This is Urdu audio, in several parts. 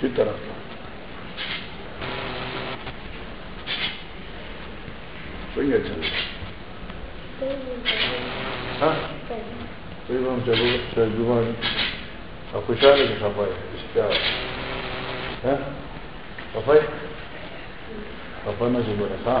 کی طرف چلو ہاں؟ چلو۔ آپ خوشحال ہے۔ صفائی کیا؟ صفائی صفائی سے بڑا ہاں؟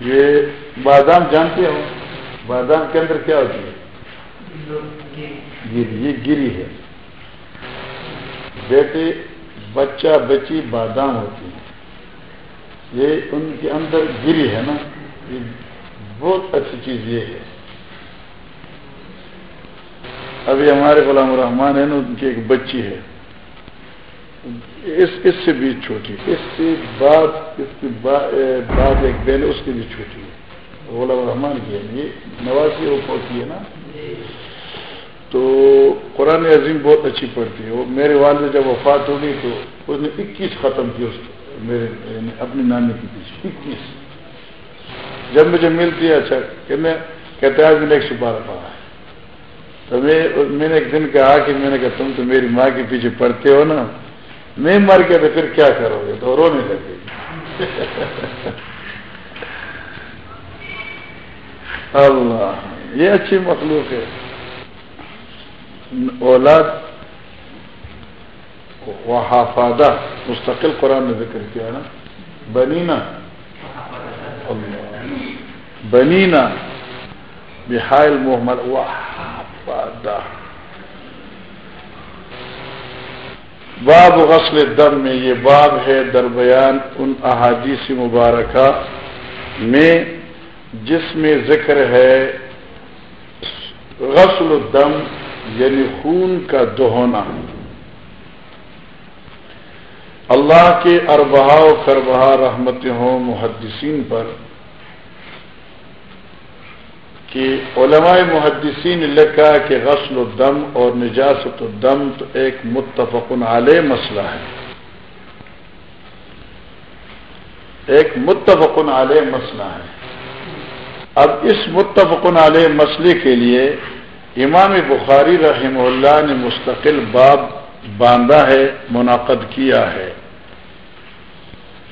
یہ بادام جانتے ہو، بادام کے اندر کیا ہوتی ہے؟ گری۔ یہ گری ہے۔ بیٹے، بچہ بچی بادام ہوتی ہے یہ ان کے اندر گری ہے نا؟ یہ بہت اچھی چیز یہ ہے۔ ابھی ہمارے غلام الرحمان ہے نا، ان کی ایک بچی ہے۔ اس اس سے بھی چھوٹی اس سے بعد، اس کے بعد ایک بہن اس کی بھی چھوٹی ہے۔ غلام الرحمان کی ہے۔ یہ نواسی وہ پہنچی ہے نا؟ تو قرآن عظیم بہت اچھی پڑھتی ہے۔ وہ میرے والد جب وفات ہوگی تو اس نے اکیس ختم کی اس میرے یعنی اپنی نانی کی پیچھے اکیس۔ جب مجھے ملتی ہے اچھا کہ میں کہتے ہیں میں نے ایک سو بارہ پڑھا ہے۔ تو میں نے ایک دن کہا کہ، میں نے کہا، تم تو میری ماں کے پیچھے پڑھتے ہو نا؟ میں مر گیا تو پھر کیا کرو گے؟ تو رونے لگے اللہ، یہ اچھی مخلوق ہے۔ اولاد وحافادہ مستقل قرآن نے ذکر کیا نا۔ بنینا۔ بنینا۔ بحائل محمد وحافادہ باب غسل دم میں یہ باب ہے درمیان ان احادیث مبارکہ میں جس میں ذکر ہے غسل الدم یعنی خون کا دہونا۔ اللہ کے اربہا و کربہا رحمت ہوں محدثین پر کہ علماء محدثین نے لکھا کہ غسل الدم اور نجاست الدم تو ایک متفق علیہ مسئلہ ہے۔ ایک متفق علیہ مسئلہ ہے۔ اب اس متفق علیہ مسئلے کے لیے امام بخاری رحمہ اللہ نے مستقل باب باندھا ہے، منعقد کیا ہے۔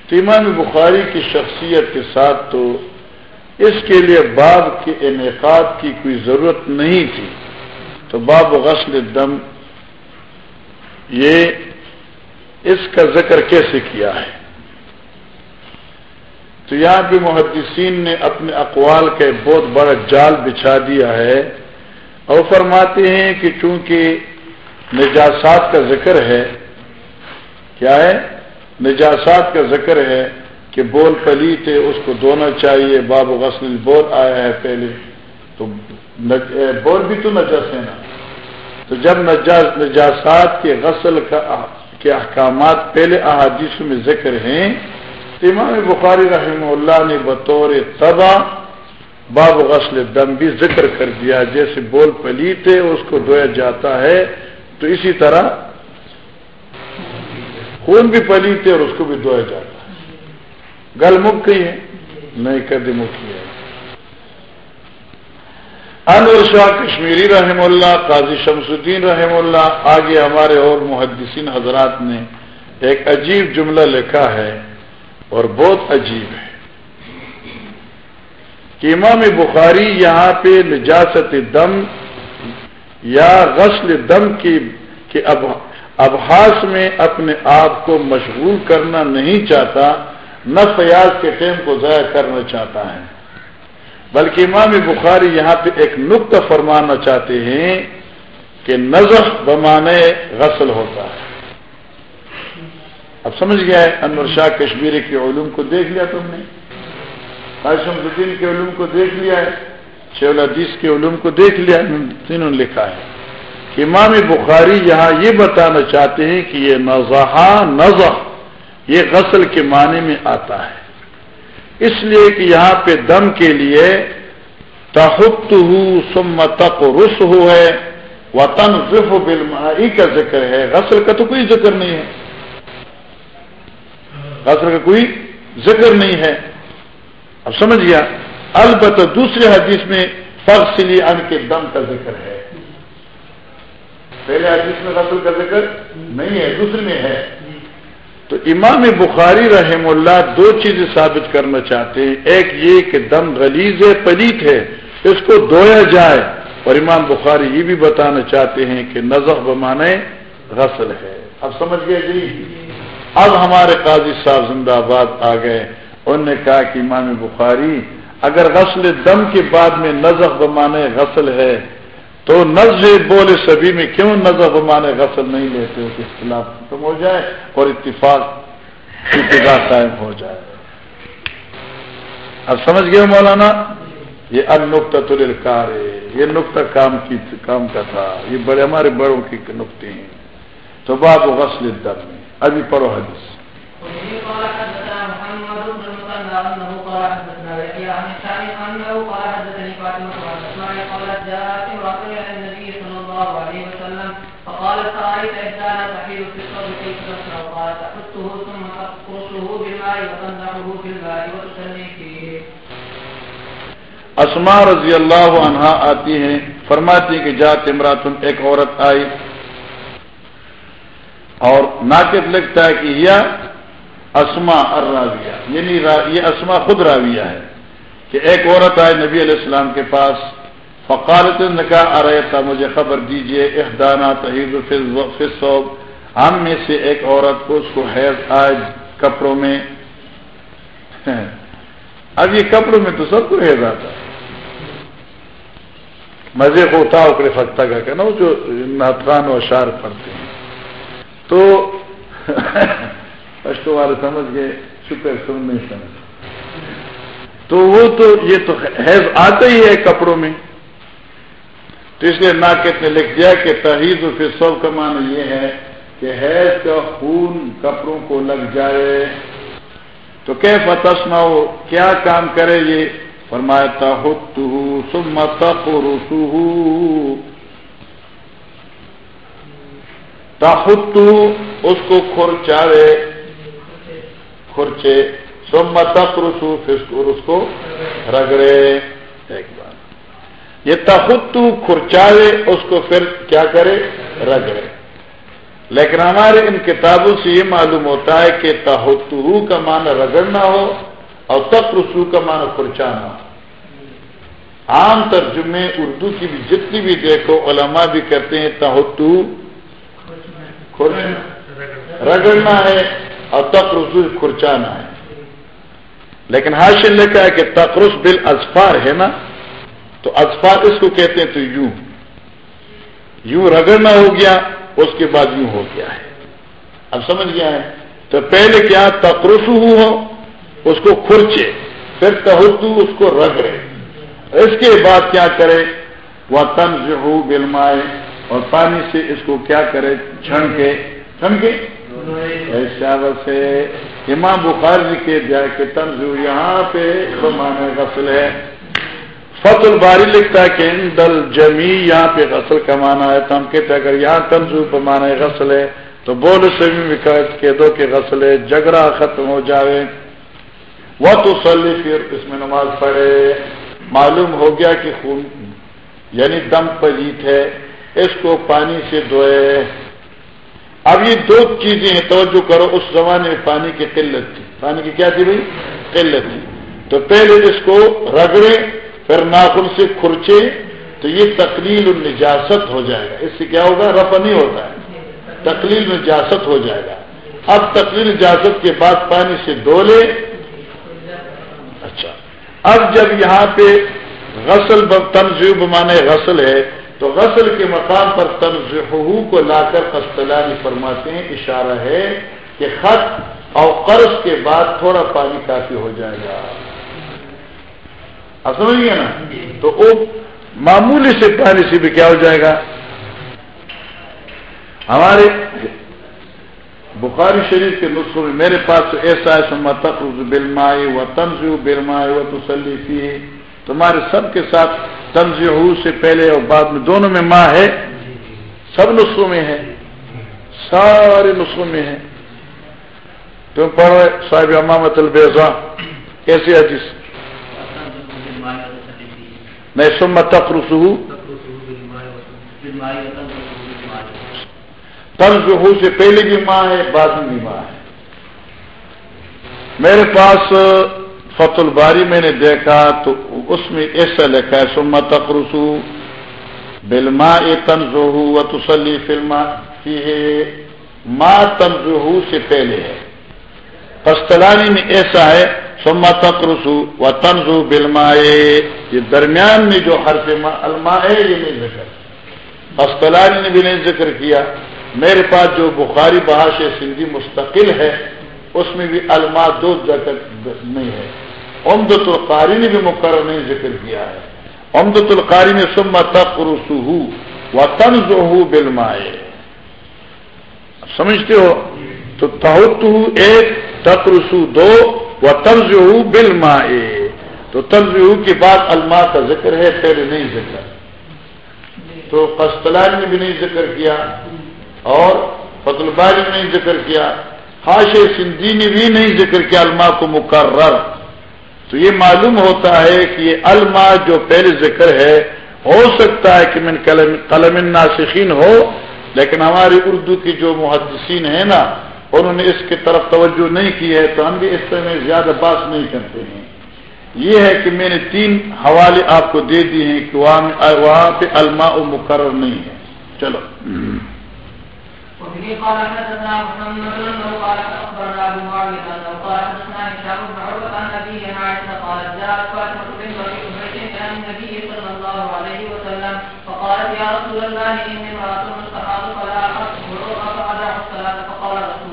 تو امام بخاری کی شخصیت کے ساتھ تو اس کے لیے باب کے انعقاد کی کوئی ضرورت نہیں تھی۔ تو باب غسل دم یہ اس کا ذکر کیسے کیا ہے؟ تو یہاں بھی محدثین نے اپنے اقوال کا بہت بڑا جال بچھا دیا ہے اور فرماتے ہیں کہ چونکہ نجاسات کا ذکر ہے، کیا ہے؟ نجاسات کا ذکر ہے کہ بول پلی تھے اس کو دھونا چاہیے، باب غسل، بول آیا ہے پہلے۔ تو بول بھی تو نجاس ہے نا۔ تو جب نجاس نجاسات کے غسل کا کے احکامات پہلے احادیث میں ذکر ہیں، تو امام بخاری رحمہ اللہ نے بطور تباہ باب غسل دم بھی ذکر کر دیا۔ جیسے بول پلیت ہے اس کو دھویا جاتا ہے، تو اسی طرح خون بھی پلیت ہے اور اس کو بھی دھویا جاتا ہے۔ گل مک گئی ہے؟ نہیں، کر مکی ہے۔ انور شاہ کشمیری رحم اللہ، قاضی شمس الدین رحم اللہ، آگے ہمارے اور محدثین حضرات نے ایک عجیب جملہ لکھا ہے اور بہت عجیب ہے کہ امام بخاری یہاں پہ نجاست دم یا غسل دم کی کہ ابحاس میں اپنے آپ کو مشغول کرنا نہیں چاہتا نہ فیاض کے ٹیم کو ضائع کرنا چاہتا ہے۔ بلکہ امام بخاری یہاں پہ ایک نقطہ فرمانا چاہتے ہیں کہ نظف بمانے غسل ہوتا ہے۔ اب سمجھ گیا ہے؟ انور شاہ کشمیری کے علوم کو دیکھ لیا تم نے۔ قاسم الدین کے علوم کو دیکھ لیا ہے۔ شیول الحدیث کے علوم کو دیکھ لیا تینوں نے لکھا ہے۔ کہ امام بخاری یہاں یہ بتانا چاہتے ہیں کہ یہ نظہ نظہ یہ غسل کے معنی میں آتا ہے۔ اس لیے کہ یہاں پہ دم کے لیے تحت ہو سم تک رس ہو ہے۔ وطن ذف بلمائی کا ذکر ہے۔ غسل کا تو کوئی ذکر نہیں ہے۔ غسل کا کوئی ذکر نہیں ہے۔ اب سمجھ گیا۔ البتہ دوسرے حدیث میں فرسلی ان کے دم کا ذکر ہے۔ پہلے حدیث میں غسل کا ذکر نہیں ہے، دوسرے میں ہے۔ تو امام بخاری رحم اللہ دو چیزیں ثابت کرنا چاہتے ہیں۔ ایک یہ کہ دم غلیز ہے، پلیت ہے، اس کو دھویا جائے۔ اور امام بخاری یہ بھی بتانا چاہتے ہیں کہ نظر بمانے غسل ہے۔ اب سمجھ گئے جی؟ اب ہمارے قاضی صاحب زندہ آباد آ گئے۔ انہوں نے کہا کہ امام بخاری، اگر غسل دم کے بعد میں نظر بمانے غسل ہے تو نظر بولے سبھی میں کیوں نظر بمانے غسل نہیں لیتے اس کے خلاف ختم ہو جائے اور اتفاق اتفاق قائم ہو جائے؟ اب سمجھ گئے مولانا؟ یہ ان نقطہ تلکار ہے۔ یہ نقطہ کام کی، کام کا تھا۔ یہ بڑے، ہمارے بڑوں کی نقطے ہیں۔ تو باب غسل دم میں ابھی پڑھو حدیث۔ قالت رأيت إحدانا تحيل في الصبر كيف تصنع قال تحطه ثم تقرصه بالماء وتنزعه في الماء وتسلم فيه. اسما رضی اللہ عنہا آتی ہیں، فرماتی کہ جات امراتن ایک عورت آئی اور ناقد لگتا ہے کہ یہ اسما الراویہ یعنی یہ اسما خود راویہ ہے کہ ایک عورت آئے نبی علیہ السلام کے پاس فقالت نے کہا ارے تھا مجھے خبر دیجیے احدانہ تحید فصوب ہم میں سے ایک عورت کو اس کو حیض آج کپڑوں میں اب یہ کپڑوں میں تو سب کو حیض آتا۔ مزے کو اٹھا اکڑے فکتا کا کہنا وہ جو ناتران و اشار پڑھتے ہیں۔ تو پشتو والے سمجھ گئے شکر سن نہیں سمجھ۔ تو وہ تو یہ تو حیض آتا ہی ہے کپڑوں میں۔ تو اس لیے ناقد نے لکھ دیا کہ تحید پھر سب کا معنی یہ ہے کہ حیض کا خون کپڑوں کو لگ جائے۔ تو کہ فتس نہ ہو کیا کام کرے یہ؟ فرمایا تحت سم تق تحت اس کو کھرچاوے۔ کھرچے۔ سم تک رسو پھر اس کو رگڑے۔ ایک بار۔ یہ تخت کھرچاوے، اس کو پھر کیا کرے؟ رگڑے۔ لیکن ہمارے ان کتابوں سے یہ معلوم ہوتا ہے کہ تحت کا معنی رگڑنا ہو اور تک رسو کا معنی کھرچانا ہو۔ عام ترجمے اردو کی بھی جتنی بھی دیکھو، علماء بھی کرتے ہیں تحتو رگڑنا ہے اور تک رسو کھرچانا ہے۔ لیکن حاصل لکھا ہے کہ تقرس بل ازفار ہے نا؟ تو اطفال اس کو کہتے ہیں تو یوں۔ یوں رگڑنا ہو گیا، اس کے بعد یوں ہو گیا ہے۔ اب سمجھ گیا ہے؟ تو پہلے کیا؟ تقرسو ہو، اس کو کھرچے، پھر تہتو اس کو رگڑے۔ اس کے بعد کیا کرے؟ وہ تنز ہو بلمائے اور پانی سے اس کو کیا کرے؟ چھن کے چھن سے۔ امام بخار لکھے جائے کہ تنز یہاں پہ مانے غسل ہے۔ فت الباری لکھتا ہے کہ ان دل جمی یہاں پہ غسل کمانا ہے، تو ہم کہتے ہیں اگر یہاں تنظو پمانا ہے غسل ہے، تو بول سمی کہہ دو کہ غسل ہے جگڑا ختم ہو جائے۔ وہ تو سلی پھر اس میں نماز پڑھے۔ معلوم ہو گیا کہ خون یعنی دم پلیت ہے، اس کو پانی سے دھوئے۔ اب یہ دو چیزیں ہیں، توجہ کرو، اس زمانے میں پانی کی قلت تھی۔ پانی کی کیا تھی بھائی؟ قلت تھی۔ تو پہلے اس کو رگڑے پھر ناخن سے کھرچے تو یہ تقلیل النجاست ہو جائے گا۔ اس سے کیا ہوگا؟ رفع نہیں ہوتا۔ ہے تقلیل نجاست ہو جائے گا۔ اب تقلیل نجاست کے بعد پانی سے دو لے۔ اچھا۔ اب جب یہاں پہ غسل تنظیب مانے غسل ہے، تو غسل کے مقام پر تنظیح کو لا کر اسطلاح فرماتے ہیں، اشارہ ہے کہ خط اور قرض کے بعد تھوڑا پانی کافی ہو جائے گا۔ آپ سمجھ گئے نا؟ تو وہ معمولی سے پانی سے بھی کیا ہو جائے گا؟ ہمارے بخاری شریف کے نسخوں میں میرے پاس تو ایسا ہے سما تخرج بلمائے و تنظ بلمائے و تسلی پی تمہارے سب کے ساتھ تنظ سے پہلے اور بعد میں دونوں میں ماں ہے۔ سب نسخوں میں ہے۔ سارے نسخوں میں ہے۔ تم پڑھو صاحب امامت البیزا کیسے حدیث؟ میں سما تخرس ہوں سے پہلے بھی ماں ہے، بعد میں بھی ماں ہے۔ میرے پاس فت الباری میں نے دیکھا تو اس میں ایسا لکھا ہے سما تقرسو بلما اے تنظ و تسلی فلما ماں تنظ سے پہلے ہے۔ پستلانی میں ایسا ہے سما تقرسو و تنظ بلما یہ درمیان میں جو حرف الما ہے، یہ نہیں ذکر. پستلانی نے بھی نہیں ذکر کیا. میرے پاس جو بخاری بحاش سندھی مستقل ہے، اس میں بھی الما دو ذکر نہیں ہے. امدت القاری نے بھی مقرر نہیں ذکر کیا ہے. امدت القاری نے سما تقرسو و تنز ہو بلمائے سمجھتے ہو؟ تو تحت ایک تقرسو دو و تنز ہو تو تنز کے بعد الما کا ذکر ہے، پہلے نہیں ذکر۔ تو قسطلان نے بھی نہیں ذکر کیا اور فت الباری نے نہیں ذکر کیا۔ حاش سندھی نے بھی نہیں ذکر کیا الما کو مقرر۔ تو یہ معلوم ہوتا ہے کہ یہ الما جو پہلے ذکر ہے، ہو سکتا ہے کہ من قلم ناسخین ہو، لیکن ہماری اردو کی جو محدثین ہیں نا انہوں نے اس کی طرف توجہ نہیں کی ہے تو ہم بھی اس طرح میں زیادہ بات نہیں کرتے ہیں۔ یہ ہے کہ میں نے تین حوالے آپ کو دے دیے ہیں کہ وہاں پہ الما مقرر نہیں ہے۔ چلو۔ قال فقالت يا رسول الله اني امراه فلا اصبر فادع الصلاه فقال رسول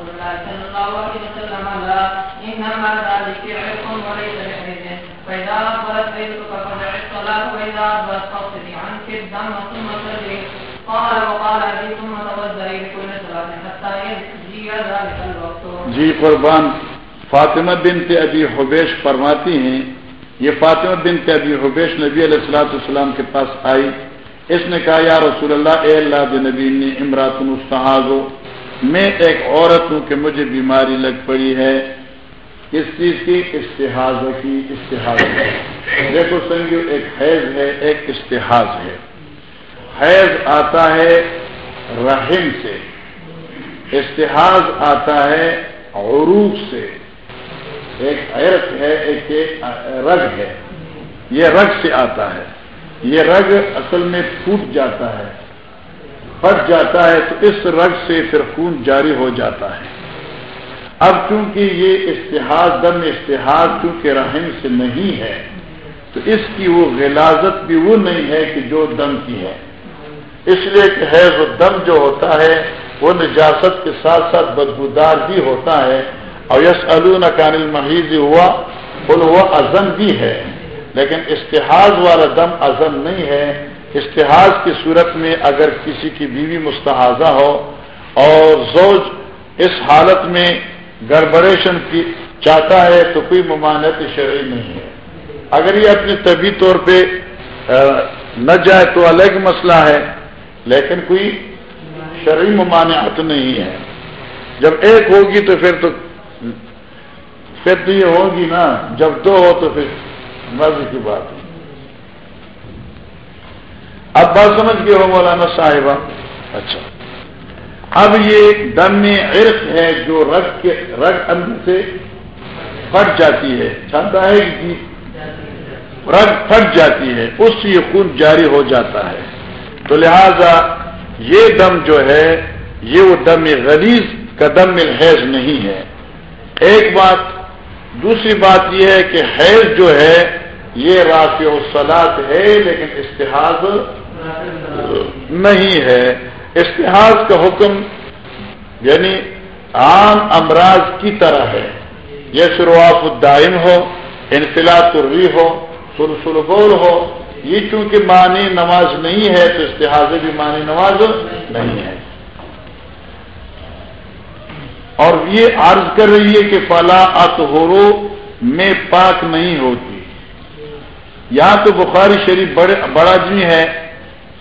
الله وسلم لا ذلك عرق وليس بيتك فدع عنك الدم ثم صلي قال وقال ثم بكل جی قربان، فاطمہ بنت ابی حبیش فرماتی ہیں، یہ فاطمہ بنت ابی حبیش نبی علیہ السلاۃ السلام کے پاس آئی۔ اس نے کہا، یا رسول اللہ، اے اللہ نبی نے امرات مستحاظ میں ایک عورت ہوں کہ مجھے بیماری لگ پڑی ہے۔ اس چیز کی اشتہاز کی اشتہار دیکھو سنگیو، ایک حیض ہے، ایک اشتہاز ہے۔ حیض آتا ہے رحم سے۔ اشتہاز آتا ہے عروق سے۔ ایک عرق ہے، ایک رگ ہے۔ یہ رگ سے آتا ہے۔ یہ رگ اصل میں پھوٹ جاتا ہے۔ پھٹ جاتا ہے تو اس رگ سے پھر خون جاری ہو جاتا ہے۔ اب چونکہ یہ اشتہار دم اشتہار چونکہ رحم سے نہیں ہے، تو اس کی وہ غلازت بھی وہ نہیں ہے کہ جو دم کی ہے۔ اس لیے کہ ہے وہ دم جو ہوتا ہے، وہ نجاست کے ساتھ ساتھ بدبودار بھی ہوتا ہے۔ اور یس کان المحیض، ہوا بول وہ ازم بھی ہے۔ لیکن اشتہاز والا دم ازم نہیں ہے۔ اشتہاز کی صورت میں اگر کسی کی بیوی مستحضہ ہو اور زوج اس حالت میں گڑبڑیشن کی چاہتا ہے تو کوئی ممانعت شرعی نہیں ہے۔ اگر یہ اپنی طبی طور پہ نہ جائے تو الگ مسئلہ ہے، لیکن کوئی شرعی ممانعت نہیں ہے۔ جب ایک ہوگی تو پھر تو پھر تو یہ ہوگی نا، جب دو ہو تو پھر مرض کی بات ہے۔ اب بات سمجھ گئے ہو مولانا صاحبہ؟ اچھا۔ اب یہ دم عرق ہے جو رگ کے رگ اندر سے پھٹ جاتی ہے۔ چاہتا ہے کہ رگ پھٹ جاتی ہے۔ اس سے یہ خون جاری ہو جاتا ہے۔ تو لہذا یہ دم جو ہے، یہ وہ دم غلیظ کا دم الحیض نہیں ہے۔ ایک بات، دوسری بات یہ ہے کہ حیض جو ہے، یہ رافع الصلاط ہے، لیکن اشتہاد نہیں ہے۔ اشتہاد کا حکم یعنی عام امراض کی طرح ہے۔ یہ شروعات الدائم ہو انفلاط الری ہو، سلسل ہو۔ یہ چونکہ معنی نماز نہیں ہے، تو اشتہار بھی معنی نماز نہیں ہے۔ اور یہ عرض کر رہی ہے کہ فلا اتہورو میں پاک نہیں ہوتی۔ یہاں تو بخاری شریف بڑے بڑا جی ہے۔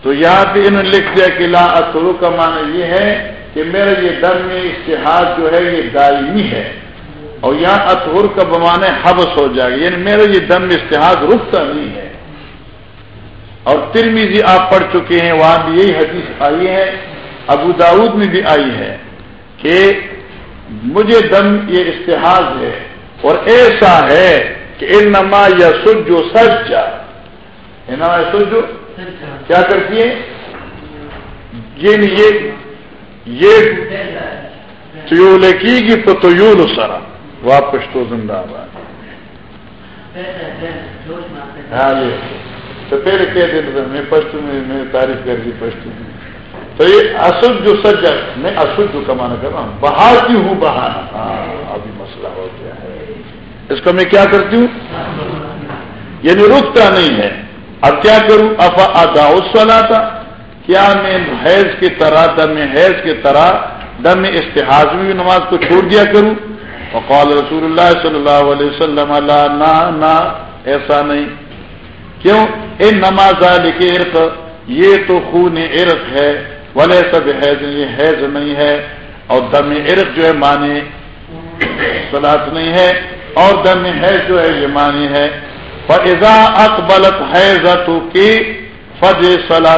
تو یہاں پہ انہوں نے لکھ دیا کہ لا اترو کا معنی یہ ہے کہ میرا یہ دم میں اشتہار جو ہے یہ دائمی ہے اور یہاں اتہر کا بمانے حبس ہو جائے گا یعنی میرا یہ دم میں اشتہار رکتا نہیں ہے۔ اور ترمیزی آپ پڑھ چکے ہیں، وہاں بھی یہی حدیث آئی ہے، ابو داود میں بھی آئی ہے کہ مجھے دم یہ اشتہار ہے اور ایسا ہے کہ ان نما یا سجو سجا۔ انما سجو کیا کرتی ہے جن یعنی یہ تیول کی گی تو تیول سرا، واپس تو زندہ باد ہاں جی۔ تو پہلے کہہ دیں میں پشتو میں میں تعریف کر دی پشتو میں۔ تو یہ اسد جو سجا میں اسد جو کمانا کر رہا ہوں بہاتی ہوں بہانا ہاں ابھی مسئلہ ہو گیا ہے۔ اس کو میں کیا کرتی ہوں؟ یعنی رکتا نہیں ہے۔ اب کیا کروں؟ افا ادا اس تھا کیا میں حیض کی طرح، دم حیض کی طرح، دم اشتہاز میں بھی نماز کو چھوڑ دیا کروں؟ وقال رسول اللہ صلی اللہ علیہ وسلم اللہ نہ نہ ایسا نہیں۔ کیوں؟ ان نماز لکھے عرق، یہ تو خون عرق ہے ولی سب حیض یہ حیض نہیں ہے، اور دم عرق جو ہے معنی سلاد نہیں ہے، اور دم حیض جو ہے یہ معنی ہے۔ فضا اکبلت حیض کی فج سلا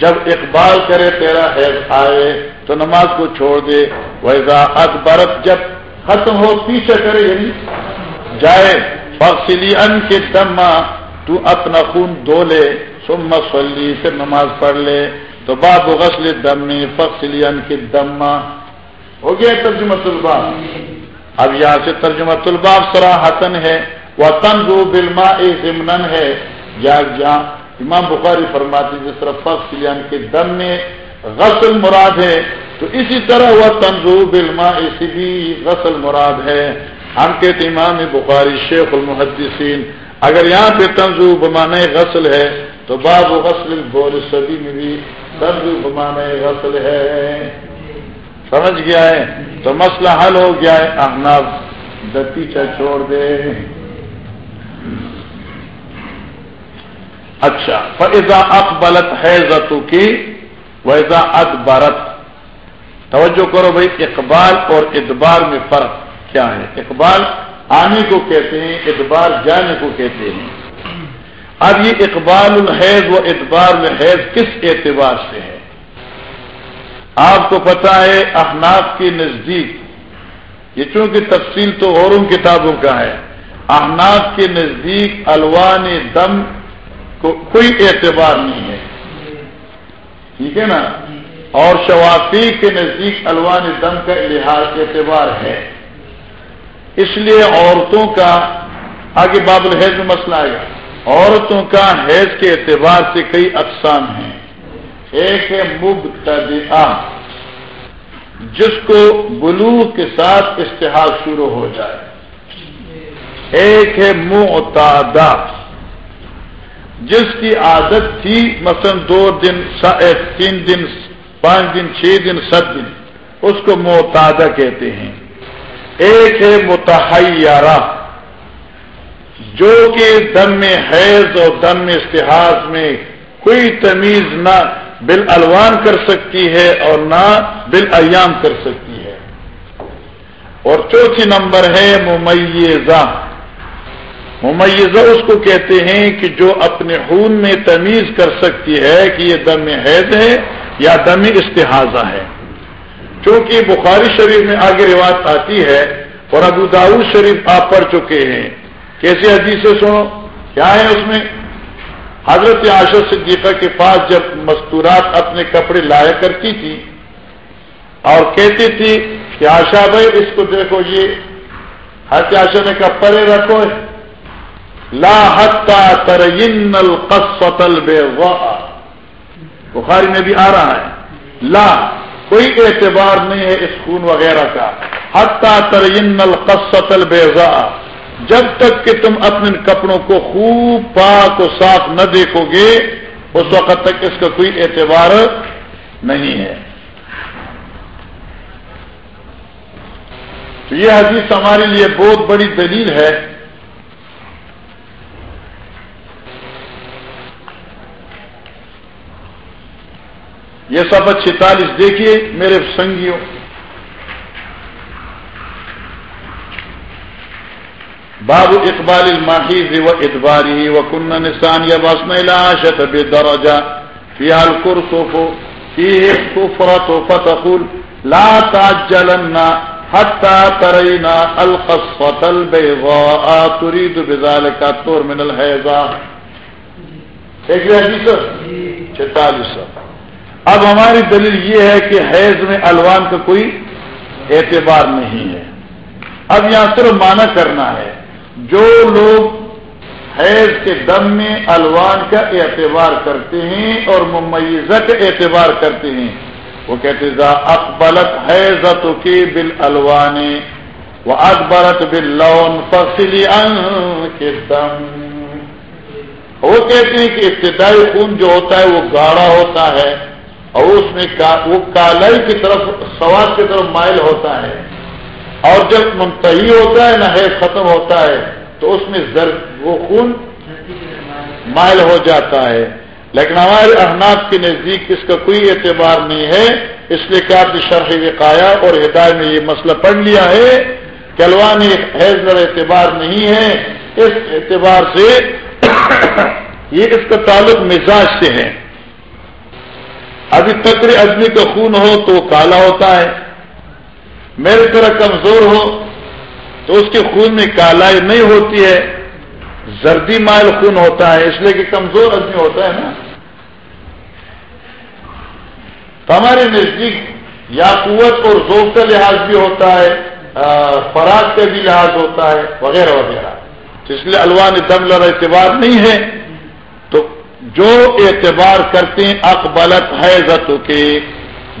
جب اقبال کرے تیرا حیض آئے تو نماز کو چھوڑ دے۔ ویزا اکبرت جب ختم ہو، پیچھے کرے یعنی جائے۔ فخلی ان کے دما تو اپنا خون دھو لے۔ سم مسلی پھر نماز پڑھ لے۔ تو باب غسل دم فخلی ان کے دما ہو گیا ترجمہ الباب۔ اب یہاں سے ترجمہ الباب سراہتن ہے۔ وہ تنزو بلما ضمن ہے۔ یا جہاں امام بخاری فرماتے جس طرح فخلی ان کے دم میں غسل مراد ہے، تو اسی طرح وہ تنزو بلما اسی بھی غسل مراد ہے۔ ہم کہتے امام بخاری، شیخ المحدثین، اگر یہاں پہ تنظو بمانے غسل ہے، تو باب غسل بول صدی میں بھی تنظو بمانے غسل ہے۔ سمجھ گیا ہے؟ تو مسئلہ حل ہو گیا ہے۔ احناب پیچھا چھوڑ دے۔ اچھا فضا اقبلت ہے زتو کی ویزا ادبرت توجہ کرو بھائی، اقبال اور ادبار میں فرق کیا ہے؟ اقبال آنے کو کہتے ہیں، ادبار جانے کو کہتے ہیں۔ اب یہ اقبال الحیض و ادبار الحیض کس اعتبار سے ہے؟ آپ کو پتا ہے، احناف کے نزدیک۔ یہ چونکہ تفصیل تو اوروں کتابوں کا ہے۔ احناف کے نزدیک الوان دم کو کوئی اعتبار نہیں ہے۔ ٹھیک ہے نا؟ اور شوافی کے نزدیک الوان دم کا لحاظ اعتبار ہے۔ اس لیے عورتوں کا آگے باب الحیض میں مسئلہ آئے گا۔ عورتوں کا حیض کے اعتبار سے کئی اقسام ہیں۔ ایک ہے مبتدعہ، جس کو بلو کے ساتھ اشتہار شروع ہو جائے۔ ایک ہے معتادہ۔ جس کی عادت تھی مثلا دو دن تین دن، پانچ دن، چھ دن، سات دن، اس کو معتادہ کہتے ہیں۔ ایک ہے متحرہ جو کہ دم میں حیض اور دم میں اشتہاس میں کوئی تمیز نہ بال الوان کر سکتی ہے اور نہ بال ایام کر سکتی ہے۔ اور چوتھی نمبر ہے ممیزہ۔ ممیزہ اس کو کہتے ہیں کہ جو اپنے خون میں تمیز کر سکتی ہے کہ یہ دم حیض ہے یا دم اشتہازہ ہے۔ چونکہ بخاری شریف میں آگے روایت آتی ہے اور ابو داؤد شریف آپ پڑھ چکے ہیں۔ کیسے حدیث سے سنو؟ کیا ہے اس میں؟ حضرت عاشر صدیقہ کے پاس جب مستورات اپنے کپڑے لایا کرتی تھی اور کہتی تھی کہ آشا بھائی اس کو دیکھو یہ، حضرت آشا نے کہا پرے رکھو۔ لا حتا ترین القصل بے بخاری میں بھی آ رہا ہے. لا، کوئی اعتبار نہیں ہے اس خون وغیرہ کا. حتیٰ ترین القصت البیضا جب تک کہ تم اپنے کپڑوں کو خوب پاک و صاف نہ دیکھو گے، اس وقت تک اس کا کوئی اعتبار نہیں ہے. تو یہ حدیث ہمارے لیے بہت بڑی دلیل ہے یہ سب چھتالیس دیکھیے میرے سنگیوں۔ باب اقبال الماحیز و ادباری و کن نسان یا بسن شت بے درجہ فی الکر صوفو فی کفرت فتقل لا تاجلن حتى ترينا القصة البيضاء تريد بذلك الطور من الحيضة ایک حدیث چھتالیس اب ہماری دلیل یہ ہے کہ حیض میں الوان کا کوئی اعتبار نہیں ہے۔ اب یہاں صرف مانا کرنا ہے۔ جو لوگ حیض کے دم میں الوان کا اعتبار کرتے ہیں اور ممیزہ کا اعتبار کرتے ہیں، وہ کہتے ذا اکبلت حیضت کی بل الوان وہ اکبرت بل لون فصلی کے دم. وہ کہتے ہیں کہ ابتدائی خون جو ہوتا ہے وہ گاڑا ہوتا ہے۔ اور اس میں وہ کالائی کی طرف، سواد کی طرف مائل ہوتا ہے۔ اور جب منتحی ہوتا ہے نہ ہے ختم ہوتا ہے، تو اس میں وہ خون مائل ہو جاتا ہے۔ لیکن ہمارے احناف کے نزدیک اس کا کوئی اعتبار نہیں ہے۔ اس لیے کہ آپ نے شرح وقایا اور ہدایت میں یہ مسئلہ پڑھ لیا ہے کہ الوان حیض اعتبار نہیں ہے۔ اس اعتبار سے یہ اس کا تعلق مزاج سے ہے۔ ابھی تکر آدمی کا خون ہو تو وہ کالا ہوتا ہے۔ میرے طرح کمزور ہو تو اس کے خون میں کالائی نہیں ہوتی ہے۔ زردی مائل خون ہوتا ہے، اس لیے کہ کمزور آدمی ہوتا ہے نا۔ ہمارے نزدیک یا قوت اور ذوق کا لحاظ بھی ہوتا ہے فراغ کا بھی لحاظ ہوتا ہے، وغیرہ وغیرہ۔ اس لیے الوان دم لڑا اعتبار نہیں ہے۔ جو اعتبار کرتے ہیں اکبلت ہے زت کے۔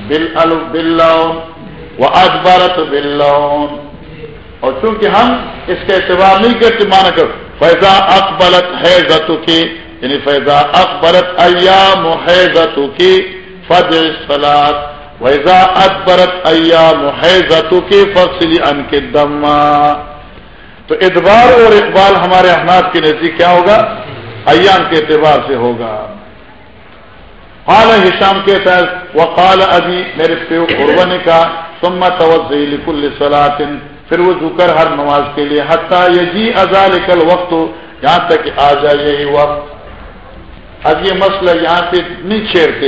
بل بل و اکبرت بل اور چونکہ ہم اس کا اعتبار نہیں کرتے مانا کر فیضا اکبلت ہے زتو کی یعنی فیضا اکبرت ایام ہے کی فج سلاد ویزا اکبرت ایام ہے زتو کی فصلی ان کے دما تو ادبار اور اقبال ہمارے احناف کے نزدیک کیا ہوگا؟ ایام کے اعتبار سے ہوگا۔ قال ہشام کے تحت، وقال ابھی میرے پیو قربا نے کہا سما توجہ لکل پھر وہ ذکر ہر نماز کے لیے، حتیٰ یہ جی ازا کل وقت یہاں تک آ جائے یہی وقت۔ اب یہ مسئلہ یہاں پہ نہیں چھیڑتے،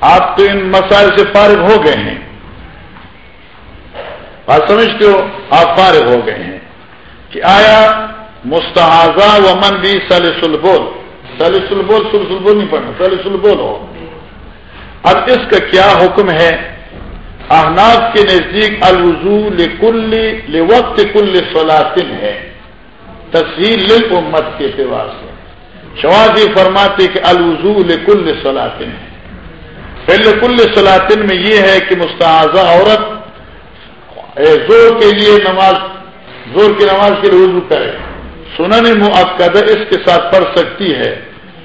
آپ تو ان مسائل سے فارغ ہو گئے ہیں۔ بات سمجھتے ہو، آپ فارغ ہو گئے ہیں۔ کہ آیا مستحضہ و من بھی سلسل بول سلسل بول سلسل بول نہیں پڑھنا سلسل بول ہو. اب اس کا کیا حکم ہے؟ احناف کے نزدیک الوضو لکل وقت کل سلاطن ہے. تصویر امت کے اعتبار سے. شوازی فرماتے کہ الوضو لکل سلاطن ہے. پہلے کل سلاطن میں یہ ہے کہ مستحضہ عورت زور کے لیے نماز، زور کی نماز کے لیے وضو کرے. سنن معقدہ اس کے ساتھ پڑھ سکتی ہے۔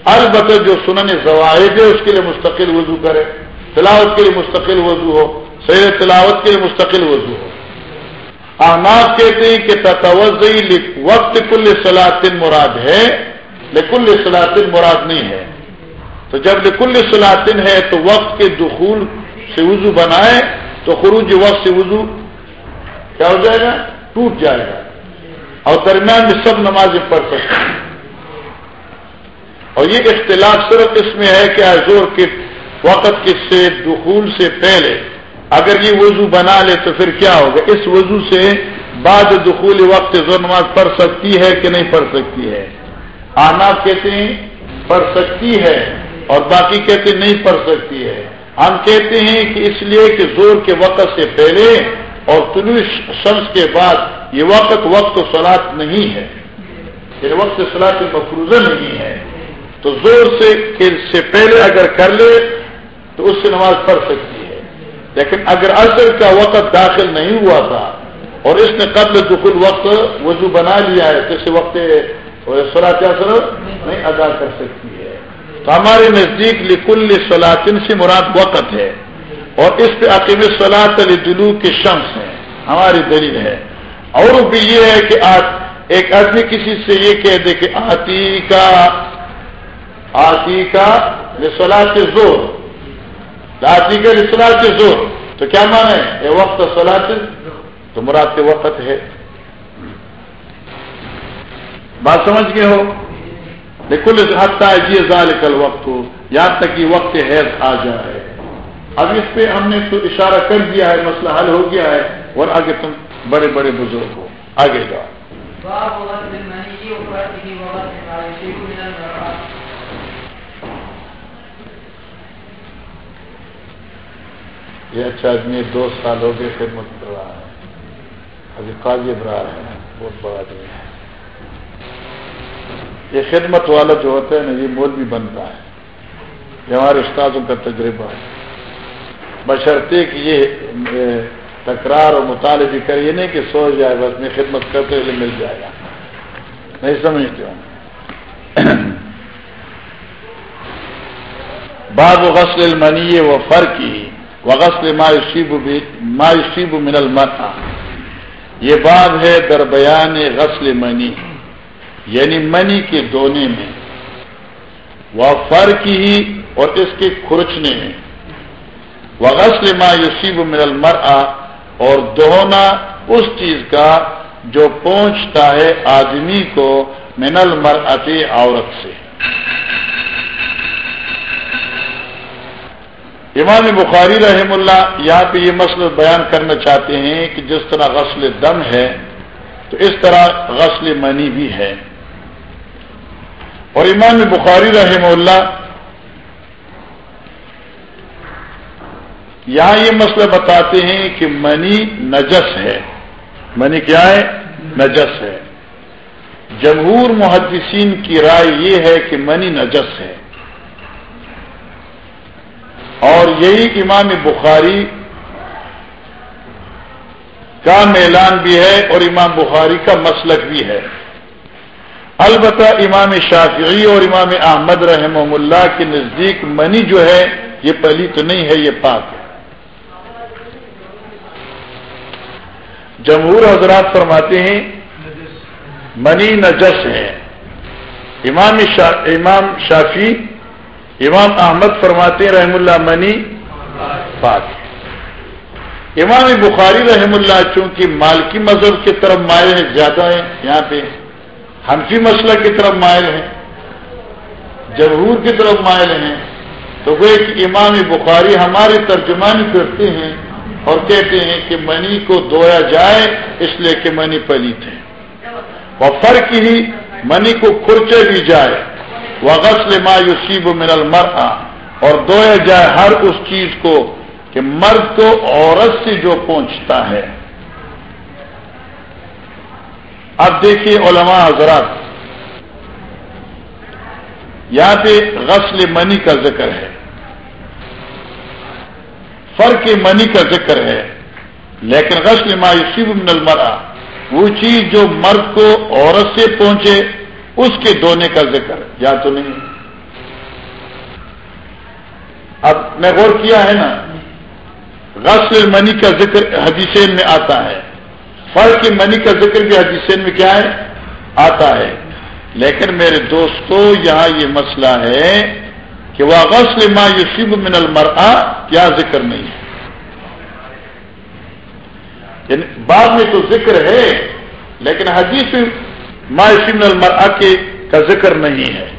البتہ جو سنن زوائد ہے اس کے لیے مستقل وضو کرے۔ تلاوت کے لیے مستقل وضو ہو۔ سیر تلاوت کے لیے مستقل وضو ہو۔ آناب کہتے ہیں کہ تتوزی وقت کل سلاطن مراد ہے۔ لیکن سلاطن مراد نہیں ہے۔ تو جب لکل سلاطن ہے تو وقت کے دخول سے وضو بنائے تو خروج وقت سے وضو کیا ہو جائے گا؟ ٹوٹ جائے گا۔ اور درمیان میں سب نمازیں پڑھ سکتے ہیں۔ اور یہ اختلاف صرف اس میں ہے کہ زور کے وقت کے سے، دخول سے پہلے اگر یہ وضو بنا لے تو پھر کیا ہوگا؟ اس وضو سے بعد دخول وقت زور نماز پڑھ سکتی ہے کہ نہیں پڑھ سکتی ہے؟ آنا کہتے ہیں پڑھ سکتی ہے اور باقی کہتے ہیں نہیں پڑھ سکتی ہے۔ ہم کہتے ہیں کہ اس لیے کہ زور کے وقت سے پہلے اور طلوع شمس کے بعد یہ وقت وقت سلاد نہیں ہے۔ یہ وقت سلاد مفروضہ نہیں ہے۔ تو زور سے سے پہلے اگر کر لے تو اس سے نماز پڑھ سکتی ہے۔ لیکن اگر اثر کا وقت داخل نہیں ہوا تھا اور اس نے قبل دخل وقت وضو بنا لیا ہے تو اس وقت سلاط اثر نہیں ادا کر سکتی ہے۔ تو ہمارے نزدیک لکل سلاطن سے مراد وقت ہے۔ اور اس پہ عقیم سلاط علی دلو کے شمس ہیں ہماری دلیل ہے۔ اور بھی یہ ہے کہ آج ایک آدمی کسی سے یہ کہہ دے کہ آتی کا آتی کا رسلا کے زور آتی کا رسلا کے زور تو کیا مانے یہ وقت سلاط تو مراد کے وقت ہے۔ بات سمجھ گئے ہو؟ بالکل حد جی یہ ظال کل وقت ہو یہاں تک کہ وقت حیض آ جائے۔ اب اس پہ ہم نے تو اشارہ کر دیا ہے مسئلہ حل ہو گیا ہے اور آگے تم بڑے بڑے بزرگ ہو۔ آگے جاؤ۔ یہ اچھا آدمی دو سال ہو گئے خدمت کر رہا ہے۔ ابھی قاضی ابرار ہے بہت بڑا آدمی ہے۔ یہ خدمت والا جو ہوتا ہے نا یہ مول بھی بنتا ہے۔ یہ ہمارے استادوں کا تجربہ ہے۔ بشرطے کہ یہ تکرار اور مطالعے بھی کرے نہیں کہ سو جائے، بس میں خدمت کرتے ہوئے مل جائے گا۔ نہیں سمجھتے ہوں۔ باب غسل المنی و فرقی و غسل مایوسیب مایوسیب من المرا یہ باب ہے در بیان غسل منی۔ یعنی منی کے دونے میں۔ وہ فرق ہی اور اس کے کھرچنے میں۔ غسل ما یوسیب من المرا اور دونا اس چیز کا جو پہنچتا ہے آدمی کو من المرأتی عورت سے۔ امام بخاری رحم اللہ یہاں پہ یہ مسئلہ بیان کرنا چاہتے ہیں کہ جس طرح غسل دم ہے، تو اس طرح غسل منی بھی ہے۔ اور امام بخاری رحم اللہ یہاں یہ مسئلہ بتاتے ہیں کہ منی نجس ہے۔ منی کیا ہے؟ نجس ہے۔ جمہور محدثین کی رائے یہ ہے کہ منی نجس ہے۔ اور یہی امام بخاری کا میلان بھی ہے اور امام بخاری کا مسلک بھی ہے۔ البتہ امام شافعی اور امام احمد رحم اللہ کے نزدیک منی جو ہے، یہ پہلی تو نہیں ہے، یہ پاک ہے۔ جمہور حضرات فرماتے ہیں، منی نجس ہے۔ امام شا، امام شافی امام احمد فرماتے ہیں، رحم اللہ، منی پاک امام بخاری رحم اللہ چونکہ مالکی مذہب کی طرف مائل ہیں، زیادہ ہیں یہاں پہ۔ ہنفی مسئلہ کی طرف مائل ہیں، جمہور کی طرف مائل ہیں۔ تو وہ ایک امام بخاری ہماری ترجمانی کرتے ہیں۔ اور کہتے ہیں کہ منی کو دھویا جائے اس لیے کہ منی پلیت ہے۔ اور فرق ہی منی کو کھرچے بھی جائے۔ وہ غسل ما یوسیب من المر اور دھویا جائے ہر اس چیز کو کہ مرد کو عورت سے جو پہنچتا ہے۔ اب دیکھیے علماء حضرات۔ یہاں پہ غسل منی کا ذکر ہے۔ فرق منی کا ذکر ہے۔ لیکن غسل مایوسی من المرا وہ چیز جو مرد کو عورت سے پہنچے اس کے دھونے کا ذکر، یا تو نہیں۔ اب میں غور کیا ہے نا، غسل منی کا ذکر حدیثین میں آتا ہے۔ فرق منی کا ذکر بھی حدیثین میں کیا ہے؟ آتا ہے۔ لیکن میرے دوستو، یہاں یہ مسئلہ ہے کہ وہ غسل ما یوسیب من المرا کیا ذکر نہیں ہے۔ یعنی بعد میں تو ذکر ہے، لیکن حدیث ما یوسیب من المرا کے کا ذکر نہیں ہے۔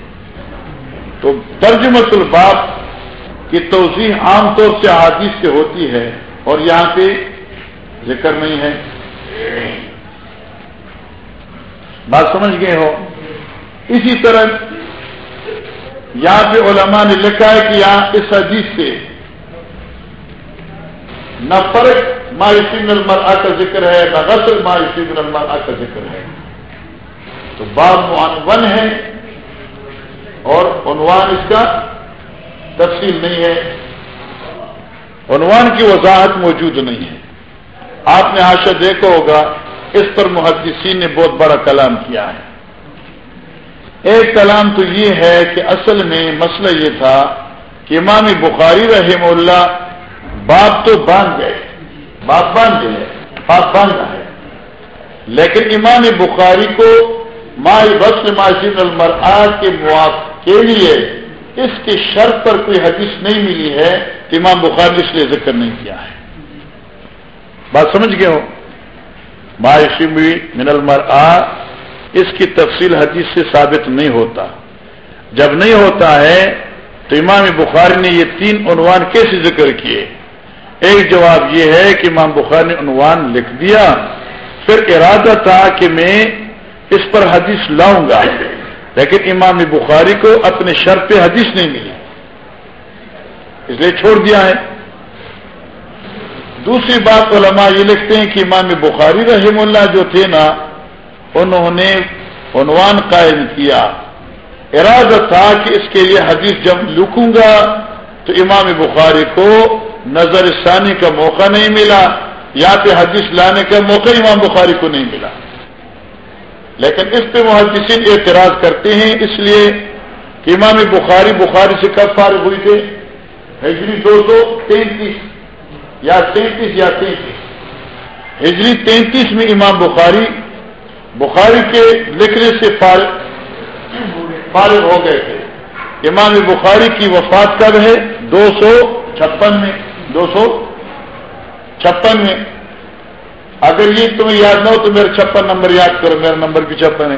تو ترجمت الباب کی توضیح عام طور سے حادیث سے ہوتی ہے اور یہاں پہ ذکر نہیں ہے۔ بات سمجھ گئے ہو؟ اسی طرح یہاں پہ علماء نے لکھا ہے کہ یہاں اس حدیث سے نہ فرق مایوسی المرآ کا ذکر ہے، نہ غسل مایوسی المرآ کا ذکر ہے۔ تو باب ون ہے اور عنوان اس کا تفصیل نہیں ہے۔ عنوان کی وضاحت موجود نہیں ہے۔ آپ نے آشا دیکھا ہوگا، اس پر محدثین نے بہت بڑا کلام کیا ہے۔ ایک کلام تو یہ ہے کہ اصل میں مسئلہ یہ تھا کہ امام بخاری رحم اللہ باپ تو باندھ گئے، باپ باندھ گئے، باپ باندھا ہے۔ لیکن امام بخاری کو مائی بس ماشین المرآ کے موافق کے لیے اس کی شرط پر کوئی حدیث نہیں ملی ہے کہ امام بخاری اس لیے ذکر نہیں کیا ہے۔ بات سمجھ گئے ہو؟ مائی من المرآ اس کی تفصیل حدیث سے ثابت نہیں ہوتا۔ جب نہیں ہوتا ہے، تو امام بخاری نے یہ تین عنوان کیسے ذکر کیے؟ ایک جواب یہ ہے کہ امام بخاری نے عنوان لکھ دیا۔ پھر ارادہ تھا کہ میں اس پر حدیث لاؤں گا، لیکن امام بخاری کو اپنے شرط پہ حدیث نہیں ملی۔ اس لیے چھوڑ دیا ہے۔ دوسری بات علماء یہ لکھتے ہیں کہ امام بخاری رحم اللہ جو تھے نا انہوں نے عنوان قائم کیا۔ ارادہ تھا کہ اس کے لیے حدیث جب لکھوں گا تو امام بخاری کو نظر ثانی کا موقع نہیں ملا، یا پہ حدیث لانے کا موقع امام بخاری کو نہیں ملا۔ لیکن اس پہ محدثین اعتراض کرتے ہیں اس لیے کہ امام بخاری بخاری سے کب فارغ ہوئی تھے؟ ہجری دو سو تینتیس۔ یا تینتیس یا تینتیس۔ ہجری تینتیس میں امام بخاری بخاری کے لکھنے سے فارغ ہو گئے تھے۔ امام بخاری کی وفات کب ہے؟ دو سو چھپن میں۔ دو سو چھپن میں۔ اگر یہ تمہیں یاد نہ ہو تو میرا چھپن نمبر یاد کرو میرا نمبر بھی چھپن ہے۔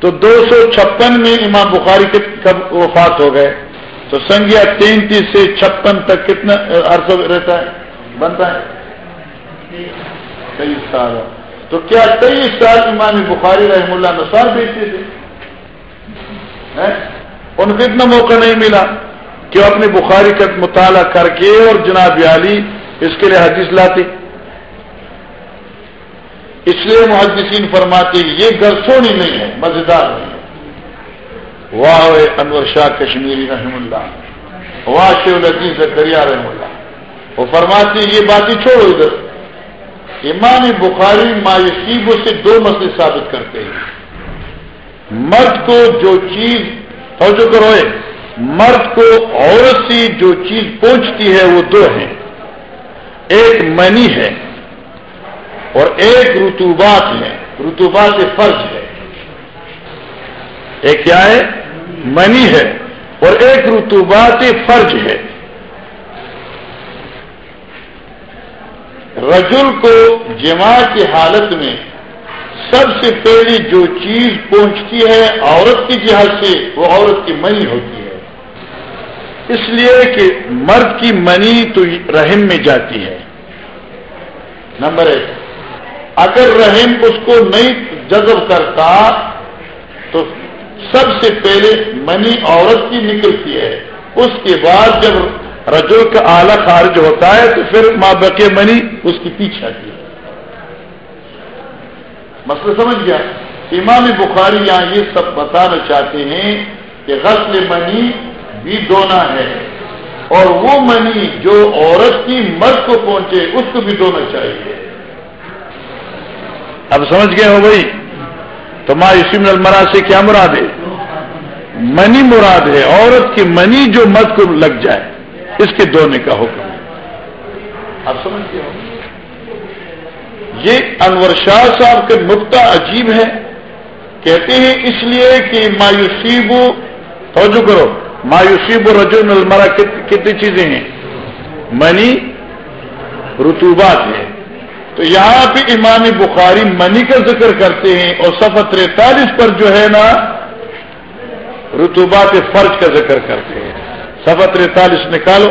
تو دو سو چھپن میں امام بخاری کے کب وفات ہو گئے؟ تو سنگیا تینتیس سے چھپن تک کتنا عرصہ رہتا ہے؟ بنتا ہے۔ تیئیس سال۔ تو کیا تیئیس سال امام بخاری رحم اللہ نثار بیچتے تھے؟ ان کو اتنا موقع نہیں ملا کہ اپنے بخاری کا مطالعہ کر کے اور جناب علی اس کے لیے حدیث لاتے۔ اس لیے محدثین فرماتے یہ گرسونی نہیں ہے، مزیدار نہیں ہے۔ واہ انور شاہ کشمیری رحم اللہ، واہ شیو الدین زکریا رحم اللہ۔ وہ فرماتے یہ باتیں چھوڑو ادھر۔ امام بخاری مایوسیبوں سے دو مسئلے ثابت کرتے ہیں۔ مرد کو جو چیز، توجہ کرو، مرد کو عورت سے جو چیز پہنچتی ہے وہ دو ہیں۔ ایک منی ہے اور ایک رتوبات ہے۔ رتوبات فرض ہے۔ ایک کیا ہے؟ منی ہے اور ایک رتوبات فرض ہے۔ رجل کو جمع کی حالت میں سب سے پہلی جو چیز پہنچتی ہے عورت کی جہاز سے، وہ عورت کی منی ہوتی ہے۔ اس لیے کہ مرد کی منی تو رحم میں جاتی ہے۔ نمبر ایک، اگر رحم اس کو نہیں جذب کرتا تو سب سے پہلے منی عورت کی نکلتی ہے۔ اس کے بعد جب رجو کا آلہ خارج ہوتا ہے تو پھر ماں بقی منی اس کی پیچھے آتی ہے۔ مسئلہ سمجھ گیا؟ امام بخاری یہاں یہ سب بتانا چاہتے ہیں کہ غسل منی بھی دونا ہے اور وہ منی جو عورت کی مرد کو پہنچے اس کو بھی دونا چاہیے۔ اب سمجھ گئے ہو بھائی؟ تو ماں یسیم المرا سے کیا مراد ہے؟ منی مراد ہے، عورت کی منی جو مرد کو لگ جائے۔ اس کے دھونے کا حکم۔ اب سمجھ گئے ہو؟ یہ انور شاہ صاحب کے نقطہ عجیب ہے۔ کہتے ہیں اس لیے کہ مایوسیب توجہ کرو مایوسیب رجول المرا کتنی چیزیں ہیں؟ منی رتوبات ہیں تو یہاں پہ امام بخاری منی کا ذکر کرتے ہیں اور سفر تینتالیس پر جو ہے نا رتوبات فرض کا ذکر کرتے ہیں۔ سفر تینتالیس نکالو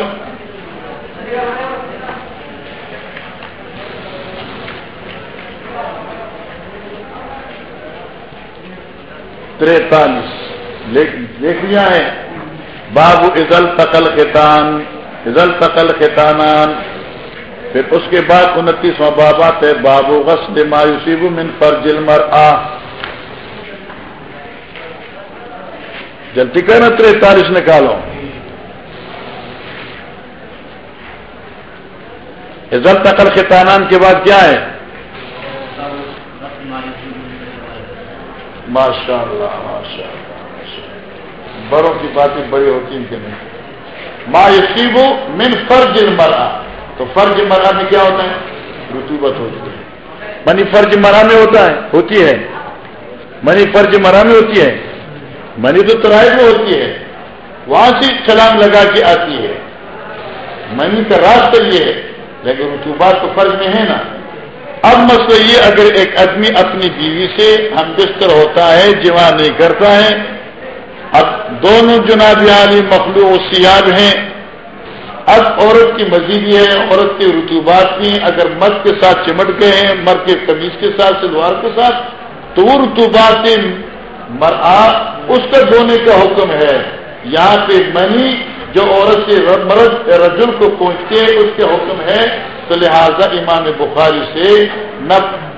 تریتالیس دیکھ لیا ہے بابو ازل تقل خطان ازل تقل خطانان پھر اس کے بعد انتیسواں بابات ہے بابو غسل مایوسیب من پر جل مر آ جلدی کہنا تریتالیس نکالو عزت نقل خطانان کے بعد کیا ہے؟ ماشاء اللہ ماشاء اللہ بڑوں کی باتیں بڑی ہوتی ہیں کہ نہیں۔ ما یسیب من فرج مرا تو فرج مرا میں کیا ہوتا ہے؟ رتوبت ہوتی ہے۔ منی فرج مرا میں ہوتا ہے، ہوتی ہے۔ منی فرج مرا میں ہوتی ہے۔ منی تو ترائی میں ہوتی ہے۔ وہاں سے چھلانگ لگا کے آتی ہے۔ منی کا راستہ یہ ہے۔ لیکن رتوبات تو فرض میں ہے نا۔ اب مسئلہ یہ اگر ایک آدمی اپنی بیوی سے ہم بستر ہوتا ہے جمع نہیں کرتا ہے، اب دونوں جناب علی مخلوق و سیاب ہیں۔ اب عورت کی مزید یہ ہے، عورت کے رتوبات بھی اگر مرد کے ساتھ چمٹ گئے ہیں، مرد کے قمیض کے ساتھ، سلوار کے ساتھ، تو وہ رتوبات مرآ، اس کا دھونے کا حکم ہے۔ یہاں پہ منی جو عورت سے مرد رجل کو پہنچتے اس کے حکم ہے، تو لہذا امام بخاری سے نہ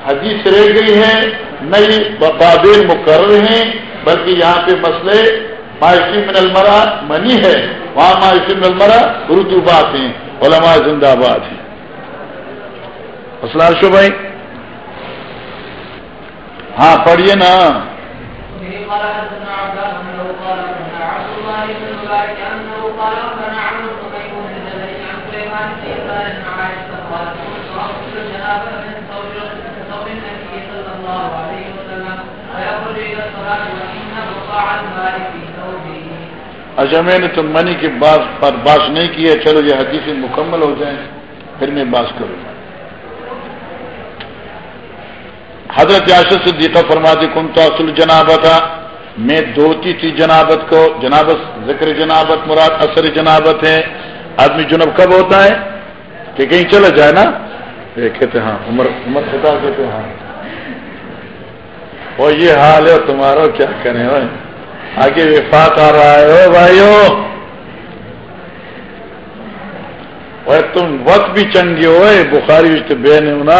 حدیث رہ گئی ہے، نہ بابل مقرر ہیں، بلکہ یہاں پہ مسئلے معاشی من المرا منی ہے۔ وہاں معاشی من المرا رتوبات ہیں، علماء زندہ باد ہیں۔ مسئلہ شو بھائی؟ ہاں پڑھیے نا۔ اچھا میں نے تو منی کے بعد پر باس نہیں کی ہے چلو یہ حدیث مکمل ہو جائیں پھر میں باس کروں۔ حضرت یاشر سے دیتا فرماتی کن تو اصل جناب تھا میں دھوتی تھی جنابت کو، جنابت ذکر جنابت، مراد اثر جنابت ہے آدمی جنب کب ہوتا ہے؟ کہ کہیں چلا جائے نا؟ کہتے ہاں عمر عمر خطا کہتے ہاں۔ وہ یہ حال ہے، تمہارا کیا کریں بھائی؟ آگے وفات آ رہا ہے۔ او بھائیو! تم وقت بھی چنگے ہوئے بخاری بے نہیں ہونا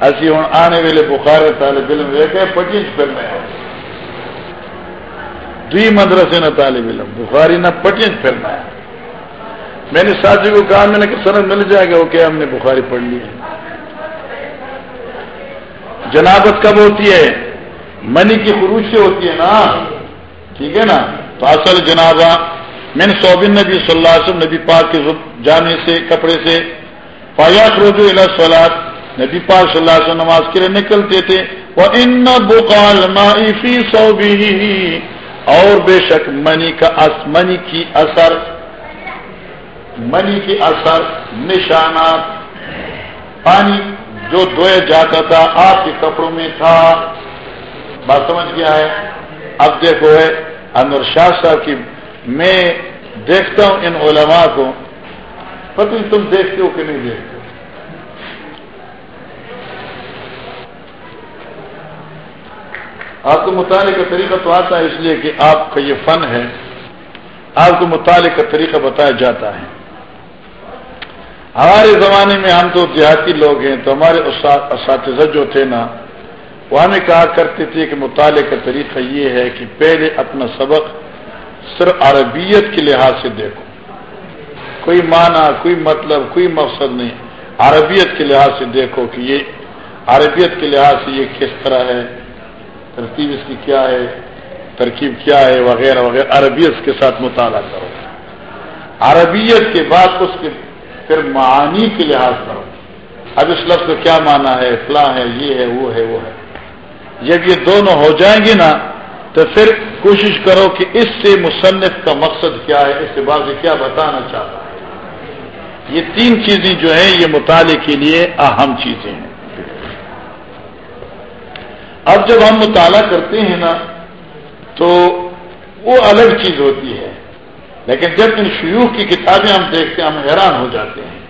ایسی ہوں آنے والے بخار طالب علم دیکھے پچیس فلمیں دو مدرسے نہ طالب علم، بخاری نہ پچیس فلم ہے میں نے ساتھی کو کہا، میں نے کہ سند مل جائے گا، وہ کیا ہم نے بخاری پڑھ لی۔ ہے جنابت کب ہوتی ہے؟ منی کی خروج سے ہوتی ہے نا۔ ٹھیک ہے نا؟ تو اصل جنابہ میں نے صوبین نبی صلی اللہ علیہ وسلم، نبی پاک کے جانے سے، کپڑے سے فایات روزو سولاد نبی پاک صلی اللہ علیہ وسلم نماز کے لیے نکلتے تھے۔ وہ ان بکال فی سو اور بے شک منی کا منی کی اثر منی کی اثر نشانات پانی جو دھویا جاتا تھا، آپ کے کپڑوں میں تھا۔ بات سمجھ گیا ہے؟ اب دیکھو ہے، انور شاہ صاحب کی میں دیکھتا ہوں ان علماء کو، پتہ تم دیکھتے ہو کہ نہیں دیکھتے۔ آپ کو مطالعے کا طریقہ تو آتا ہے اس لیے کہ آپ کا یہ فن ہے، آپ کو مطالعے کا طریقہ بتایا جاتا ہے۔ ہمارے زمانے میں ہم تو دیہاتی لوگ ہیں، تو ہمارے اساتذہ جو تھے نا، وہ ہمیں کہا کرتے تھے کہ مطالعے کا طریقہ یہ ہے کہ پہلے اپنا سبق صرف عربیت کے لحاظ سے دیکھو۔ کوئی معنی، کوئی مطلب کوئی مقصد نہیں۔ عربیت کے لحاظ سے دیکھو کہ یہ، عربیت کے لحاظ سے یہ کس طرح ہے۔ ترتیب اس کی کیا ہے، ترکیب کیا ہے وغیرہ وغیرہ، عربیت کے ساتھ مطالعہ کرو۔ عربیت کے بعد اس کے پھر معانی کے لحاظ کرو۔ اب اس لفظ کا کیا معنی ہے؟ فلاں ہے، یہ ہے، وہ ہے وہ ہے۔ جب یہ دونوں ہو جائیں گے نا، تو پھر کوشش کرو کہ اس سے مصنف کا مقصد کیا ہے، اس سے بعد کیا بتانا چاہتا ہے۔ یہ تین چیزیں جو ہیں، یہ مطالعے کے لیے اہم چیزیں ہیں۔ اب جب ہم مطالعہ کرتے ہیں نا، تو وہ الگ چیز ہوتی ہے۔ لیکن جب ان شیوخ کی کتابیں ہم دیکھتے ہیں، ہم حیران ہو جاتے ہیں۔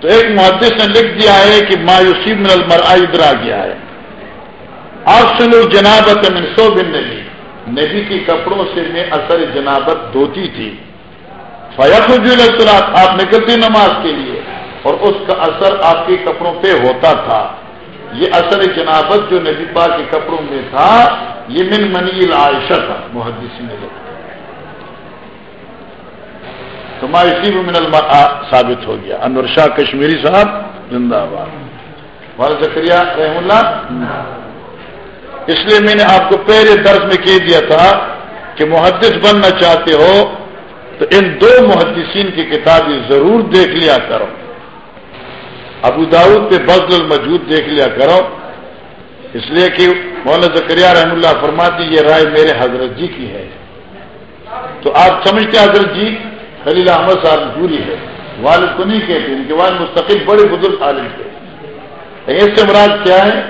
تو ایک محدث نے لکھ دیا ہے کہ مایوسی من المرآ ادرا گیا ہے۔ آپ سنو جنابت من سو بن نبی نبی کی کپڑوں سے میں اثر جنابت دھوتی تھی۔ فیق الصلاط آپ نکلتی نماز کے لیے۔ اور اس کا اثر آپ کے کپڑوں پہ ہوتا تھا۔ یہ اثر جنابت جو نبی پاک کے کپڑوں میں تھا، یہ من منی عائشہ تھا محدثی نے لکھا۔ تو اسی بھی من المرآ ثابت ہو گیا۔ انور شاہ کشمیری صاحب، زندہ آباد۔ مولانا زکریہ رحم اللہ۔ اس لیے میں نے آپ کو پہلے درس میں کہہ دیا تھا کہ محدث بننا چاہتے ہو تو ان دو محدثین کی کتابیں ضرور دیکھ لیا کرو۔ ابو داود پہ بزل المجود دیکھ لیا کرو۔ اس لیے کہ مولانا زکریہ رحم اللہ فرماتی یہ رائے میرے حضرت جی کی ہے۔ تو آپ سمجھتے حضرت جی خلیل احمد صاحب پوری ہے۔ والد کو نہیں کہتے، ان کے والد مستقل بڑے بزرگ عالم تھے۔ اس سے مراد کیا ہے؟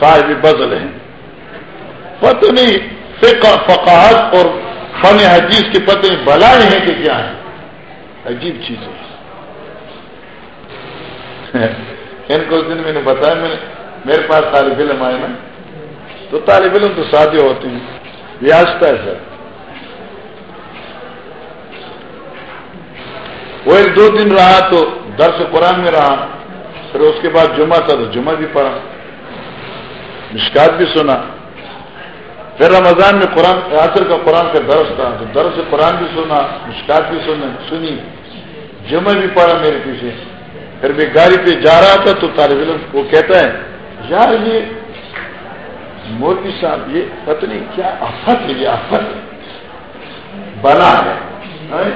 صاحب بزل ہیں۔ پتہ نہیں، فقہ فقاحت اور فن حدیث کی پتہ نہیں بلائیں ہیں کہ کیا ہے عجیب چیز ہے۔ ان کو دن میں نے بتایا، میں میرے پاس طالب علم آئے نا۔ تو طالب علم تو سادے ہوتے ہیں۔ ریاست ہے سر۔ وہ ایک دو دن رہا تو درس قرآن میں رہا۔ پھر اس کے بعد جمعہ تھا تو جمعہ بھی پڑھا۔ مشکات بھی سنا۔ پھر رمضان میں قرآن عصر کا قرآن کا درس تھا۔ تو درس قرآن بھی سنا، مشکات بھی سنا، سنی۔ جمعہ بھی پڑھا میرے پیچھے۔ پھر میں گاڑی پہ جا رہا تھا تو طالب علم وہ کہتا ہے، یار یہ مودی صاحب، یہ پتہ نہیں کیا آفت ہے، یہ آفت بنا ہے۔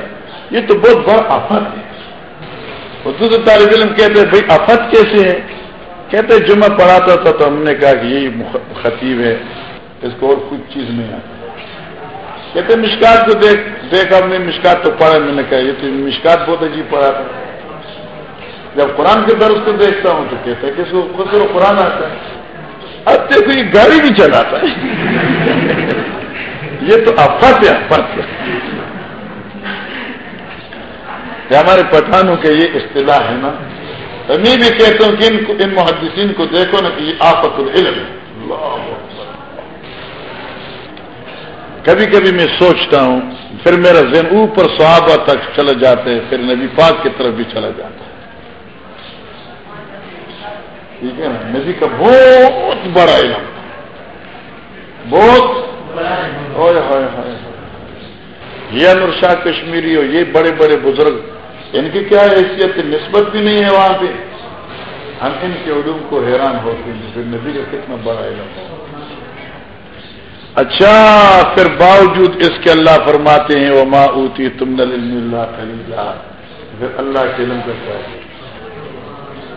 یہ تو بہت بڑا آفت ہے۔ وہ دوسرے طالب علم کہتے ہیں، بھائی آفت کیسے ہے؟ کہتے جمعہ پڑھاتا تھا تو ہم نے کہا کہ یہی خطیب ہے، اس کو اور کچھ چیز نہیں آتی کہتے مشکات کو دیکھ دیکھ، ہم نے مشکات تو پڑھا، میں نے کہا، یہ تو مشکات بہت عجیب پڑھا تھا جب قرآن کے درس کو دیکھتا ہوں تو کہتا ہے کہ اس کو قرآن آتا ہے۔ اب دیکھو یہ گاڑی بھی چلاتا ہے۔ یہ تو افت ہے افت ہے۔ ہمارے پٹھانوں کے یہ اصطلاح ہے نا۔ میں بھی کہتا ہوں کہ ان ان محدثین کو دیکھو نا کہ یہ آفت العلم ہے۔ کبھی کبھی میں سوچتا ہوں، پھر میرا ذہن اوپر صحابہ تک چلا جاتے ہیں پھر نبی پاک کی طرف بھی چلا جاتا ہے۔ ٹھیک ہے نا؟ نبی کا بہت بڑا علم بہت۔ یہ انور شاہ کشمیری ہو یہ بڑے بڑے بزرگ، ان کی کیا حیثیت نسبت بھی نہیں ہے وہاں پہ۔ ہم ان کے علوم کو حیران ہوتے ہیں، پھر نبی کا کتنا بڑا علم اچھا پھر باوجود اس کے اللہ فرماتے ہیں وہ ماں اوتی تم اللہ پھر اللہ کے علم کرتا ہے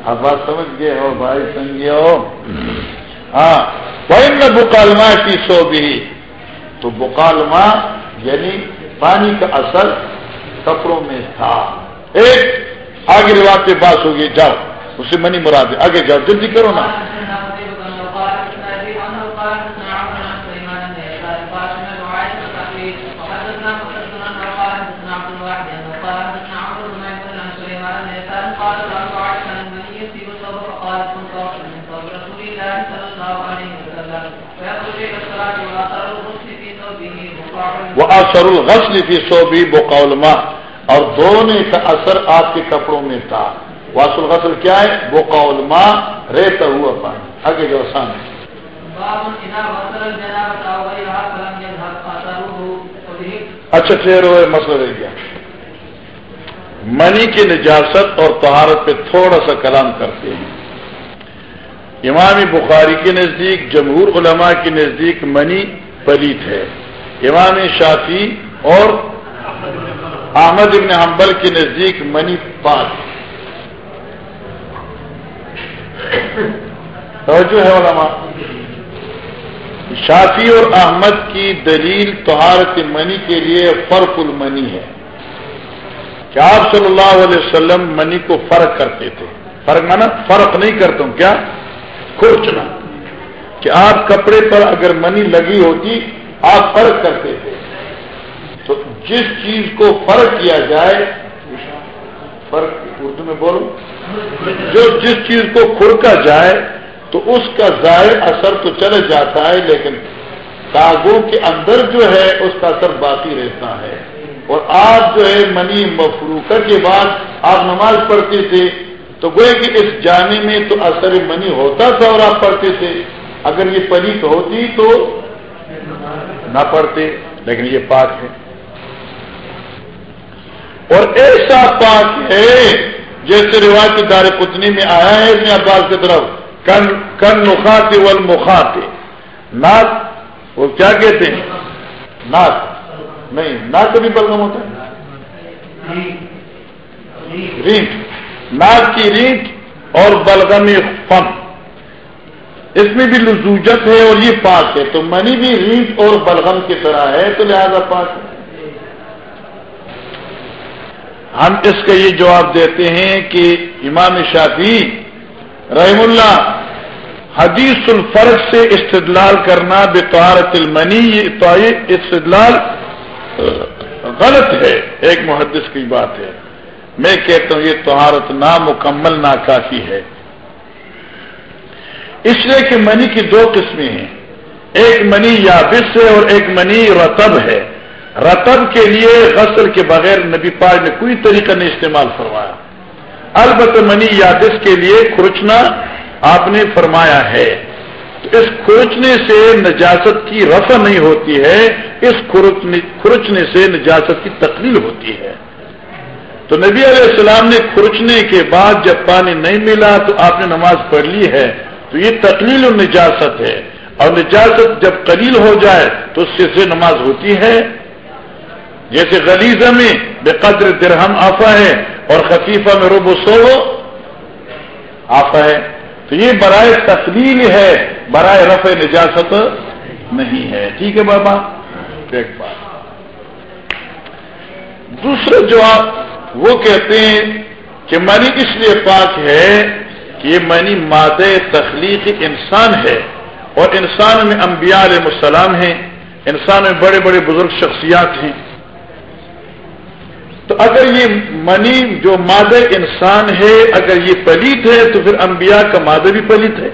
اب بات سمجھ گئے ہو بھائی سنگے ہو؟ ہاں میں بکالما کی سو بھی تو بکالما یعنی پانی کا اثر کپڑوں میں تھا۔ ایک، آگے رواج پہ بات ہوگی، جاؤ۔ اسے منی مراد آگے جاؤ، جلدی کرو نا۔ وہ اثر الغسل فی سو بھی بقولما اور دونوں کا اثر آپ کے کپڑوں میں تھا۔ واس الغسل کیا ہے؟ بقولما رہتا ہوا پانی۔ آگے جو آسان ہے۔ اچھا ٹھہرو مسئلہ رہ گیا۔ منی کی نجاست اور طہارت پہ تھوڑا سا کلام کرتے ہیں۔ امام بخاری کے نزدیک، جمہور علماء کے نزدیک منی پلیت ہے۔ امام شافی اور احمد ابن حنبل کے نزدیک منی پاک توجہ ہے علماء۔ شافی اور احمد کی دلیل طہارت منی کے لیے فرق المنی ہے۔ کہ آپ صلی اللہ علیہ وسلم منی کو فرق کرتے تھے؟ فرق مانا فرق نہیں کرتا ہوں، کیا؟ کھرچنا کہ آپ کپڑے پر اگر منی لگی ہوتی آپ فرق کرتے تھے۔ تو جس چیز کو فرق کیا جائے، فرق اردو میں بولوں، جو جس چیز کو کھڑکا جائے، تو اس کا ظاہر اثر تو چلے جاتا ہے، لیکن کاغوں کے اندر جو ہے، اس کا اثر باقی رہتا ہے۔ اور آپ جو ہے، منی مفروقہ کے بعد آپ نماز پڑھتے تھے، تو گوئے کہ اس جانے میں تو اثر منی ہوتا تھا اور آپ پڑھتے تھے۔ اگر یہ پلیت ہوتی تو نہ پڑھتے، لیکن یہ پاک ہے اور ایسا پاک ہے جیسے روایت دار پتنی میں آیا ہے، ابن عباس کی طرف، کن کن نخاتے ول مخاتے ناک وہ کیا کہتے ہیں؟ ناک نہیں ناک بھی بلغم ہوتا ہے۔ رینٹ ناک کی رینٹ اور بلغم فن اس میں بھی لزوجت ہے اور یہ پاک ہے تو منی بھی رینٹ اور بلغم کی طرح ہے تو لہذا پاک ہے۔ ہم اس کا یہ جواب دیتے ہیں کہ امام شافی رحم اللہ حدیث الفرق سے استدلال کرنا بطارت المنی، یہ استدلال غلط ہے، ایک محدث کی بات ہے۔ میں کہتا ہوں یہ طہارت نامکمل ناکافی ہے۔ اس لیے کہ منی کی دو قسمیں ہیں۔ ایک منی یابس ہے اور ایک منی رتب ہے۔ رتب کے لیے غسل کے بغیر نبی پاک نے کوئی طریقہ نہیں استعمال فرمایا۔ البت منی یادس کے لیے کھرچنا آپ نے فرمایا ہے۔ تو اس کھرچنے سے نجاست کی رفع نہیں ہوتی ہے، اس کھرچنے سے نجاست کی تقلیل ہوتی ہے۔ تو نبی علیہ السلام نے کھرچنے کے بعد جب پانی نہیں ملا تو آپ نے نماز پڑھ لی ہے۔ تو یہ تقلیل و نجاست ہے۔ اور نجاست جب قلیل ہو جائے تو اس سے نماز ہوتی ہے۔ جیسے غلیزہ میں بے قدر درہم آفا ہے اور خفیفہ میں روبو سو آفا ہے۔ تو یہ برائے تقلیل ہے، برائے رفع نجاست نہیں ہے۔ ٹھیک ہے بابا؟ ایک بات۔ دوسرا جواب وہ کہتے ہیں کہ منی اس لیے پاک ہے کہ یہ منی ماد تخلیق انسان ہے اور انسان میں انبیاء علیہ السلام ہیں، انسان میں بڑے بڑے بزرگ شخصیات ہیں۔ تو اگر یہ منی جو مادہ انسان ہے، اگر یہ پلیت ہے، تو پھر انبیاء کا مادہ بھی پلیت ہے۔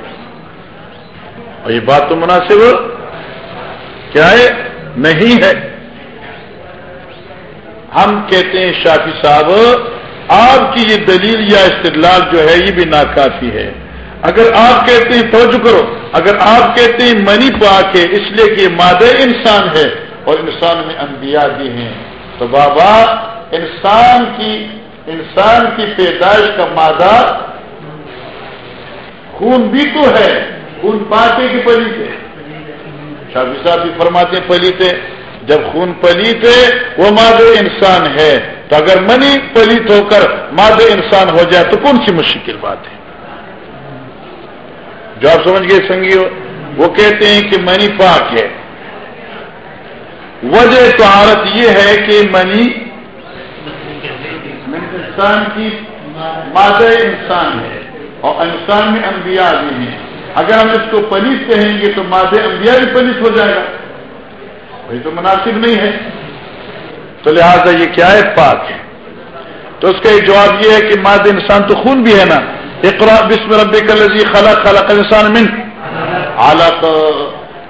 اور یہ بات تو مناسب کیا ہے؟ نہیں ہے۔ ہم کہتے ہیں شافی صاحب آپ کی یہ دلیل یا استدلال جو ہے یہ بھی ناکافی ہے۔ اگر آپ کہتے ہیں توجہ کرو، اگر آپ کہتے ہیں منی پاک ہے، اس لیے کہ مادہ انسان ہے اور انسان میں انبیاء بھی ہیں۔ تو بابا، انسان کی انسان کی پیدائش کا مادہ خون بھی تو ہے، خون پاتے کی پلی تھے شافی صاحب بھی فرماتے پلی تھے جب خون پلی تھے وہ ماد انسان ہے۔ تو اگر منی پلیت ہو کر ماد انسان ہو جائے تو کون سی مشکل بات ہے؟ جو آپ سمجھ گئے سنگی وہ کہتے ہیں کہ منی پاک ہے۔ وجہ طہارت یہ ہے کہ منی انسان کی مادہ انسان ہے اور انسان میں انبیاء بھی ہیں۔ اگر ہم اس کو پلیت کہیں گے تو مادہ انبیاء بھی پلیت ہو جائے گا۔ وہی تو مناسب نہیں ہے۔ تو لہذا یہ کیا ہے پاک ہے؟ تو اس کا ایک جواب یہ ہے کہ ماد انسان تو خون بھی ہے نا۔ اقرا بسم رب کلزی خلق خلق انسان من حالت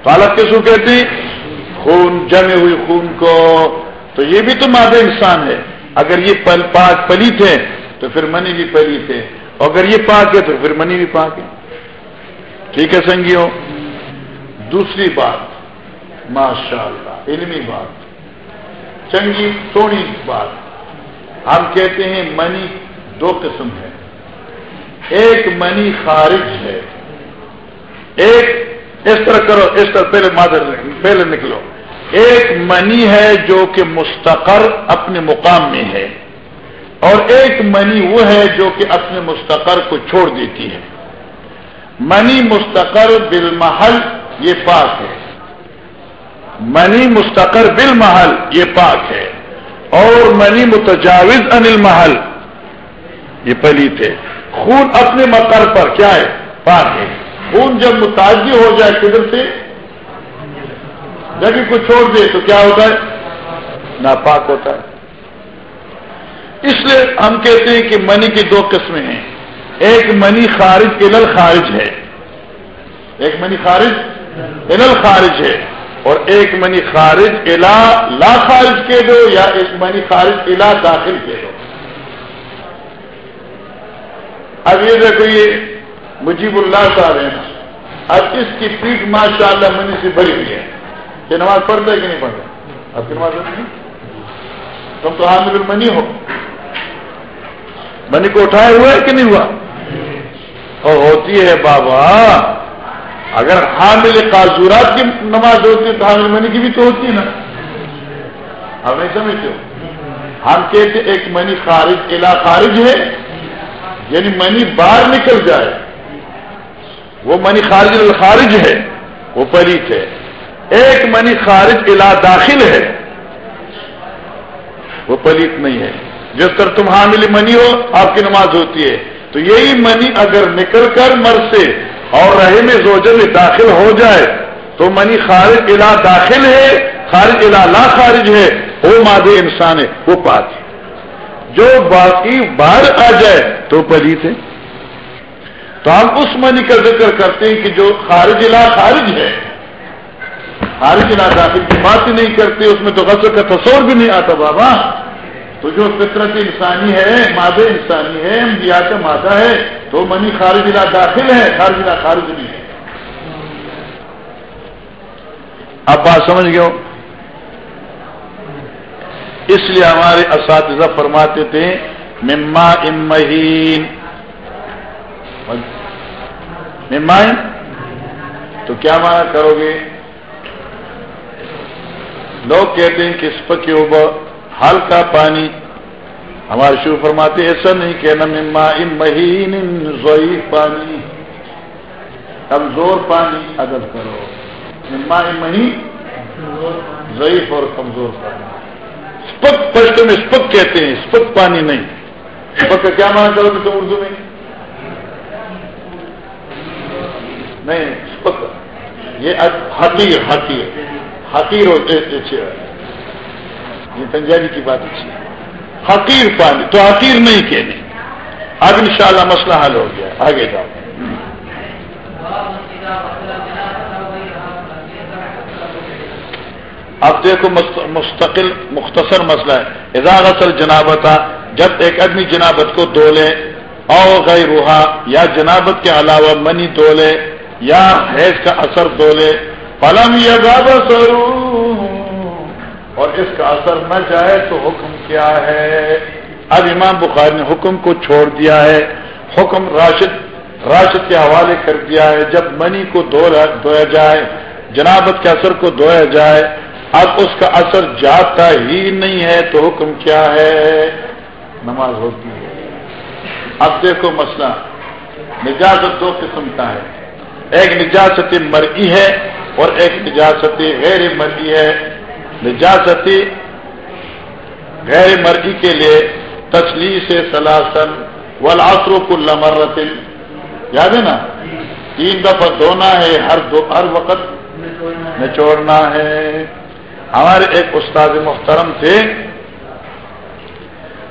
حالت کس کو ہیں؟ خون جمے ہوئی خون کو۔ تو یہ بھی تو ماد انسان ہے۔ اگر یہ پل، پاک پلیت ہے، تو پھر منی بھی پلیت ہے۔ اگر یہ پاک ہے، تو پھر منی بھی پاک ہے۔ ٹھیک ہے سنگیوں؟ دوسری بات ماشاء اللہ علمی بات۔ چنگی سونی بات۔ ہم کہتے ہیں منی دو قسم ہے۔ ایک منی خارج ہے۔ ایک اس طرح کرو، اس طرح پہلے مادر پہلے نکلو۔ ایک منی ہے جو کہ مستقر اپنے مقام میں ہے۔ اور ایک منی وہ ہے جو کہ اپنے مستقر کو چھوڑ دیتی ہے۔ منی مستقر بالمحل یہ پاک ہے۔ منی مستقر بالمحل، یہ پاک ہے۔ اور منی متجاوز انل محل یہ پلیت ہے۔ خون اپنے مقر پر، کیا ہے؟ پاک ہے۔ خون جب متاثر ہو جائے کدھر سے؟ جگہ کو چھوڑ دے تو کیا ہوتا ہے؟ ناپاک ہوتا ہے۔ اس لیے ہم کہتے ہیں کہ منی کی دو قسمیں ہیں۔ ایک منی خارج الل خارج ہے۔ ایک منی خارج الل خارج ہے۔ اور ایک منی خارج الا لا خارج کے دو یا ایک منی خارج الا داخل کے دو۔ اب یہ دیکھو یہ مجیب اللہ صاحب ہیں۔ اب اس کی پیٹ ماشاء اللہ منی سے بھری ہوئی ہے۔ نماز پڑھتا ہے کہ نہیں پڑھتا آپ کی نماز تم تو حامل المنی ہو۔ منی کو اٹھائے ہوا ہے کہ نہیں ہوا؟ اور ہوتی ہے بابا اگر حامل قاضورات کی نماز ہوتی ہے تو حامل منی کی بھی تو ہوتی ہے نا؟ ہم نہیں سمجھتے ہو؟ ہم کہتے ایک منی خارج علا خارج ہے یعنی منی باہر نکل جائے۔ وہ منی خارج الخارج ہے، وہ پلیت ہے۔ ایک منی خارج علا داخل ہے، وہ پلیت نہیں ہے۔ جس طرح تم حامل منی ہو، آپ کی نماز ہوتی ہے۔ تو یہی منی اگر نکل کر مر سے اور رہے میں زوجل میں داخل ہو جائے تو منی خارج علا داخل ہے، خارج علا لا خارج ہے۔ وہ مادے انسان ہے، وہ پاک ہے۔ جو باقی باہر آ جائے تو پلیت ہے۔ تو ہم اس منی کا ذکر کرتے ہیں کہ جو خارج علا خارج ہے۔ خارج علا داخل کی بات ہی نہیں کرتے، اس میں تو غسل کا تصور بھی نہیں آتا بابا۔ تو جو فطرت انسانی ہے، مادہ انسانی ہے، انبیاء کا مادہ ہے، تو منی خارج علا داخل ہے، خارج علا خارج نہیں ہے۔ اب بات سمجھ گئے اس لیے ہمارے اساتذہ فرماتے تھے، مما امہین۔ مما تو کیا مانا کرو گے؟ لوگ کہتے ہیں کہ اس پر کے ہلکا پانی۔ ہمارے شروع فرماتے ایسا نہیں کہنا، مما مہین ضعیف پانی۔ کمزور پانی ادب کرو۔ مما مہین ضعیف اور کمزور پانی۔ اسپک پشتوں میں اسپک کہتے ہیں اسپک پانی نہیں۔ اسپک کا کیا مانا کرو گے تم اردو میں؟ نہیں اسپک یہ حقیر حقیر۔ حقیر ہوتے یہ پنجابی کی بات اچھی ہے۔ حقیر پانی، تو حقیر نہیں کہنے اب انشاءاللہ مسئلہ حل ہو گیا، آگے جاؤ۔ اب دیکھو مستقل، مختصر مسئلہ ہے۔ اذا غسل جنابتا جب ایک آدمی جنابت کو دو لے او گئی روحا یا جنابت کے علاوہ منی دو لے یا حیض کا اثر دو لے پلم یا اور اس کا اثر نہ جائے تو حکم کیا ہے؟ اب امام بخاری نے حکم کو چھوڑ دیا ہے۔ حکم راشد راشد کے حوالے کر دیا ہے۔ جب منی کو دھویا جائے، جنابت کے اثر کو دھویا جائے، اب اس کا اثر جاتا ہی نہیں ہے تو حکم کیا ہے؟ نماز ہوتی ہے۔ اب دیکھو مسئلہ۔ نجازت دو قسم کا ہے۔ ایک نجازت مرئی ہے اور ایک نجازت غیر مرئی ہے۔ نجازتی غیر مرضی کے لیے تسلی سے سلاسن ولاسرو کو لمرتن یاد ہے نا؟ تین دفعہ دھونا ہے، ہر دو، ہر وقت نچوڑنا ہے. ہمارے ایک استاد محترم تھے،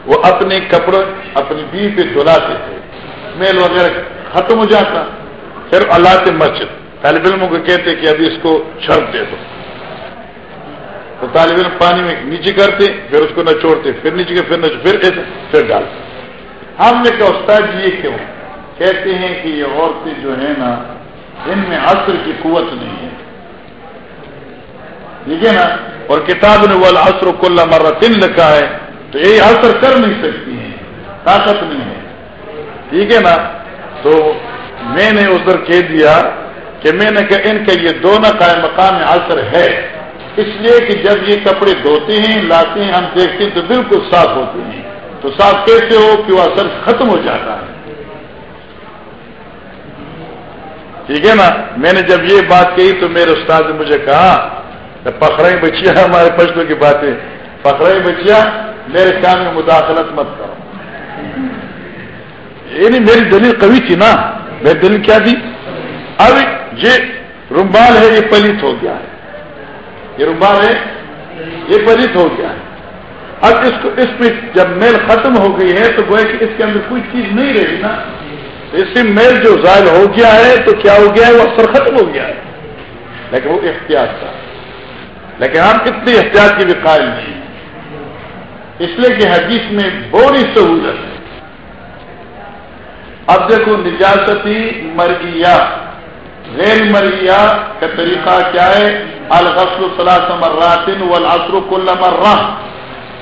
وہ اپنے کپڑے اپنی بیوی پہ دھلاتے تھے. میل وغیرہ ختم ہو جاتا، پھر اللہ کے مسجد، طالب علموں کو کہتے کہ ابھی اس کو شرط دے دو. تو طالب علم پانی میں نیچے کرتے، پھر اس کو نہ چھوڑتے پھر نیچے کے، پھر نہ پھر ایسے، پھر ڈالتے۔ ہم نے کہا، استاد جی، یہ کیوں؟ کہتے ہیں کہ یہ عورتیں جو ہیں نا، ان میں عصر کی قوت نہیں ہے۔ ٹھیک ہے نا؟ اور کتاب نے وہ عصر کو مرہ دن لکھا ہے، تو یہ اثر کر نہیں سکتی ہیں، طاقت نہیں ہے۔ ٹھیک ہے نا؟ تو میں نے ادھر کہہ دیا کہ میں نے کہا، ان کا یہ دونوں قائم مقام اثر ہے۔ اس لیے کہ جب یہ کپڑے دھوتے ہیں، لاتے ہیں، ہم دیکھتے ہیں تو بالکل صاف ہوتے ہیں۔ تو صاف کیسے ہو کہ وہ اثر ختم ہو جاتا ہے۔ ٹھیک ہے نا؟ میں نے جب یہ بات کہی تو میرے استاد نے مجھے کہا پکڑے بچیا ہمارے پشتوں کی باتیں۔ پکڑے بچیا میرے کام میں مداخلت مت کرو۔ یہ نہیں میری دلیل کبھی تھی نا؟ میری دلیل کیا تھی اب یہ رمبال ہے، یہ پلیت ہو گیا ہے۔ یہ روبار ہے یہ پلت ہو گیا۔ ہے اب اس کو اس میں جب میل ختم ہو گئی ہے تو گوئے کہ اس کے اندر کوئی چیز نہیں رہی نا۔ اس سے میل جو ظاہر ہو گیا ہے تو کیا ہو گیا ہے؟ وہ اثر ختم ہو گیا ہے۔ لیکن وہ احتیاط تھا۔ لیکن ہم اتنی احتیاط کی بھی قائل نہیں۔ اس لیے کہ حدیث میں بڑی سہولت ہے۔ اب دیکھو نجاستی مرگیا غیر مریا کا طریقہ کیا ہے؟ الغسل ثلاث مرات والعصر كل مرہ۔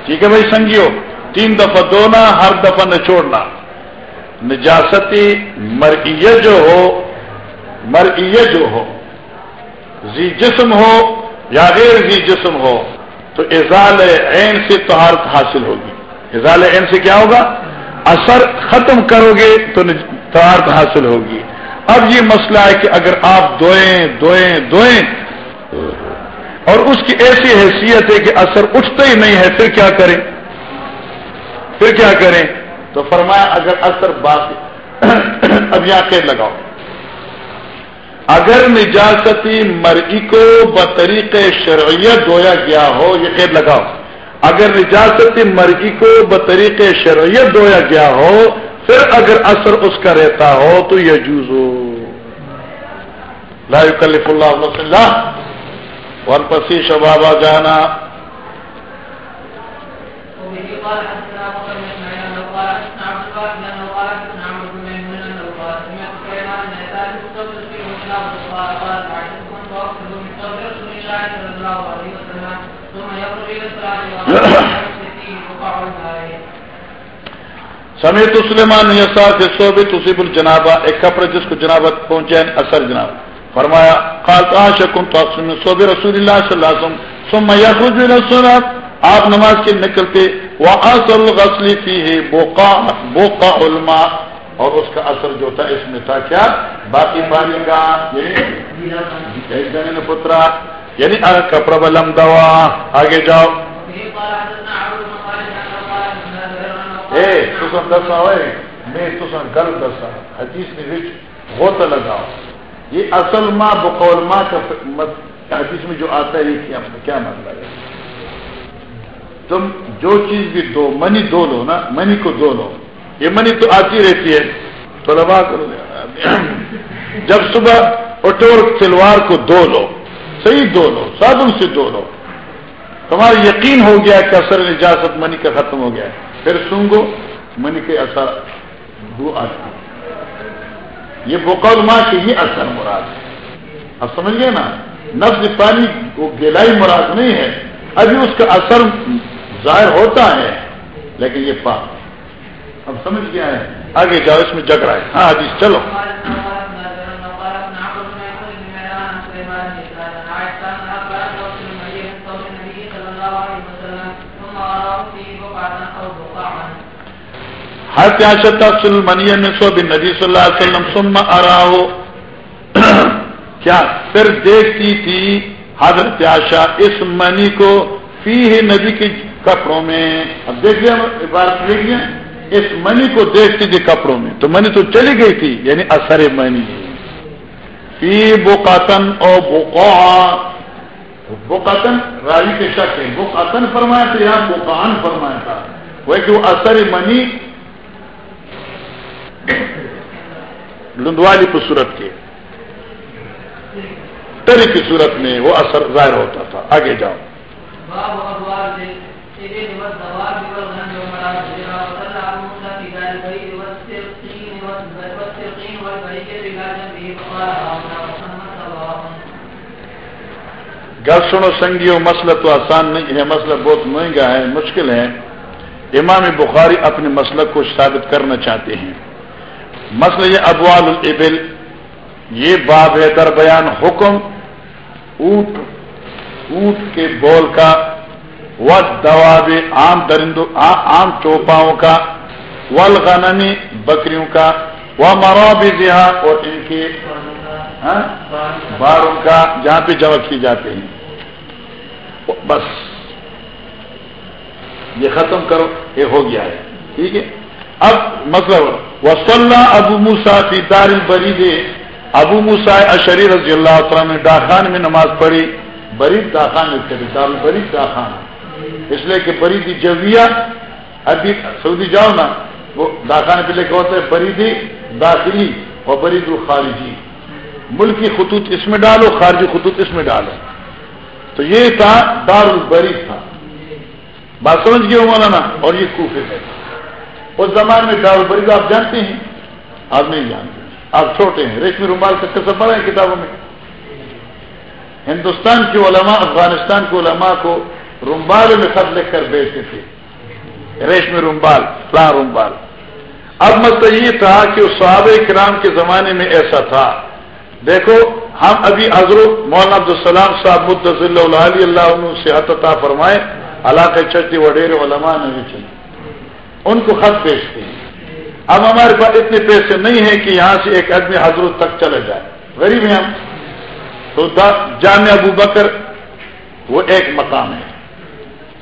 ٹھیک ہے بھائی سنگیو، تین دفعہ دونا ہر دفعہ نچوڑنا۔ نجاستی مرئیہ جو ہو، مرئیہ جو ہو، زی جسم ہو یا غیر زی جسم ہو، تو ازال عین سے طہارت حاصل ہوگی۔ ازال عین سے کیا ہوگا؟ اثر ختم کرو گے تو طہارت حاصل ہوگی۔ اب یہ مسئلہ ہے کہ اگر آپ دوئیں دوئیں دوئیں، اور اس کی ایسی حیثیت ہے کہ اثر اٹھتا ہی نہیں ہے، پھر کیا کریں؟ پھر کیا کریں؟ تو فرمایا اگر اثر باقی اب یہاں قید لگاؤ۔ اگر نجاستی مرئی کو بطریق شرعیت دھویا گیا ہو، یہ قید لگاؤ۔ اگر نجاستی مرئی کو بطریق شرعیت دھویا گیا ہو پھر اگر اثر اس کا رہتا ہو تو یہ جوزو لا کلف اللہ اللہ ون پسی شبابا جانا۔ سمیت سلیمان یسا کے تصیب الجنابہ، ایک کپڑے جس کو جنابت پہنچے اثر جناب۔ فرمایا قالت عاشقن تقسم صوب رسول اللہ صلی اللہ علیہ وسلم، ثم يخرج الى الصلاه آپ نماز کے نکلتے واصل الغسل فيه بقاء بقاء الماء۔ اور اس کا اثر جو تھا، اس میں تھا کیا؟ باقی پانی کا یعنی پترا یعنی کپڑا بلم دوا آگے جاؤ۔ دسا ہوئے میں تسان گل دسا حدیث میں غوط لگاؤ۔ یہ اصل ماں بقول ماں کا حدیث میں جو آتا ہے، یہ کیا مطلب ہے؟ تم جو چیز بھی دو، منی دو لو نا، منی کو دو لو۔ یہ منی تو آتی رہتی ہے۔ تو لبا کرو جب صبح اٹور سلوار کو دو لو۔ صحیح دو لو، صابن سے دو لو۔ تمہارا یقین ہو گیا کہ اثر اجازت منی کا ختم ہو گیا ہے۔ پھر سونگو منی کے اثر دو آتی۔ یہ بقول ماں کے ہی اثر مراد ہے۔ اب سمجھ گئے نا، نفس پانی کو گلائی مراد نہیں ہے۔ ابھی اس کا اثر ظاہر ہوتا ہے، لیکن یہ پاک۔ اب سمجھ گیا ہے؟ آگے جاؤ، اس میں جگ رہا ہے۔ ہاں حدیث، چلو۔ ہر پیاشتا سلمنی میں سو بن نبی صلی اللہ علیہ وسلم سم اراؤ کیا پھر دیکھتی تھی حضرت پیاشا اس منی کو فی نبی کے کپڑوں میں؟ اب دیکھ لیا، عبارت دیکھ لیا۔ اس منی کو دیکھتی تھی کپڑوں میں۔ تو منی تو چلی گئی تھی یعنی اثر منی۔ فی بوکاتن او بوکا بوکاتن راوی کے شک ہے۔ بوکاتن فرمایا تھا یا بوکان فرمایا تھا۔ وہ کہ وہ اثر منی لندوالی کی صورت کے تری کی صورت میں وہ اثر ظاہر ہوتا تھا۔ آگے جاؤ۔ گل سنو سنگیو مسئلہ تو آسان نہیں ہے مسئلہ بہت مہنگا ہے مشکل ہے۔ امام بخاری اپنے مسئلہ کو ثابت کرنا چاہتے ہیں۔ مسئلہ یہ ابوال الابل، یہ باب ہے در بیان حکم اونٹ اونٹ کے بول کا و دواب عام درندوں عام چوپاؤں کا ول غنمی بکریوں کا وہ مراب اور ان کے ہاں، باروں کا، جہاں پہ جمع کی جاتے ہیں۔ بس، یہ ختم کرو، یہ ہو گیا ہے، ٹھیک ہے؟ اب مطلب وصلہ ابو موسا فی دار البری دے ابو موسا اشری رضی اللہ تعالیٰ نے ڈاخان میں نماز پڑھی۔ برید داخان دار البری داخان اس لیے کہ بریدی جویا ابھی سعودی جاؤ نا، وہ داخان پہ لے کے ہوتا ہے؟ بریدی داخلی اور برید الخارجی ملکی خطوط اس میں ڈالو، خارجی خطوط اس میں ڈالو۔ تو یہ تھا دار البری تھا۔ بات سمجھ گئے مولانا؟ اور یہ کوفے ہے اس زمانے میں دار البری آپ جانتے ہیں، آپ نہیں جانتے۔ آپ چھوٹے ہیں۔ ریشمی رومال کا قصہ پڑھا ہے کتابوں میں۔ ہندوستان کے علماء، افغانستان کے علماء کو رومبال میں خط لکھ کر بیچتے تھے۔ ریشمی رومبال، فلاں رومبال۔ اب مسئلہ یہ تھا کہ اس صحابہ کرام کے زمانے میں ایسا تھا۔ دیکھو، ہم ابھی حضرت مولانا عبدالسلام صاحب مدض علی اللہ عنہ سے عطا فرمائے علاقہ چٹی وڈیر علماء نے چلے ان کو خط بیچتے ہیں۔ اب ہمارے پاس اتنے پیسے نہیں ہیں کہ یہاں سے ایک آدمی حضرت تک چلے جائے۔ غریب ہیں ہم۔ تو جامع ابو بکر، وہ ایک مقام ہے۔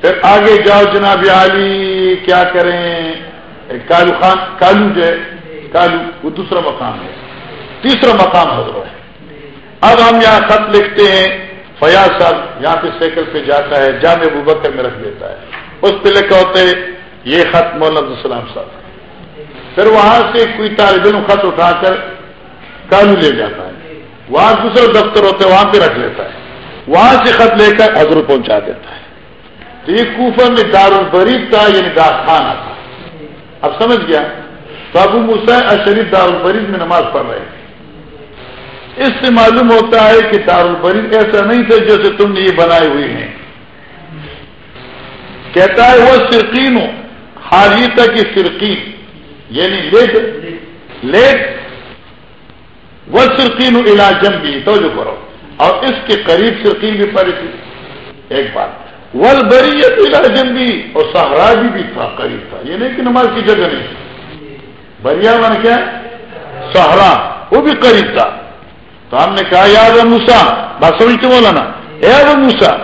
پھر آگے جاؤ جناب علی، کیا کریں؟ کالو خان، کالو جو ہے، کالو، وہ دوسرا مقام ہے۔ تیسرا مقام حضرت ہے۔ اب ہم یہاں خط لکھتے ہیں۔ فیاض صاحب یہاں پہ سائیکل پہ جاتا ہے، جامع ابو بکر میں رکھ دیتا ہے۔ اس پہ لکھا ہوتا ہے یہ خط مولانا السلام صاحب پھر وہاں سے کوئی طالب علم خط اٹھا کر کالو لے جاتا ہے۔ وہاں دوسرے دفتر ہوتے وہاں پہ رکھ لیتا ہے۔ وہاں سے خط لے کر حضر پہنچا دیتا ہے۔ تو یہ کوفر میں دار البریف تھا یعنی ڈاک تھا۔ اب سمجھ گیا؟ تو ابو مسا اشریف دار البریف میں نماز پڑھ رہے تھے اس سے معلوم ہوتا ہے کہ دار البریف ایسا نہیں تھا جیسے تم نے یہ بنائے ہوئے ہیں۔ کہتا ہے وہ سرقین ہو حال ہی تک یہ سرقین یعنی لیٹ لیٹ وہ سرقین علاجم بھی تو جو کرو۔ اور اس کے قریب سرقین بھی پڑی تھی، ایک بات ول بریت علاجم بھی اور سہرا بھی تھا، قریب تھا۔ یہ نہیں کہ نماز کی جگہ نہیں۔ بریا من کیا؟ سہرا وہ بھی قریب تھا۔ تو ہم نے کہا یاد موسا بات سمجھتے بولا نا اے موسا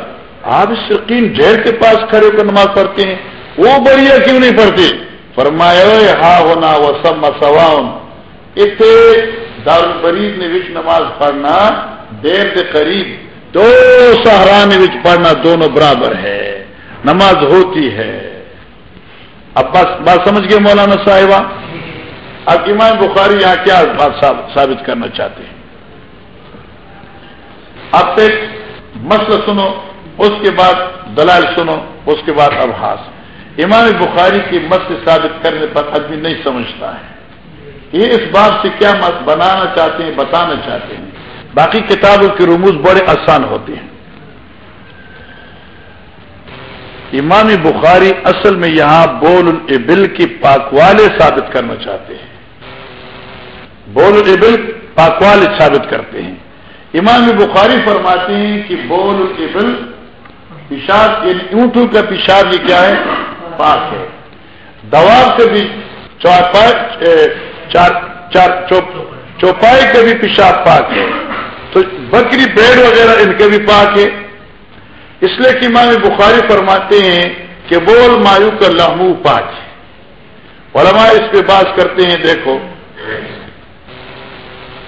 آپ سرقین جہر کے پاس کھڑے ہو کر نماز پڑھتے ہیں۔ وہ بڑھیا کیوں نہیں پڑھتے فرمایا ہا ہونا وہ سب مسواؤن اتنے دار البرید نے وچ نماز پڑھنا، دیر کے قریب دو سہرانے وچ پڑھنا دونوں برابر ہے، نماز ہوتی ہے۔ اب بس، بات سمجھ گئے مولانا صاحبہ؟ اب امام بخاری یہاں کیا بات ثابت کرنا چاہتے ہیں؟ اب تک مسئلہ سنو، اس کے بعد دلائل سنو، اس کے بعد ابحاس امام بخاری کی مت ثابت کرنے پر آدمی نہیں سمجھتا ہے۔ یہ اس بات سے کیا مت بنانا چاہتے ہیں، بتانا چاہتے ہیں۔ باقی کتابوں کے رموز بڑے آسان ہوتے ہیں۔ امام بخاری اصل میں یہاں بول البل کی پاکوالے ثابت کرنا چاہتے ہیں۔ بول البل پاکوالے ثابت کرتے ہیں۔ امام بخاری فرماتے ہیں کہ بول البل پیشاب یعنی اونٹوں کا پیشاب یہ کیا ہے؟ پاک ہے۔ دوا کا بھی چوپائی کا بھی پیشاب پاک ہے۔ تو بکری بیڑ وغیرہ ان کے بھی پاک ہے۔ اس لیے کہ امام بخاری فرماتے ہیں کہ بول مایو کا لہمو پاک ہے۔ علماء اس پہ بات کرتے ہیں، دیکھو۔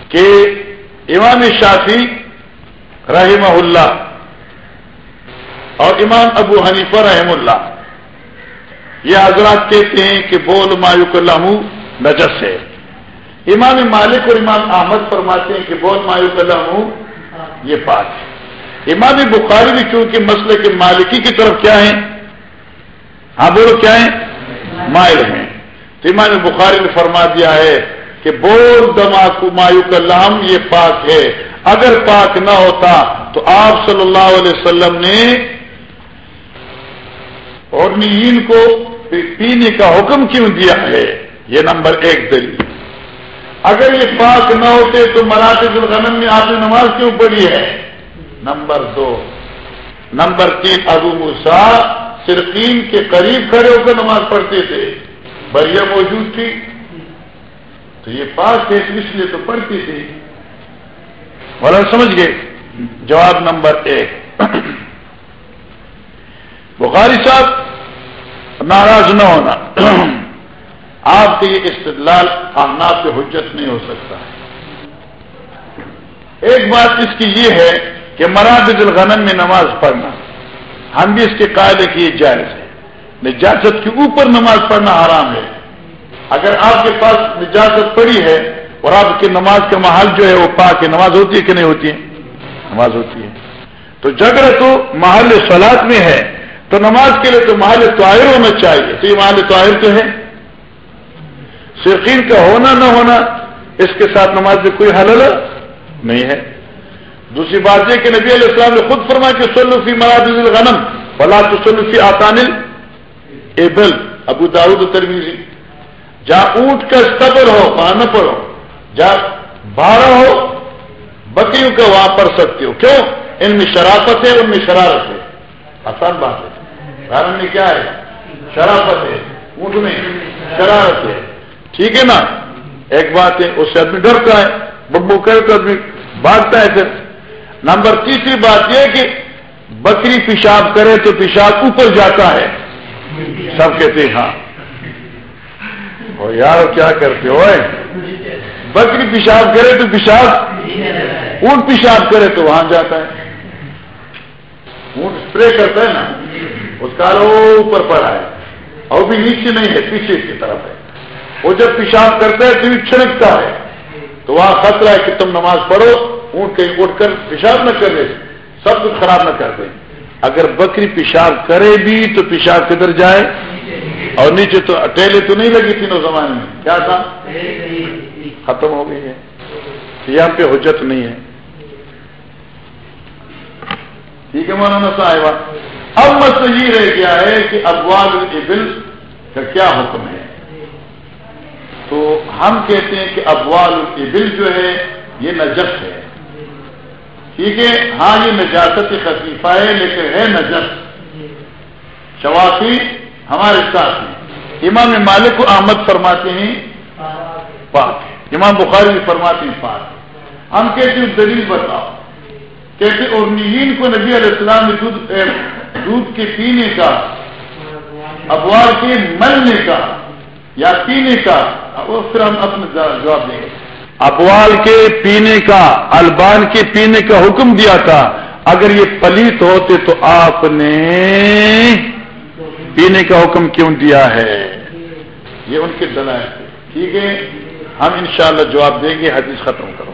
کہ امام شافی رحمہ اللہ اور امام ابو حنیفہ رحم اللہ یہ حضرات کہتے ہیں کہ بول مایو کا لہمو نجس ہے۔ امام مالک اور امام احمد فرماتے ہیں کہ بہت مایو پیدا ہوں یہ پاک ہے۔ امام بخاری بھی چونکہ مسئلے کے مالکی کی طرف کیا ہے ہاں بولو کیا ہے مائل ہیں۔ تو امام بخاری نے فرما دیا ہے کہ بول دماغ مایو کلام یہ پاک ہے۔ اگر پاک نہ ہوتا تو آپ صلی اللہ علیہ وسلم نے اور کو پینے کا حکم کیوں دیا ہے؟ یہ نمبر ایک دلیل۔ اگر یہ پاک نہ ہوتے تو مراکز الغنم میں آپ نے نماز کیوں پڑھی ہے؟ نمبر دو۔ نمبر تین، ابو موسا صرفین کے قریب کھڑے ہو کر نماز پڑھتے تھے۔ بریا موجود تھی۔ تو یہ پاک ہے، اس لیے تو پڑھتی تھی۔ مولانا سمجھ گئے؟ جواب نمبر ایک۔ بخاری صاحب ناراض نہ ہونا۔ آپ کے یہ استدلال احناف سے حجت نہیں ہو سکتا۔ ایک بات اس کی یہ ہے کہ مراد الغنم میں نماز پڑھنا، ہم بھی اس کے قاعدے کی یہ جائز ہے نجازت کے اوپر نماز پڑھنا حرام ہے۔ اگر آپ کے پاس نجازت پڑی ہے اور آپ کی نماز کا محل جو ہے وہ پاک ہے، نماز ہوتی ہے کہ نہیں ہوتی ہے؟ نماز ہوتی ہے۔ تو جگہ تو محل سلاد میں ہے۔ تو نماز کے لیے تو محل طاہر ہونا چاہیے۔ تو یہ محل طاہر تو ہے۔ شرقین کا ہونا نہ ہونا، اس کے ساتھ نماز میں کوئی حل نہیں ہے۔ دوسری بات یہ کہ نبی علیہ السلام نے خود فرمایا کہ سلفی مراد الغنم بلا تو سلفی آتان ایبل ابو داود ترمیزی جہاں اونٹ کا استبل ہو وہاں نہ پڑھو جہاں بارہ ہو، بکریوں کا وہاں پڑھ سکتے ہو۔ کیوں؟ ان میں شرافت ہے، ان میں شرارت ہے۔ آسان بات ہے۔ کارن میں کیا ہے؟ شرافت ہے، اونٹ میں شرارت ہے۔ ٹھیک ہے نا؟ ایک بات ہے، اس سے آدمی ڈرتا ہے، ببو کرے تو آدمی بھاگتا ہے پھر۔ نمبر تیسری بات یہ کہ بکری پیشاب کرے تو پیشاب اوپر جاتا ہے۔ سب کہتے ہیں ہاں۔ یار کیا کرتے ہو بکری پیشاب کرے تو پیشاب، اونٹ پیشاب کرے تو وہاں جاتا ہے۔ اونٹ اسپرے کرتا ہے نا؟ اس کا اوپر پڑا ہے اور بھی نیچے نہیں ہے، پیچھے کی طرف ہے۔ وہ جب پیشاب کرتا ہے تو چھڑکتا ہے۔ تو وہاں خطرہ ہے کہ تم نماز پڑھو، اونٹ کہیں اٹھ کر پیشاب نہ کر لے سب کچھ خراب نہ کر دیں اگر بکری پیشاب کرے بھی تو پیشاب کدھر جائے؟ اور نیچے تو اٹیلے تو نہیں لگی تینوں زمانے میں۔ کیا تھا؟ ختم ہو گئی ہے۔ یہاں پہ حجت نہیں ہے۔ ٹھیک ہے مولانا صاحب اب مسئلہ یہ رہ گیا ہے کہ ابوال البل کا کیا حکم ہے؟ تو ہم کہتے ہیں کہ ابوال البل جو ہے، یہ نجس ہے۔ ٹھیک ہے؟ ہاں یہ نجاست خفیفہ ہے، لیکن ہے نجس۔ شوافی ہمارے ساتھ ہیں۔ امام مالک کو احمد فرماتے ہیں، پاک امام بخاری بھی فرماتے ہیں، پاک ہم کہتے ہیں، دلیل بتاؤ۔ کہتے اور نیین کو نبی علیہ السلام نے دودھ دودھ کے پینے کا ابوار کے ملنے کا یا پینے کا وہ پھر ہم اپنا جواب دیں گے۔ ابوال کے پینے کا البان کے پینے کا حکم دیا تھا۔ اگر یہ پلیت ہوتے تو آپ نے پینے کا حکم کیوں دیا ہے؟ یہ ان کے دلائل تھے۔ ٹھیک ہے؟ ہم انشاءاللہ جواب دیں گے حدیث ختم کرو۔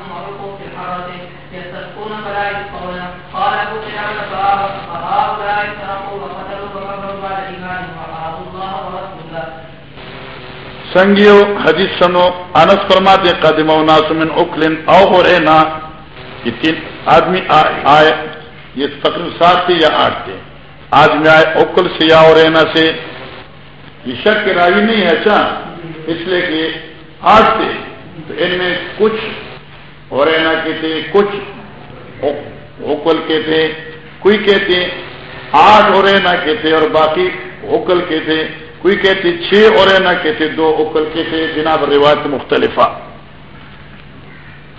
فلا يسقون قال فهؤلاء سرقوا وقتلوا وكفروا بعد الله ورسوله. سنگیو، حدیث سنو انس فرماتے قدم ناس من اکلن او ہو یہ تین آدمی آئے، یہ تقریب سات تھے یا آٹھ تھے آج میں آئے اوکل سے یا اور سے؟ یہ شک کے راوی نہیں ہے اچھا؟ اس لیے کہ آٹھ تھے تو ان میں کچھ اور کے تھے کچھ اوکل کے تھے کوئی کہتے آٹھ اور رینا کے تھے اور باقی اوکل کے تھے کوئی کہتے چھ اور رینا کے تھے دو اوکل کے تھے جناب، روایت مختلف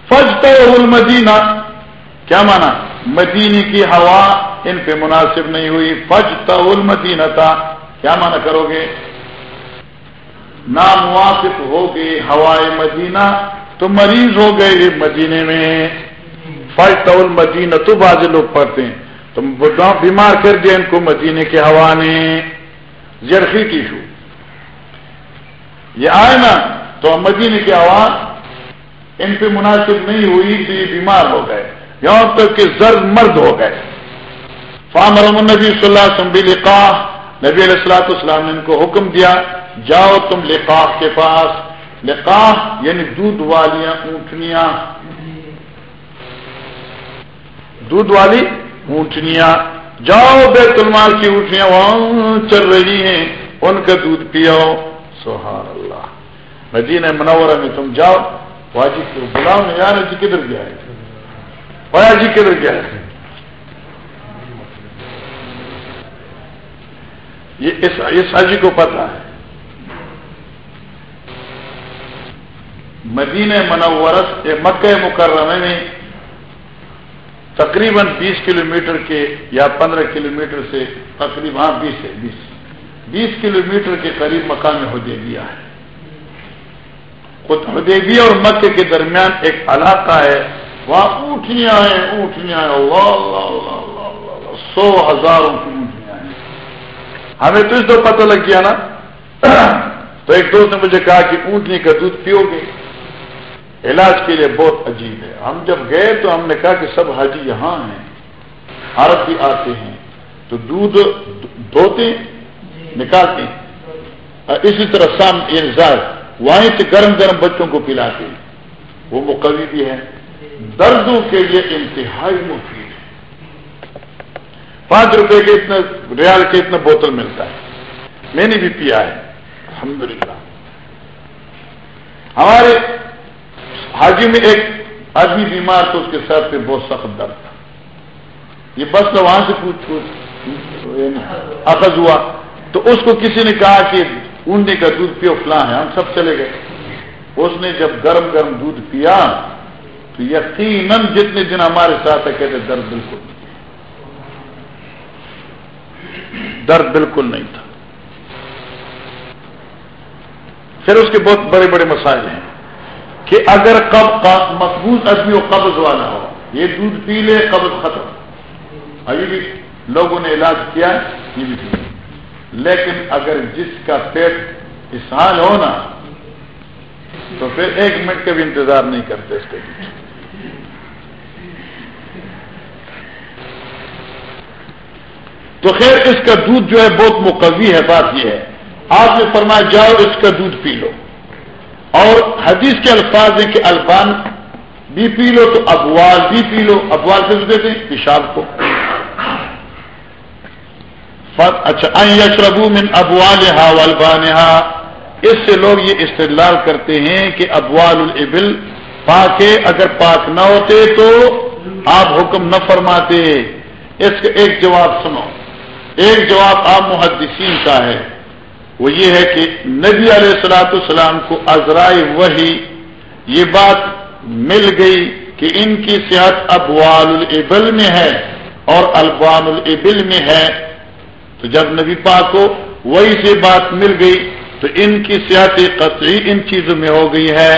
فج المدینہ۔ کیا مانا مدینی کی ہوا ان پہ مناسب نہیں ہوئی۔ فج تول مدینہ تھا کیا مانا کرو گے؟ ناموافق ہوگی ہوائے مدینہ۔ تو مریض ہو گئے مدینے میں۔ فج تول مدینہ تو بعض لوگ پڑھتے ہیں۔ تم بیمار کر دیا ان کو مدینے کی ہوا نے۔ جرخی کی شو۔ یہ آئے نا تو مدینے کی ہوا ان پہ مناسب نہیں ہوئی تو یہ بیمار ہو گئے۔ یہاں تک کہ زرد مرد ہو گئے۔ فام نبی صلی اللہ وسلم بھی لکھا نبی علیہ السلاۃ السلام نے ان کو حکم دیا، جاؤ تم لقاف کے پاس۔ لقاف یعنی دودھ والیاں، اونٹنیاں۔ دودھ والی اونٹنیاں۔ جاؤ بیت المال کی اونٹنیاں، وہاں چل رہی ہیں۔ ان کا دودھ پیو سبحان اللہ مدینہ منورہ میں تم جاؤ۔ واجب بلاؤ یار جی کدھر گیا ہے؟ جی کدھر کیا ہے؟ یہ اس حاجی کو پتا ہے۔ مدینہ منورت مکہ مکرمہ میں تقریباً بیس کلو میٹر کے یا پندرہ کلو میٹر سے تقریباً ہاں بیس ہے، بیس۔ بیس کلو میٹر کے قریب مکان حدیبیہ ہے۔ خود حدیبیہ اور مکے کے درمیان ایک علاقہ ہے۔ وہاں اونٹنیاں ہیں اونٹنیاں ہیں۔ اللہ اللہ اللہ اللہ اللہ سو ہزاروں کی اونٹنیاں ہیں۔ ہمیں تو اس دو پتہ لگ گیا نا؟ تو ایک دوست نے مجھے کہا کہ اونٹنی کا دودھ پیو گے۔ علاج کے لیے بہت عجیب ہے۔ ہم جب گئے تو ہم نے کہا کہ سب حاجی یہاں ہیں، عرب بھی آتے ہیں۔ تو دودھ دھوتے نکالتے اسی طرح سام یعنی انتظار وہیں سے گرم گرم بچوں کو پلاتے وہ مقوی بھی ہے دردوں کے لیے انتہائی مفید ہے پانچ روپے کے اتنا ریال کے اتنا بوتل ملتا ہے۔ میں نے بھی پیا ہے۔ الحمدللہ۔ ہمارے حاجی میں ایک آدمی بیمار تو اس کے ساتھ پہ بہت سخت درد تھا۔ یہ بس تو وہاں سے پوچھ پوچھ یعنی اخذ ہوا۔ تو اس کو کسی نے کہا کہ اونڈے کا دودھ پیو، فلاں ہے ہم سب چلے گئے۔ اس نے جب گرم گرم دودھ پیا، تو یقیناً جتنے دن ہمارے ساتھ ہے، کہتے درد بالکل نہیں۔ درد بالکل نہیں تھا۔ پھر اس کے بہت بڑے بڑے مسائل ہیں۔ کہ اگر کب مقبوض آدمی ہو، قبض والا ہو، یہ دودھ پی لے، قبض ختم۔ ابھی بھی لوگوں نے علاج کیا یہ بھی لیکن اگر جس کا پیٹ اسحال ہو نا تو پھر ایک منٹ کا بھی انتظار نہیں کرتے اس کے لیے تو خیر، اس کا دودھ جو ہے بہت مقوی ہے، بات یہ ہے۔ آپ نے فرمایا جاؤ، اس کا دودھ پی لو۔ اور حدیث کے الفاظ ہیں کہ البان بھی پی لو تو ابوال بھی پی لو، ابوال سے دیتے ہیں، پیشاب کو۔ اچھا یشربو من ابوال والبان اس سے لوگ یہ استدلال کرتے ہیں کہ ابوال الابل پاک اگر پاک نہ ہوتے تو آپ حکم نہ فرماتے۔ اس کا ایک جواب سنو۔ ایک جواب آپ محدثین کا ہے۔ وہ یہ ہے کہ نبی علیہ السلاۃ السلام کو ازرائے وہی یہ بات مل گئی کہ ان کی صحت ابوال الابل میں ہے اور البان الابل میں ہے۔ تو جب نبی پاک کو وہی سے بات مل گئی تو ان کی صحت قطعی ان چیزوں میں ہو گئی ہے۔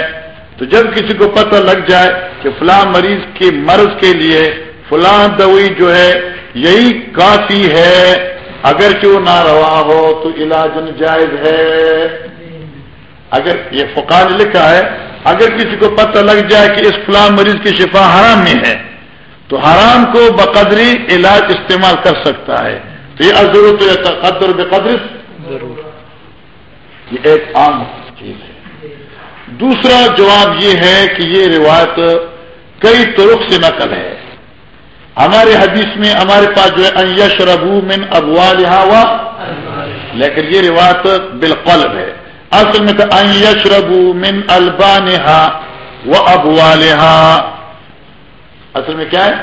تو جب کسی کو پتہ لگ جائے کہ فلاں مریض کے مرض کے لیے فلاں دوئی جو ہے یہی کافی ہے۔ اگر وہ نہ روا ہو تو علاج جائز ہے۔ اگر یہ فقان لکھا ہے اگر کسی کو پتہ لگ جائے کہ اس فلاں مریض کی شفا حرام میں ہے تو حرام کو بقدری علاج استعمال کر سکتا ہے۔ تو یہ ضرورت یا تقدر بے قدر ضرور۔ یہ ایک عام چیز ہے۔ دوسرا جواب یہ ہے کہ یہ روایت کئی طرق سے نقل ہے۔ ہمارے حدیث میں ہمارے پاس جو ہے یش ربو من ابوال لیکن یہ روایت بالقلب ہے۔ اصل میں تو یش ربو من البان و ابوال اصل میں کیا ہے؟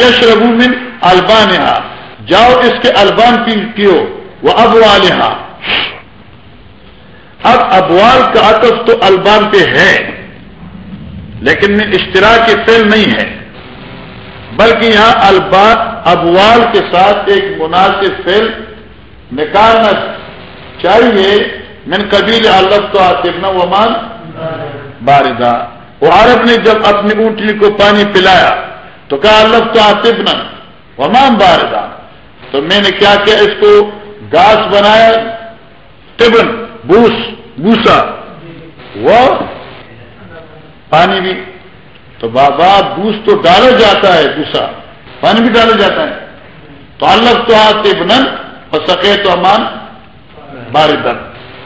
یش ربو من البان جاؤ اس کے البان پیو وہ اب والے اب ابوال کا عطف تو البان پہ ہے، لیکن اشتراک کے فیل نہیں ہے۔ بلکہ یہاں البان ابوال کے ساتھ ایک مناسب فیل نکالنا چاہیے، من قبیل الف تو آصف نہ ومان باردہ وہ عرب نے جب اپنی اونٹلی کو پانی پلایا، تو کہا الف تو آصف نہ ومان باردہ تو میں نے کیا کیا، اس کو گاس بنایا ٹبن بوس، بوسا۔ وہ پانی بھی تو بابا بوس تو ڈالا جاتا ہے بوسا پانی بھی ڈالا جاتا ہے۔ تو اللہ تو آتے بنن اور سکے تو امان باردن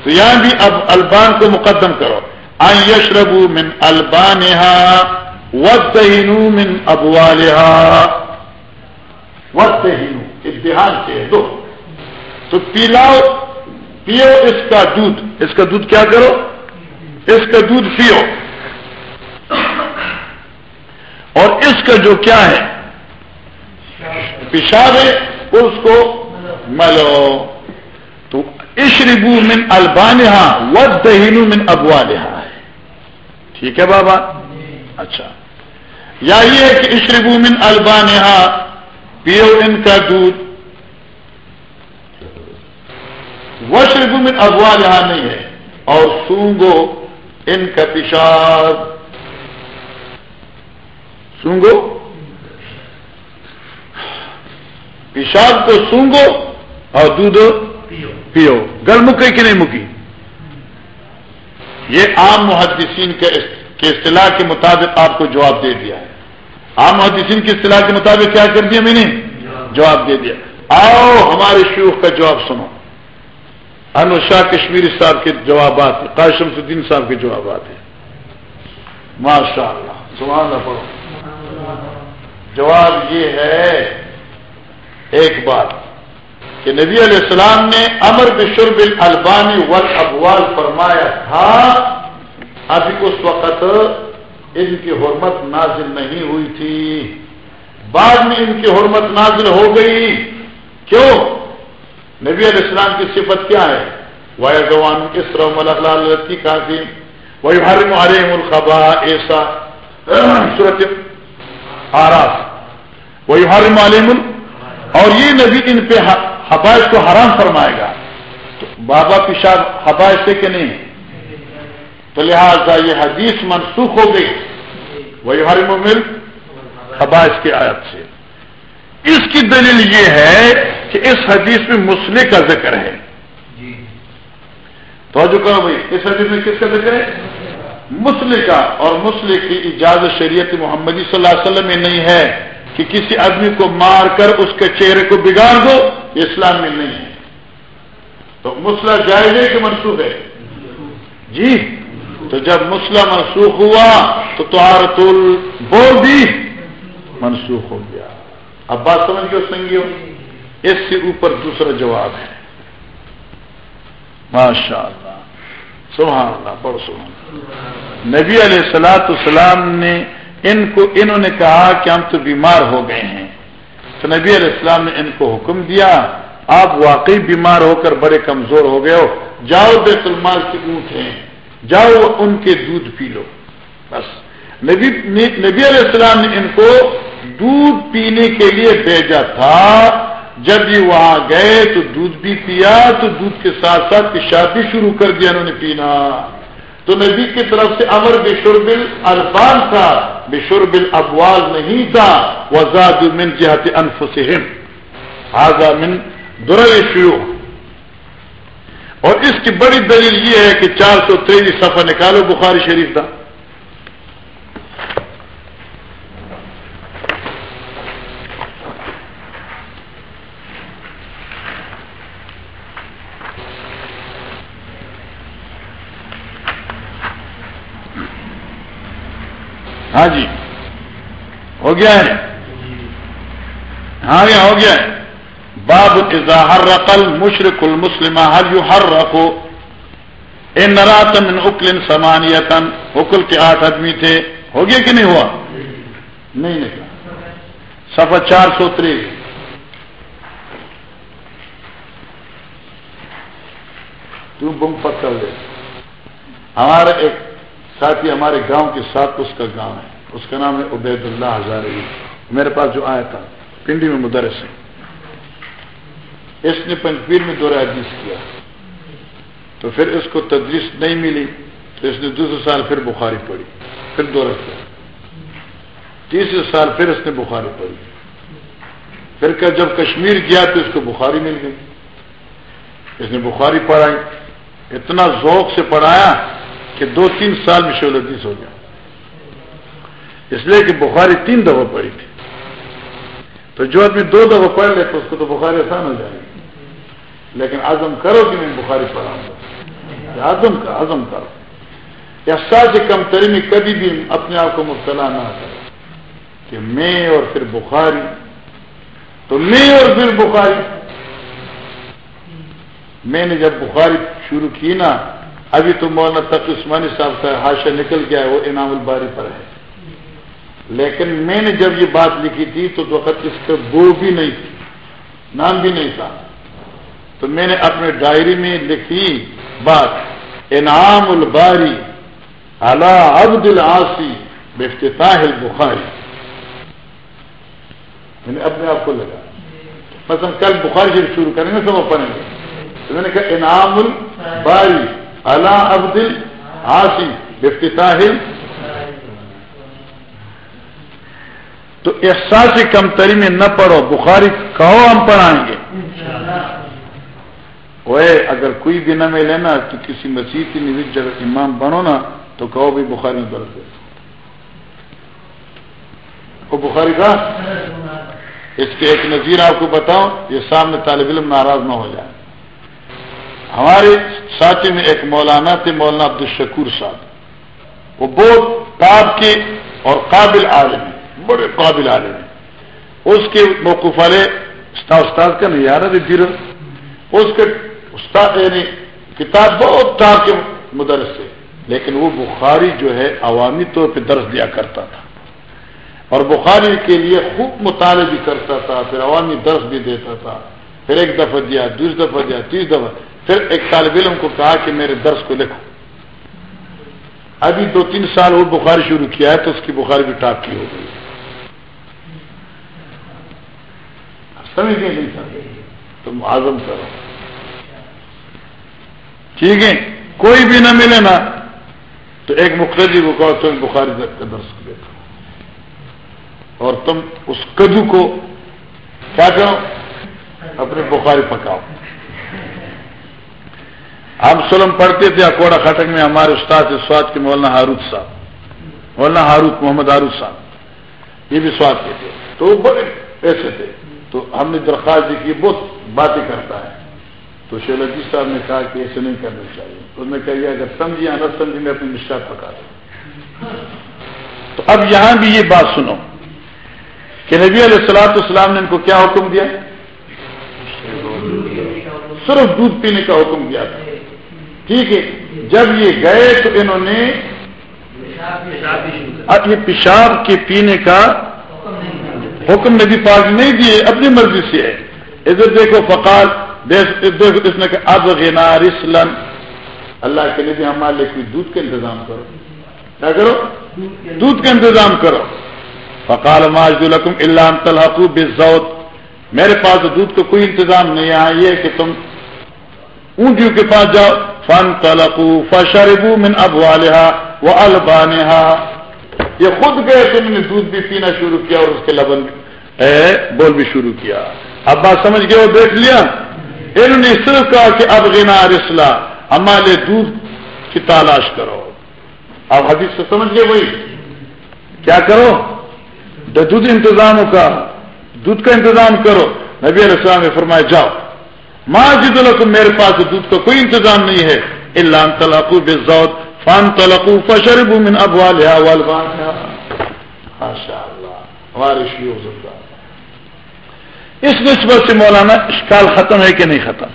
تو یہاں بھی اب البان کو مقدم کرو۔ آئی یشربو من البان وقت من ابوالحا وقت اتحاد سے دو۔ تو پیلاؤ پیو اس کا دودھ۔ اس کا دودھ کیا کرو؟ اس کا دودھ پیو۔ اور اس کا جو کیا ہے پیشاب ہے، اس کو ملو۔ تو اشربو من البانحا و دہینو من ابوالحا ہے۔ ٹھیک ہے بابا؟ اچھا۔ یا یہ ہے کہ اشربو من البانحا پیو ان کا دودھ۔ وشرب میں اغوا یہاں نہیں ہے، اور سونگو ان کا پیشاب۔ سونگو؟ پیشاب کو سونگو اور دودھ پیو. گل مکے کہ نہیں مکی؟ یہ عام محدثین کے اصطلاح کے مطابق آپ کو جواب دے دیا ہے۔ عام محدثین کی اصطلاح کے مطابق کیا کر دیا میں نے؟ جواب دے دیا۔ آؤ ہمارے شیوخ کا جواب سنو۔ انو شاہ کشمیری صاحب کے جوابات قاشم الدین صاحب کے جوابات ہیں۔ ماشاء اللہ سبحان اللہ پڑھو۔ جواب یہ ہے ایک بات کہ نبی علیہ السلام نے امر بشرب البانی ول ابوال فرمایا تھا، ابھی اس وقت ان کی حرمت نازل نہیں ہوئی تھی۔ بعد میں ان کی حرمت نازل ہو گئی۔ کیوں؟ نبی علیہ السلام کی صفت کیا ہے؟ واحد گوان اس رحم اللہ کی کافی وہی ہر مارے الخبا ایسا صورت آراف وہی ہر معلوم اور یہ نبی ان پہ حبائش کو حرام فرمائے گا. تو بابا پیشاب حبائش سے کہ نہیں؟ تو لہذا یہ حدیث منسوخ ہو گئی. وہی ہر مل حبائش کی آیت سے. اس کی دلیل یہ ہے کہ اس حدیث میں مسلح کا ذکر ہے. تو جو کرو بھائی اس حدیث میں کس کا ذکر ہے؟ مسلح کا اور مسلح کی اجازت شریعت محمدی صلی اللہ علیہ وسلم میں نہیں ہے کہ کسی آدمی کو مار کر اس کے چہرے کو بگاڑ دو، یہ اسلام میں نہیں ہے۔ تو مسئلہ جائز ہے کہ منسوخ ہے؟ جی۔ تو جب مسئلہ منسوخ ہوا، تو تہارت بول بھی منسوخ ہو گیا۔ اب بات سمجھ کے سنگیو اس سے اوپر دوسرا جواب ہے۔ ماشاء اللہ سبحان اللہ بڑھ سبحان نبی علیہ السلاۃ السلام نے ان کو، انہوں نے کہا کہ ہم تو بیمار ہو گئے ہیں۔ تو نبی علیہ السلام نے ان کو حکم دیا، آپ واقعی بیمار ہو کر بڑے کمزور ہو گئے ہو۔ جاؤ بیت المال کی اونٹ ہیں، جاؤ ان کے دودھ پی لو۔ بس۔ نبی نبی علیہ السلام نے ان کو دودھ پینے کے لیے بھیجا تھا۔ جب یہ وہاں گئے تو دودھ بھی پیا، تو دودھ کے ساتھ ساتھ پیشاب بھی شروع کر دیا انہوں نے پینا۔ تو نبی کی طرف سے امر بشربل الفان تھا بشربل ابوال نہیں تھا۔ وزاد من جہت انفسہم حاضہ من در شیو اور اس کی بڑی دلیل یہ ہے کہ چار سو تریس صفحہ نکالو، بخاری شریف کا ہاں جی۔ ہو گیا ہے۔ ہاں جی، ہو گیا ہے۔ باب ہر رقل مشرق المسلم ہر یو ہر رکھو اے نراتن اکلن سمانیتن اکل کے آٹھ آدمی تھے۔ ہو گیا کہ نہیں ہوا؟ نہیں نکلا سفر چار سو تریس۔ تو بم پتھر لے۔ ہمارا ایک ساتھ ہی ہمارے گاؤں کے ساتھ اس کا گاؤں ہے۔ اس کا نام ہے عبید اللہ ہزار میرے پاس جو آیا تھا، پنڈی میں مدرس ہے۔ اس نے پنجپیر میں دورہ حدیث کیا۔ تو پھر اس کو تدریس نہیں ملی، تو اس نے دوسرے سال پھر بخاری پڑھی، پھر دورہ کیا۔ تیسرے سال پھر اس نے بخاری پڑھی۔ پھر جب کشمیر گیا تو اس کو بخاری مل گئی۔ اس نے بخاری پڑھائی۔ اتنا ذوق سے پڑھایا کہ دو تین سال میں شول حدیث ہو گیا اس لیے کہ بخاری تین دفعہ پڑھی تھی۔ تو جو آدمی دو دفعہ پڑھ لے تو اس کو تو بخاری آسان ہو جائے۔ گی لیکن عزم کرو کہ میں بخاری پڑھاؤں گا عزم کا عزم کرو یا سات کم ترین کبھی بھی اپنے آپ کو مبتلا نہ کرو کہ میں اور پھر بخاری۔ تو میں اور پھر بخاری۔ میں نے جب بخاری شروع کی نا ابھی تو مولانا تق عثمانی صاحب کا حاشہ نکل گیا ہے، وہ انعام الباری پر ہے۔ لیکن میں نے جب یہ بات لکھی تھی تو وقت اس کا بو بھی نہیں تھی نام بھی نہیں تھا۔ تو میں نے اپنے ڈائری میں لکھی بات، انعام الباری اعلی عبد العاصی بفتتاح البخاری۔ میں نے اپنے آپ کو لگا۔ مثلا کل بخاری شروع کریں گے، سب پڑھیں گے تو میں نے کہا، انعام الباری۔ اعلی عبد العاصی بفتتاح تو احساس کم تری میں نہ پڑھو، بخاری کہو ہم پڑھائیں گے۔ وہ اگر کوئی بھی نہ ملے نا، تو کسی مسیح کی نویز جگہ امام بنو نا، تو کہو بھی بخاری میں درد ہے۔ وہ بخاری کا؟ اس کے ایک نظیر آپ کو بتاؤں، یہ سامنے طالب علم ناراض نہ ہو جائے۔ ہمارے ساتھی میں ایک مولانا تھے، مولانا عبد الشکور صاحب۔ وہ بہت تاب کے اور قابل عالم ہیں، بڑے قابل عالم ہیں۔ اس کے موقف والے استاد استاد کا نظارہ بھی دیر اس کے استاد یعنی کتاب بہت تاب کے مدرس سے لیکن وہ بخاری جو ہے، عوامی طور پہ درس دیا کرتا تھا۔ اور بخاری کے لیے خوب مطالعہ بھی کرتا تھا، پھر عوامی درس بھی دیتا تھا۔ پھر ایک دفعہ دیا، دوسری دفعہ دیا تیس دفعہ۔ پھر ایک طالب علم کو کہا کہ میرے درس کو لکھو۔ ابھی دو تین سال وہ بخاری شروع کیا ہے تو اس کی بخاری بھی ٹاپ کی ہو گئی۔ سمجھ گئے نہیں تم آزم کرو ٹھیک ہے، کوئی بھی نہ ملے نا، تو ایک مقتدی کو کہو، تم بخاری کا درس کو دیکھو۔ اور تم اس کدو کو کیا کرو اپنے بخاری پکاؤ۔ ہم سلم پڑھتے تھے اکوڑا خٹک میں ہمارے استاد سواد کے مولانا ہاروت صاحب، مولانا ہاروت محمد ہاروت صاحب، یہ بھی سواد کے تھے۔ تو وہ بڑے ایسے تھے۔ تو ہم نے درخواست دی کہ بہت باتیں کرتا ہے۔ تو شیلجی صاحب نے کہا کہ ایسے نہیں کرنا چاہیے۔ تو انہوں نے کہا اگر سمجھی یا نہ سمجھی میں اپنی نشا پکا دوں۔ تو اب یہاں بھی یہ بات سنو کہ نبی علیہ السلاۃ السلام نے ان کو کیا حکم دیا؟ صرف دودھ پینے کا حکم دیا تھا۔ ٹھیک ہے جب یہ گئے تو انہوں نے اب یہ پیشاب کے پینے کا حکم نبی پاک نہیں دیے، اپنی مرضی سے ہے۔ ادھر دیکھو فقال اس نے کہا، اب غنا رسلن اللہ کے نبی ہمارے لیے کوئی دودھ کا انتظام کرو۔ کیا کرو؟ دودھ کا انتظام کرو۔ فقال ماجد الحکم اللہ تلحقو بزوت میرے پاس دودھ کا کوئی انتظام نہیں آیا، یہ کہ تم اونٹیوں کے پاس جاؤ۔ فن تلقو فشربو من اب والحا وہ البانحا یہ خود گئے تم نے دودھ بھی پینا شروع کیا اور اس کے لبن بول بھی شروع کیا۔ اب بات سمجھ گئے وہ دیکھ لیا۔ انہوں نے صرف کہا کہ اب غنا رسلا، ہمارے دودھ کی تلاش کرو۔ اب حدیث سے سمجھ گئے وہی۔ کیا کرو؟ دودھ انتظام کا، دودھ کا انتظام کرو۔ نبی علیہ السلام نے فرمایا، جاؤ۔ ماں جد میرے پاس دودھ کا کوئی انتظام نہیں ہے۔ اللہ تلاقو بزوت فان تلقو فشرب من اب ہمارے اس نسبت سے مولانا، اشکال ختم ہے کہ نہیں ختم؟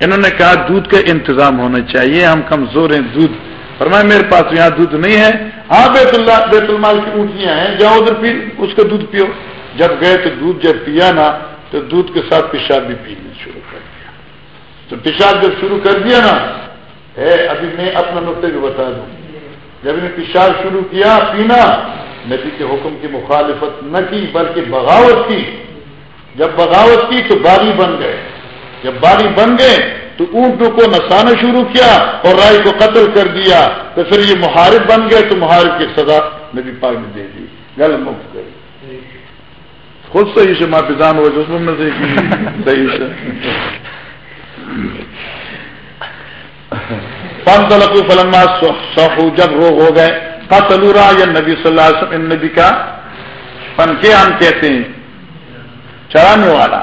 انہوں نے کہا، دودھ کا انتظام ہونا چاہیے، ہم کمزور ہیں دودھ۔ فرمایا، میرے پاس یہاں دودھ نہیں ہے۔ ہاں بیت اللہ، بیت المال کی اونٹیاں ہیں، جاؤ ادھر پی، اس کا دودھ پیو۔ جب گئے تو دودھ جب پیا نا، تو دودھ کے ساتھ پیشاب بھی پینا شروع کر دیا تو پیشاب جب شروع کر دیا نا ہے ابھی میں اپنا نقطے بھی بتا دوں۔ جب نے پیشاب شروع کیا، پینا، نبی کے حکم کی مخالفت نہ کی، بلکہ بغاوت کی۔ جب بغاوت کی تو باری بن گئے۔ جب باری بن گئے تو اونٹوں کو نسانا شروع کیا اور رائے کو قتل کر دیا۔ تو پھر یہ محارب بن گئے تو محارب کی سزا نبی پاک نے دے دی۔ گل مفت گئی۔ خود صحیح سے ماپان ہو جس میں صحیح سے پن تلق فلما سخو جب روگ ہو گئے قتلورا یا نبی صلی اللہ علیہ وسلم نبی کا پن کے ہم کہتے ہیں، چرانے والا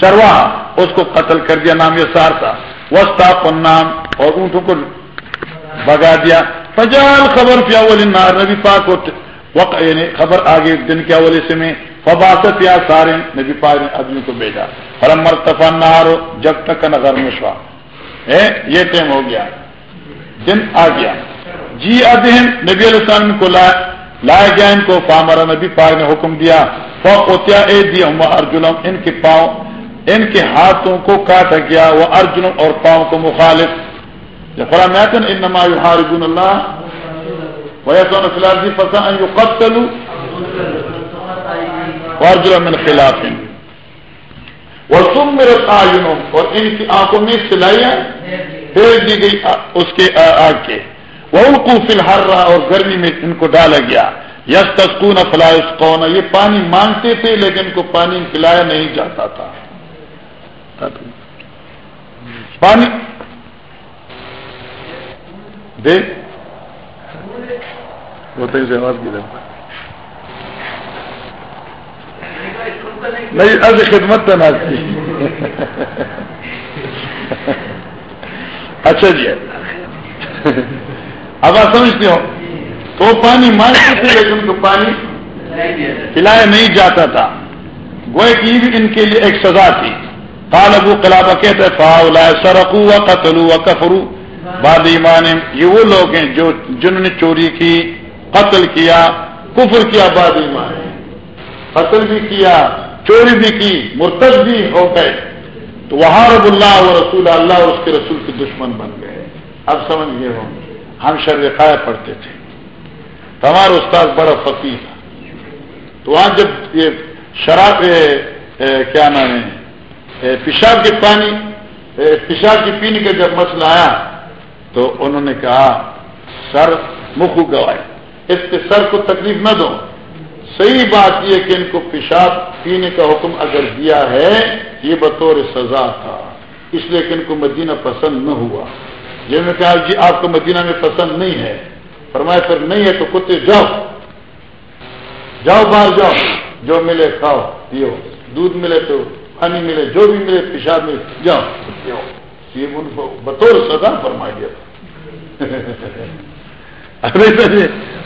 چرواہ اس کو قتل کر دیا، نام یہ سار تھا وسطا پن نام اور اونٹوں کو بگا دیا۔ فجال خبر پیا بولے نبی پاک وقت یعنی خبر آگے، دن کے حوالے سے میں فباست یا سارے نبی پاک نے آدمی کو بھیجا۔ فرم مرتفا نہارو جب تک نگر مشوا یہ ٹائم ہو گیا۔ دن آ گیا۔ جی ادہم نبی علیہ السلام کو لائے گیا ان کو فامرا نبی پاک نے حکم دیا۔ فوتیا اے دیا ارجلم ان کے پاؤں، ان کے ہاتھوں کو کاٹا گیا۔ وہ ارجنم اور پاؤں کو مخالف۔ جب فرامتن ان نما ہارجن اللہ۔ ویسا فی فسا قتلوا من خلاف. وہ تم میرے تعینوں اور ان کی آنکھوں میں سلائیاں بھیج دی گئی اس کے آگ کے. وہ ان کو فلحال رہا اور گرمی میں ان کو ڈالا گیا. یس تسکون فلاس کون یہ پانی مانگتے تھے لیکن ان کو پانی پلایا نہیں جاتا تھا. پانی دے وہ تو آواز کی دیں نہیں اب خدمت تو نہ اچھا جی۔ اب آپ سمجھتے ہو۔ تو پانی مانگتے تھے لیکن ان کو پانی پلایا نہیں جاتا تھا۔ گوئے کی بھی ان کے لیے ایک سزا تھی۔ طالبو کلابہ کہتے فاؤ سرقو و قتلو و کفرو باد ایمان یہ وہ لوگ ہیں جو جنہوں نے چوری کی، قتل کیا، کفر کیا باد ایمان قتل بھی کیا۔ چوری بھی کی مرتب بھی ہو گئے۔ تو وہاں رب اللہ و رسول اللہ اور اس کے رسول کے دشمن بن گئے۔ اب سمجھ گئے ہوں ہم شرقائے پڑھتے تھے۔ تو ہمارا استاد بڑا فقیر تھا۔ تو وہاں جب یہ شراب کیا نام ہے پیشاب کے پانی پیشاب کے پینے کا جب مسئلہ آیا، تو انہوں نے کہا، سر، مکھو گوائے اس کے سر کو تکلیف نہ دو۔ صحیح بات یہ کہ ان کو پیشاب پینے کا حکم اگر دیا ہے یہ بطور سزا تھا اس لیے کہ ان کو مدینہ پسند نہ ہوا جی میں کہا جی آپ کو مدینہ میں پسند نہیں ہے فرمایا پھر نہیں ہے تو کتے جاؤ جاؤ باہر جاؤ جو ملے کھاؤ پیو دودھ ملے تو پانی ملے جو بھی ملے پیشاب ملے جاؤ پیو یہ ان کو بطور سزا فرما دیا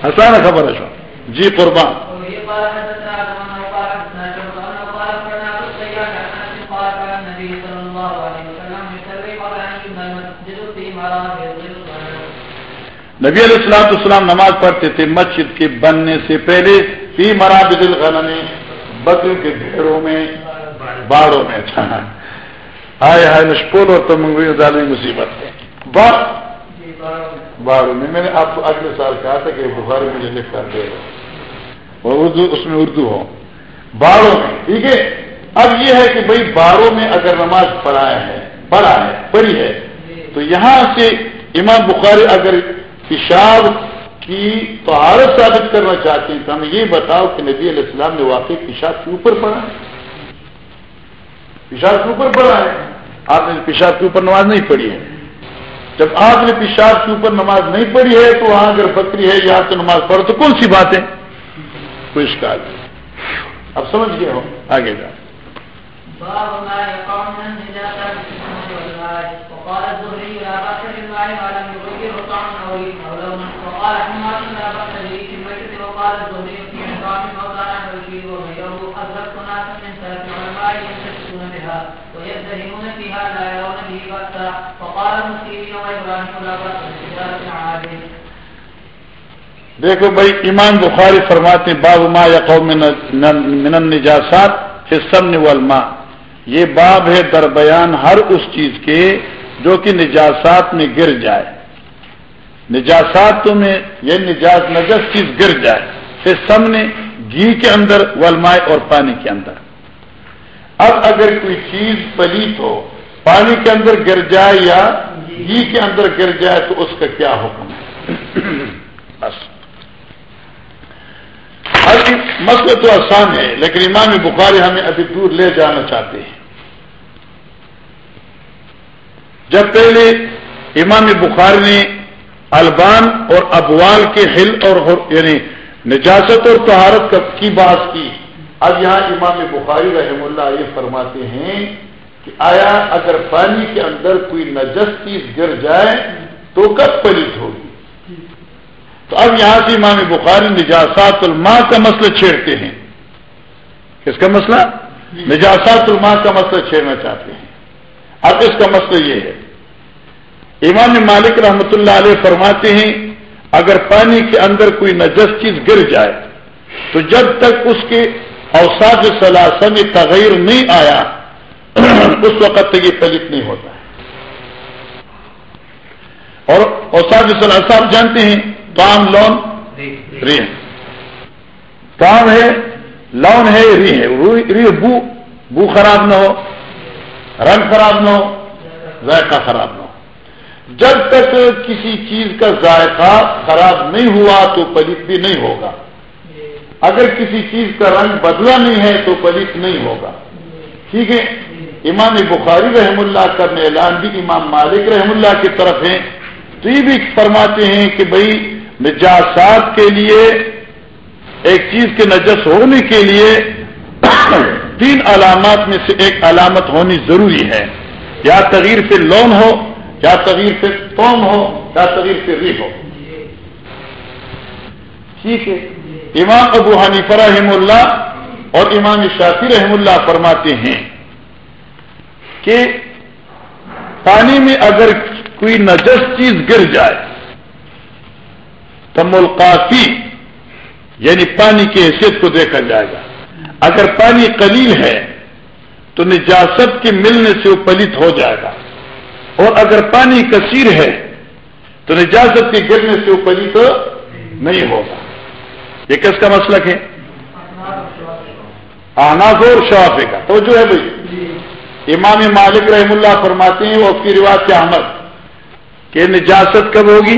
آسان خبر ہے جی قربان نبی علیہ السلام السلام نماز پڑھتے تھے مسجد کے بننے سے پہلے فی مرابد الغنم بکروں کے گھیروں میں، باڑوں میں۔ اچھا آئے ہائے، نشپول اور تو منگوئی ڈالیں مصیبت باڑوں میں۔ میں نے آپ کو اگلے سال کہا تھا کہ بخار مجھے لکھ کر دے گا اور اردو، اس میں اردو ہو۔ باڑوں میں، ٹھیک ہے؟ اب یہ ہے کہ بھائی باڑوں میں اگر نماز پڑھایا ہے، پڑھا ہے، پڑھی ہے، تو یہاں سے امام بخاری اگر پیشاب کی طہارت ثابت کرنا چاہتے ہیں تو ہمیں یہ بتاؤ کہ نبی علیہ السلام نے واقعی پیشاب کے اوپر پڑھا ہے۔ پیشاب کے اوپر پڑھا ہے۔ آپ نے پیشاب کے اوپر نماز نہیں پڑھی ہے۔ جب آپ نے پیشاب کے اوپر نماز نہیں پڑھی ہے تو وہاں اگر بکری ہے، یہاں تو نماز پڑھو تو کون سی بات ہے کوئی شکایت نہیں۔ اب سمجھ گئے ہو؟ آگے جا وقال الزهري المسيري وإبراهيم لا بأس بتجارة عادل دیکھو بھائی ایمان بخاری فرماتے باب ما یقو من النجاسات فی السمن والماء۔ یہ باب ہے در بیان ہر اس چیز کے جو کہ نجاسات میں گر جائے۔ نجاسات میں یہ نجاس نجس چیز گر جائے۔ پھر سامنے گھی کے اندر ولمائے اور پانی کے اندر۔ اب اگر کوئی چیز پلیت ہو، پانی کے اندر گر جائے یا گھی کے اندر گر جائے، تو اس کا کیا حکم ہے؟ بس۔ مسئلہ تو آسان ہے، لیکن امام بخاری ہمیں ابھی دور لے جانا چاہتے ہیں۔ جب پہلے امام بخار نے البان اور ابوال کے ہل اور یعنی نجاست اور تہارت کی بات کی۔ اب یہاں امام بخاری رحم اللہ یہ فرماتے ہیں کہ آیا اگر پانی کے اندر کوئی نجس چیز گر جائے تو کب پلت ہوگی؟ تو اب یہاں سے امام بخاری نجاسات الماء کا مسئلہ چھیڑتے ہیں۔ کس کا مسئلہ؟ نجاسات الماء کا مسئلہ چھیڑنا چاہتے ہیں۔ اب اس کا مسئلہ یہ ہے۔ امام مالک رحمۃ اللہ علیہ فرماتے ہیں، اگر پانی کے اندر کوئی نجس چیز گر جائے، تو جب تک اس کے اوساف ثلاثہ میں تغیر نہیں آیا، اس وقت تک یہ پلت نہیں ہوتا۔ ہے اور اوساف ثلاثہ آپ جانتے ہیں پام لون ری پام ہے۔ لون ہے ری ہے۔ ری بو بو خراب نہ ہو رنگ خراب نہ ہو ذائقہ خراب نہ ہو۔ جب تک کسی چیز کا ذائقہ خراب نہیں ہوا تو پلت بھی نہیں ہوگا۔ اگر کسی چیز کا رنگ بدلا نہیں ہے تو پلت نہیں ہوگا۔ ٹھیک ہے؟ امام بخاری رحم اللہ کا اعلان بھی امام مالک رحم اللہ کی طرف ہیں۔ تو یہ بھی فرماتے ہیں کہ بھائی نجاسات کے لیے، ایک چیز کے نجس ہونے کے لیے تین علامات میں سے ایک علامت ہونی ضروری ہے۔ یا تغیر سے لون ہو، یا تغیر سے توم ہو، یا تغیر سے ری ہو۔ ٹھیک ہے۔ امام ابو حنیفہ رحم اللہ اور امام شافی رحم اللہ فرماتے ہیں کہ پانی میں اگر کوئی نجس چیز گر جائے تو ملقافی یعنی پانی کی حیثیت کو دیکھا جائے گا۔ اگر پانی قلیل ہے، تو نجاست کے ملنے سے وہ پلت ہو جائے گا۔ اور اگر پانی کثیر ہے، تو نجاست کے گرنے سے وہ پلت نہیں ہوگا۔ یہ کس کا مسلک ہے؟ آناز اور شافے کا۔ تو جو ہے بھائی۔ امام مالک رحم اللہ فرماتے ہیں، وہ کی رواج کے احمد، کہ نجاست کب ہوگی؟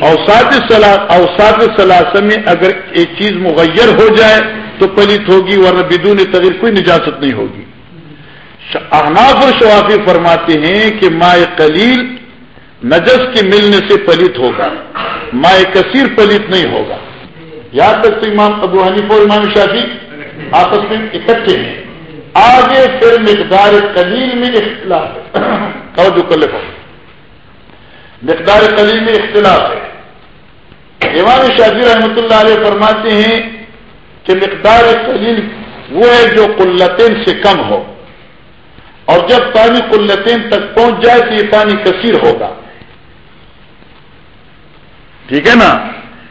اوسات اوسات سلاسم میں اگر ایک چیز مغیر ہو جائے تو پلیت ہوگی، ورنہ بدون تغیر کوئی نجاست نہیں ہوگی۔ احناف اور شوافی فرماتے ہیں کہ مائع قلیل نجس کے ملنے سے پلیت ہوگا مائع کثیر پلیت نہیں ہوگا۔ یہاں تک تو امام ابو حنیف اور امام شافی آپس میں اکٹھے ہیں۔ آگے پھر مقدار قلیل میں اختلاف ہے۔ جو کل مقدار قلیل میں اختلاف ہے۔ امام شافی رحمۃ اللہ علیہ فرماتے ہیں کہ مقدار قلیل وہ ہے جو قلتین سے کم ہو۔ اور جب پانی قلتین تک پہنچ جائے تو یہ پانی کثیر ہوگا۔ ٹھیک ہے نا؟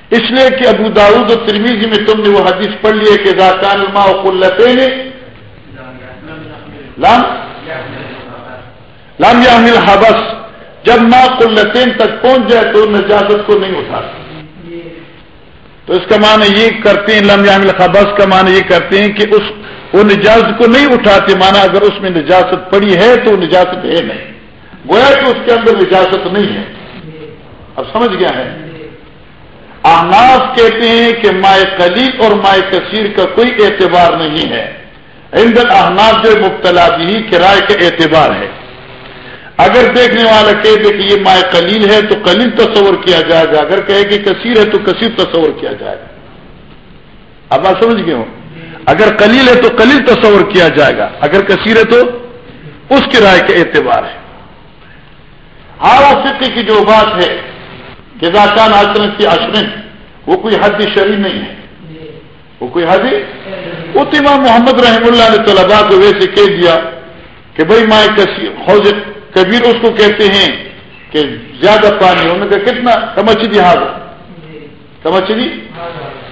اس لیے کہ ابو داود و ترمیزی میں تم نے وہ حدیث پڑھ لیے کہ زاکان الماء قلتین لام لام یا حبس جب ماں قلتین تک پہنچ جائے تو نجازت کو نہیں اٹھا تو اس کا معنی یہ کرتے ہیں، لم یامل خبس کا معنی یہ کرتے ہیں کہ اس وہ نجازت کو نہیں اٹھاتے مانا اگر اس میں نجازت پڑی ہے تو نجازت ہے نہیں۔ گویا کہ اس کے اندر نجازت نہیں ہے۔ اب سمجھ گیا ہے؟ احناف کہتے ہیں کہ مائع قلیل اور مائع کثیر کا کوئی اعتبار نہیں ہے۔ اندر احناف جو مبتلا بھی کرائے کا اعتبار ہے۔ اگر دیکھنے والا کہے دے کہ یہ مائع قلیل ہے تو قلیل تصور کیا جائے گا، اگر کہے کہ کثیر ہے تو کثیر تصور کیا جائے گا۔ اب آپ سمجھ گئے ہو اگر قلیل ہے تو قلیل تصور کیا جائے گا، اگر کثیر ہے تو اس کی رائے کا اعتبار ہے۔ ہاں فکر کی جو بات ہے کہ زاکان آچرن کی آشرن وہ کوئی حد شریح نہیں ہے۔ وہ کوئی حد؟ وہ محمد رحم اللہ نے طلبا کو ویسے کہہ دیا کہ بھائی مائع کثیر، حوض کبیر اس کو کہتے ہیں کہ زیادہ پانی ہونے کا کتنا؟ کمچی ہاتھ کمچی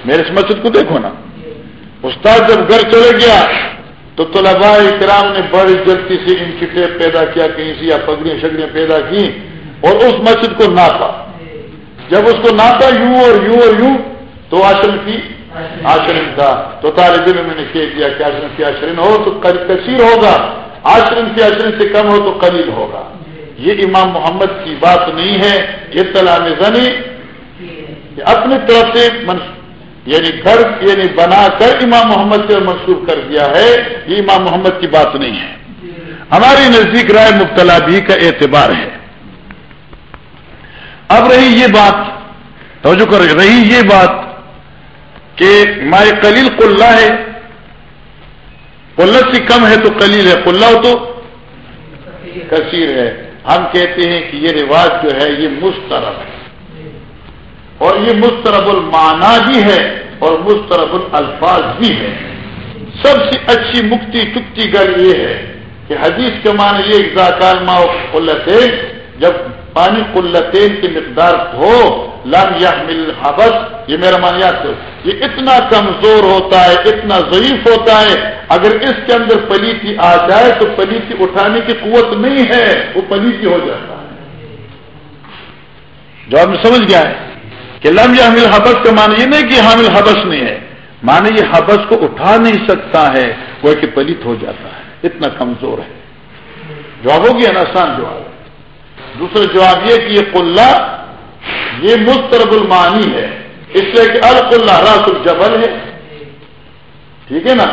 میرے مسجد کو دیکھو نا۔ استاد جب گھر چلے گیا تو طلباء کرام نے بڑی جلدی سے ان کی ٹیپ پیدا کیا، کہیں سے یا پگڑیاں شگڑیاں پیدا کی اور اس مسجد کو ناپا۔ جب اس کو ناپا، یوں اور یوں اور یوں، تو آشرم کی آشرم تھا۔ تو طالب علم میں نے کہہ دیا کہ آشرم کی آشرم ہو تو کثیر ہوگا۔ آشرم کے آشرم سے کم ہو تو قلیل ہوگا۔ یہ امام محمد کی بات نہیں ہے۔ یہ تلام زنی اپنی طرف سے یعنی گھر یعنی بنا کر امام محمد سے منسوخ کر دیا ہے۔ یہ امام محمد کی بات نہیں ہے۔ ہماری نزدیک رائے مبتلا بھی کا اعتبار ہے۔ اب رہی یہ بات، توجہ کر رہی یہ بات کہ مائع قلیل قلعہ ہے۔ قلت سے کم ہے تو قلیل ہے قلعہ تو کثیر ہے۔ ہم کہتے ہیں کہ یہ رواج جو ہے یہ مسترب ہے۔ اور یہ مسترب المانا بھی ہے اور مسترب الفاظ بھی ہے۔ سب سے اچھی مکتی ٹکتی گل یہ ہے کہ حدیث کے معنی یہ زاکال ما قلت جب پانی قلتین کی مقدار ہو لم یا حبس، یہ میرا مان یاد یہ اتنا کمزور ہوتا ہے، اتنا ضعیف ہوتا ہے، اگر اس کے اندر پلیتی آ جائے تو پلیتی اٹھانے کی قوت نہیں ہے، وہ پلیتی ہو جاتا ہے۔ جو آپ نے سمجھ گیا ہے کہ لم یا حامل حبس کا معنی یہ نہیں کہ حامل حبس نہیں ہے، معنی یہ حبس کو اٹھا نہیں سکتا ہے، وہ کہ پلیت ہو جاتا ہے، اتنا کمزور ہے۔ جواب ہو گیا نا آسان جواب۔ دوسرا جواب یہ کہ یہ قلعہ یہ مسترب المانی ہے۔ اس لیے کہ القلہ راس الجبل ہے۔ ٹھیک ہے نا؟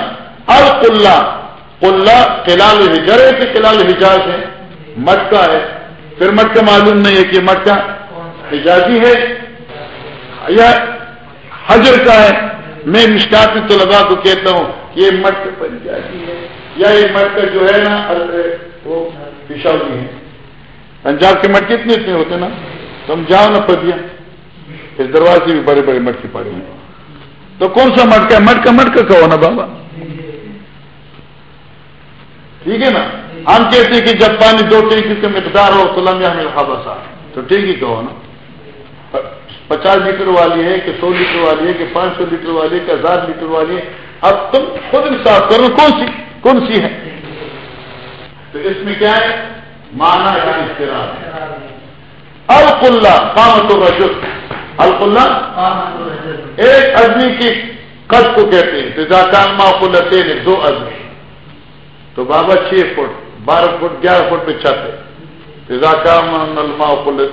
القلہ اللہ کلال ہجر ہے کہ کلال حجاز ہے؟ مٹکا ہے۔ پھر مٹکا معلوم نہیں ہے کہ مٹکا حجازی ہے۔ یا حجر کا ہے۔ میں مشکات میں طلبا کو کہتا ہوں کہ یہ مٹک پنجابی ہے۔ یا یہ مٹکا جو ہے نا وہ پشاوری ہے۔ پنجاب کے مٹکے اتنے اتنے ہوتے نا؟ تم جاؤ نا پدیا دروازے بھی بڑے بڑے مٹکے پڑے ہیں۔ تو کون سا مٹکا ہے؟ مٹکا مٹکا کہو نا بابا۔ ٹھیک ہے نا؟ ہم کہتے ہیں کہ جب پانی دو ٹینکی کا مقدار ہو تو لمبا میں بسا تو ٹھیک ہی کہو نا۔ پچاس لیٹر والی ہے کہ سو لیٹر والی ہے کہ پانچ سو لیٹر والی ہے کہ ہزار لیٹر والی ہے۔ اب تم خود انصاف کرو کون سی کون سی ہے۔ تو اس میں کیا ہے؟ مانا القلہ کامت الرشد. القلہ؟ ایک آدمی کی قد کو کہتے ہیں، تو ماں کو لتے دو آدمی. تو بابا چھ فٹ، بارہ فٹ، گیارہ فٹ پہ چھت ہے.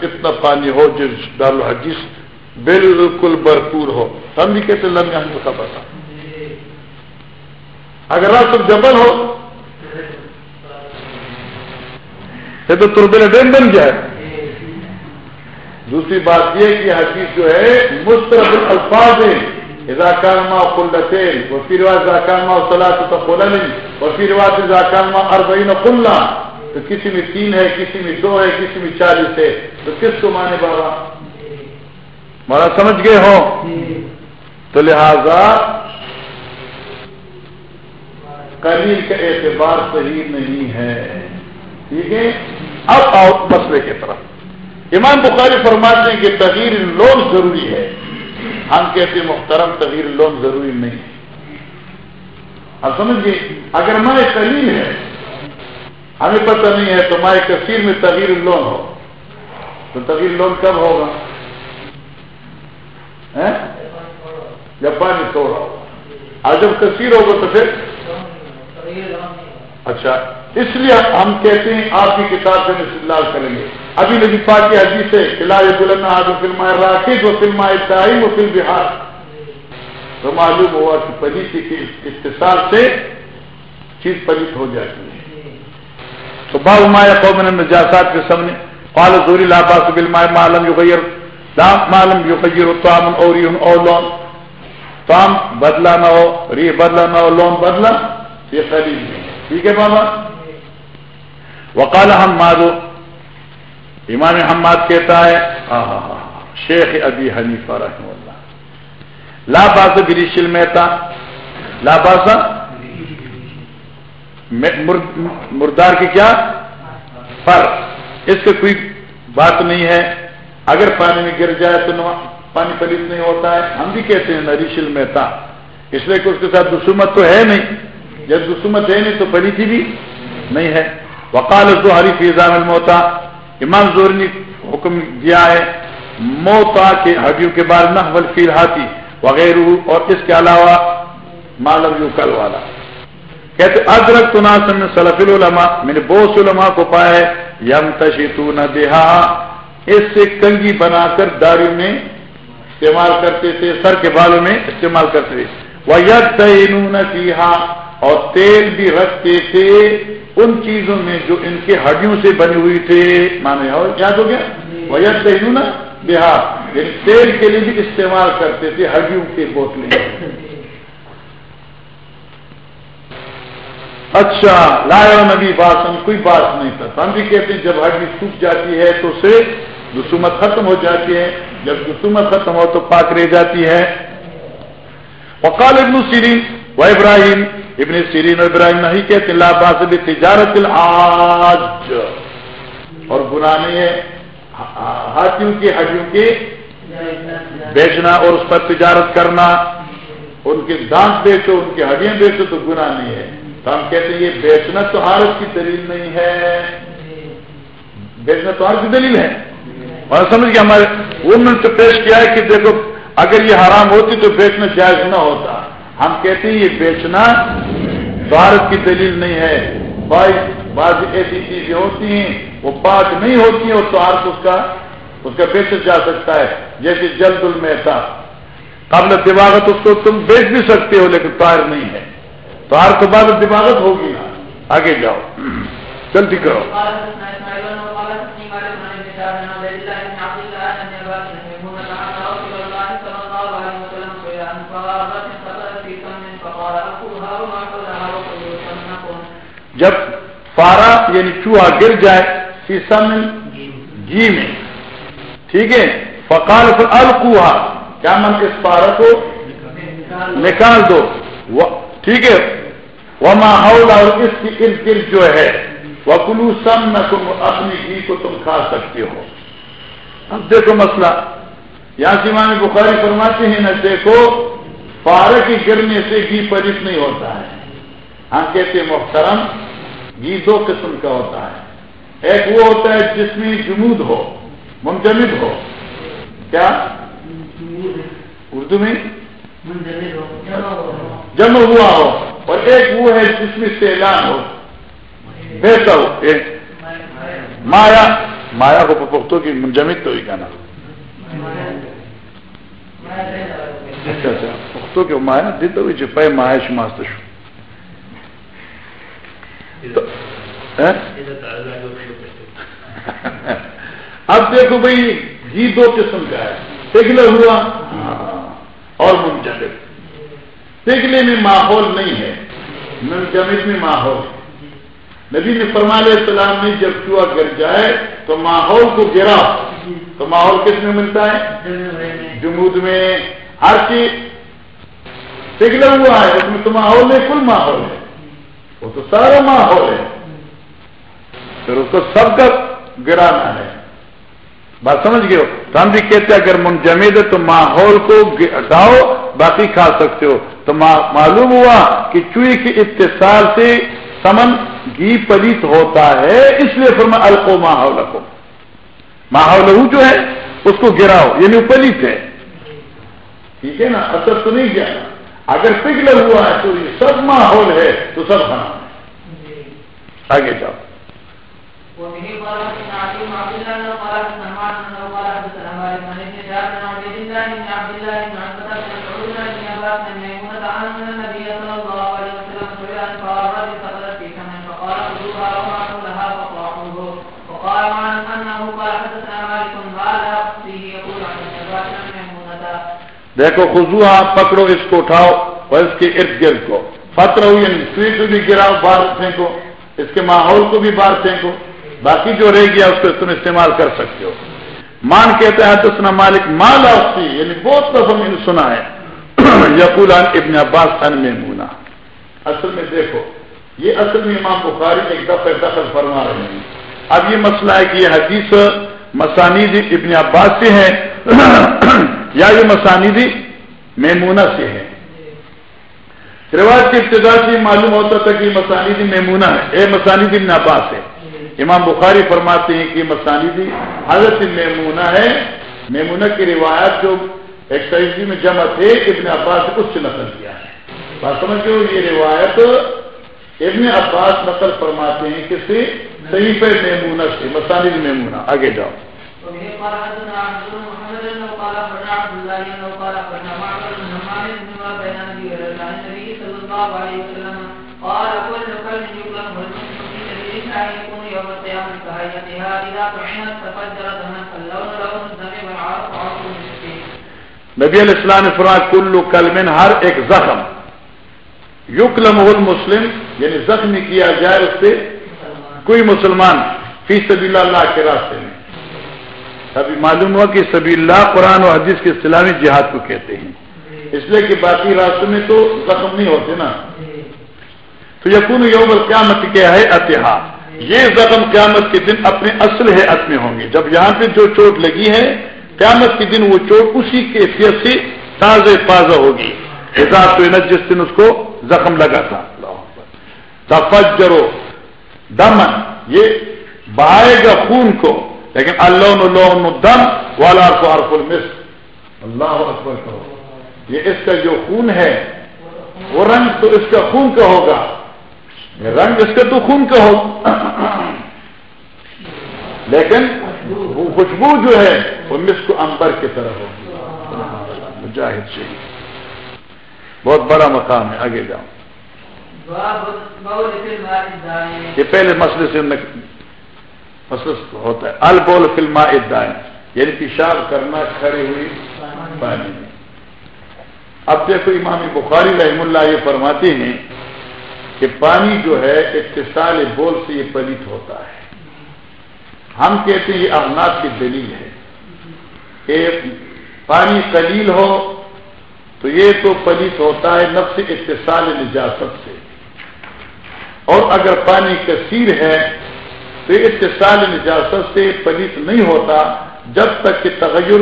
اتنا پانی ہو، جس ڈالو حجیس بالکل بھرپور ہو. ہم بھی کہتے لمبے ہم کا پتا اگر آپ سب جبل ہو تو تربیل ڈیم بن جائے دوسری بات یہ کہ حدیث جو ہے مسترد الفاظ ہے اضاکان ما قلتین، وفی رواز اضاکان ما صلاة تقولن، وفی رواز اضاکان اربعین قلنا. تو کسی میں تین ہے، کسی میں دو ہے، کسی میں چالیس ہے. تو کس کو مانے بابا؟ مارا سمجھ گئے ہو؟ تو لہذا قلیل کا اعتبار صحیح نہیں ہے. ٹھیک ہے؟ اب آؤ مسئلے کی طرف. امام بخاری فرماتے ہیں کہ تغیر لون ضروری ہے۔ ہم کہتے ہیں محترم تغیر لون ضروری نہیں۔ ہے اب سمجھیے، اگر مائع قلیل ہے، ہمیں پتہ نہیں ہے تو مائع کثیر میں تغیر لون ہو۔ تو تغیر لون کب ہوگا؟ جب پانی تھوڑا ہوگا آج جب کثیر ہوگا تو پھر؟ اچھا اس لیے ہم کہتے ہیں آپ کی کتاب سے استدلال کریں گے۔ ابھی نبی پاک کی حدیث سے فلحال بلنا آج فلم راکیز و فلم تعیم و فلم بہار تو معلوم ہوا کہ پلیسی کے اتصال سے چیز پلیت ہو جاتی ہے۔ تو باب مایا قوم نجاسات کے سامنے قال زوری لاباس بالماء معلوم یغیر۔ دام ما معلوم یغیر طعام اور لون طعام بدلا نہ ہو ری بدلا نہ ہو لون بدلا، یہ قریب نہیں ٹھیک ہے بابا؟ وکال حماد امام حماد کہتا ہے ہاں ہاں شیخ ابی حنیفہ رحم اللہ۔ لا باس گریشل مہتا لا مردار کی کیا؟ پر اس سے کوئی بات نہیں ہے۔ اگر پانی میں گر جائے تو پانی پلیت نہیں ہوتا ہے۔ ہم بھی کہتے ہیں نریشل مہتا اس لیے کہ اس کے ساتھ دسومت تو ہے نہیں۔ جب دسومت ہے نہیں تو پلیتی بھی نہیں ہے۔ وقال زہری فیضان الموتا۔ امام زور نے حکم دیا ہے، موتا کے ہڈیوں کے بعد نہ فیل ہاتھی وغیرہ، اور اس کے علاوہ مالو یو کل والا۔ کہتے، ادرک تو ناسن سلف العلماء، میں نے بہت علماء کو پایا ہے، یم تشیتو نہ دیہا اس سے کنگی بنا کر داڑھی میں استعمال کرتے تھے، سر کے بالوں میں استعمال کرتے تھے۔ وہ ید اور تیل بھی رکھتے تھے۔ ان چیزوں میں جو ان کے ہڈیوں سے بنی ہوئی تھے مانے یاد ہو گیا؟ وجہ صحیح نا بہار تیل کے لیے بھی استعمال کرتے تھے ہڈیوں کے بوتلیں۔ اچھا لایا نبی باسن کوئی بات نہیں تھا ہم بھی کہتے ہیں، جب ہڈی سوکھ جاتی ہے تو اسے رسومت ختم ہو جاتی ہے جب رسومت ختم ہو تو پاک رہ جاتی ہے۔ وقال ابن سیرین و ابراہیم ابن سیرین ابراہیم نہیں کہتے، لا باس بھی تجارت الحاج. اور گناہ نہیں ہے، ہاتھیوں کی، ہڈیوں کی بیچنا اور اس پر تجارت کرنا، ان کے دانت بیچو، ان کی ہڈیاں بیچو تو گناہ نہیں ہے۔ تو ہم کہتے ہیں، یہ بیچنا تو حالت کی دلیل نہیں ہے۔ بیچنا تو حالت کی دلیل ہے۔ اور سمجھ کے ہمارے، وہ نے تو پیش کیا ہے کہ دیکھو، اگر یہ حرام ہوتی تو بیچنا جائز نہ ہوتا۔ ہم کہتے ہیں یہ بیچنا بھارت کی دلیل نہیں ہے۔ بعض ایسی چیزیں ہوتی ہیں، وہ پاک نہیں ہوتی ہیں اور تو اس کا اس کا بیچ جا سکتا ہے، جیسے جلد المحتا قبل دباغت اس کو تم بیچ بھی سکتے ہو، لیکن تار نہیں ہے۔ تو ہر تو بعد دباغت ہوگی۔ آگے جاؤ۔ جلدی کرو۔ جب فارا یعنی چوہا گر جائے سیسا میں جی میں۔ ٹھیک ہے؟ فقال پھر القوہا۔ کیا من اس پارا کو؟ نکال دو۔ ٹھیک ہے؟ وہ ماحول اور اس کی ارد گرد جو ہے۔ وہ کلو سم نہ تم اپنی گھی کو تم کھا سکتے ہو۔ اب دیکھو مسئلہ۔ یہاں سے امام بخاری فرماتے ہیں نہ دیکھو پارے کی گرنے سے گھی پرت نہیں ہوتا ہے۔ ہم کہتے محترم گھی دو قسم کا ہوتا ہے۔ ایک وہ ہوتا ہے جس میں جمود ہو، منجمد ہو۔ کیا؟ اردو میں؟ جمع ہوا ہو۔ اور ایک وہ ہے جس میں سیلان ہو۔ بہتر ہو۔ ایک۔ مایا۔ مایا کو پختوں کی منجمد تو ہی کہنا۔ اچھا اچھا۔ پختوں کے مایا دیتا ہوئی چپائے ماہش ماستش اب دیکھو بھائی گھی دو قسم کا ہے۔ پگھلا ہوا اور منجمد۔ پگھلے میں ماحول نہیں ہے، منجمد میں ماحول۔ نبی نے فرما السلام نے جب چوہا گر جائے تو ماحول کو گرا تو ماحول کس میں ملتا ہے؟ جمود میں۔ ہر چیز پگھلا ہوا ہے، اس میں تو ماحول میں کل ماحول ہے۔ وہ تو سارا ماحول ہے۔ پھر اس کو سب کا گرانا ہے۔ بات سمجھ گئے ہو؟ تو ہم بھی کہتے ہیں، اگر منجمد ہے تو ماحول کو ہٹاؤ، باقی کھا سکتے ہو۔ تو معلوم ہوا کہ چوئی کے اتصال سے سمن گھی پلیت ہوتا ہے، اس لیے فرما القو ماحول کو ماحول جو ہے، اس کو گراؤ یعنی پلیت ہے۔ ٹھیک ہے نا؟ اثر تو نہیں گیا۔ اگر پگھلا ہوا ہے تو یہ سب ماحول ہے تو سب حرام ہے آگے جاؤ وبه قال حدثنا قال حدثنا مالك قال حدثنا يقول عن ابن دیکھو خزوہ پکڑو، اس کو اٹھاؤ اور اس کے ارد گرد کو۔ فتر ہوئی یعنی سوئی کو بھی گراؤ، باہر پھینکو۔ اس کے ماحول کو بھی باہر پھینکو۔ باقی جو رہ گیا، اس کو تم استعمال کر سکتے ہو۔ مان کہتے ہیں، حدثنا مالک مال آفتی یعنی بہت دفعہ میں نے سنا ہے۔ یقول ابن عباس ان میمونہ۔ اصل میں دیکھو، یہ اصل میں امام بخاری ایک دفعہ دخل فرما رہے ہیں۔ اب یہ مسئلہ ہے کہ یہ حدیث مسانید ابن عباس سے ہے یا یہ مسانید میمونہ سے ہے روایت کی ابتدا سے معلوم ہوتا تھا کہ یہ مسانید میمونہ ہے۔ اے مسانید ابن عباس ہے۔ امام بخاری فرماتے ہیں کہ مسانیدی حضرت میمونہ ہے۔ میمونہ کی روایت جو ایک میں جمع تھے ابن عباس سے نقل کیا ہے۔ بات سمجھو یہ روایت ابن عباس نقل فرماتے ہیں کسی صحیح پہ میمونہ سے مسانید میمونہ آگے جاؤ۔ نبی علیہ السلام نے فرمایا کلو کلمن ہر ایک زخم۔ یکلم المسلم یعنی زخمی کیا جائے اس سے کوئی مسلمان فی سبیل اللہ کے راستے میں ابھی معلوم ہوا کہ سبی اللہ قرآن و حدیث کے اسلامی جہاد کو کہتے ہیں۔ اس لیے کہ باقی راستوں میں تو زخم نہیں ہوتے نا۔ تو یقون یوم القیامت کیا ہے اتحاد یہ زخم قیامت کے دن اپنے اصل حیت میں ہوں گے۔ جب یہاں پہ جو چوٹ لگی ہے، قیامت کے دن وہ چوٹ اسی کیفیت سے تازہ تازہ ہوگی۔ احساس تو جس دن اس کو زخم لگا تھا۔ تفجرو دمن، یہ بہائے گا خون کو، لیکن اللہ دم، والا کو عرف المس اللہ اکبر کرو یہ اس کا جو خون ہے، وہ رنگ تو اس کا خون کا ہوگا۔ رنگ اس کا تو خون کا ہوگا لیکن وہ خوشبو جو ہے، وہ مس کو امبر کی طرح ہوگی۔ مجاہد سے بہت بڑا مقام ہے، آگے جاؤ یہ پہلے مسئلے سے مسئلہ ہوتا ہے۔ البول فلما ادائیں یعنی پیشاب کرنا، کھڑی ہوئی پانی میں۔ اب دیکھو امام بخاری رحم اللہ یہ فرماتے ہیں کہ پانی جو ہے، اتصال بول سے یہ پلیت ہوتا ہے۔ ہم کہتے ہیں یہ احناف کی دلیل ہے۔ کہ پانی قلیل ہو تو یہ تو پلیت ہوتا ہے نفس اتصال نجاست سے۔ اور اگر پانی کثیر ہے تو اتصال نجاست سے پلیت نہیں ہوتا جب تک کہ تغیر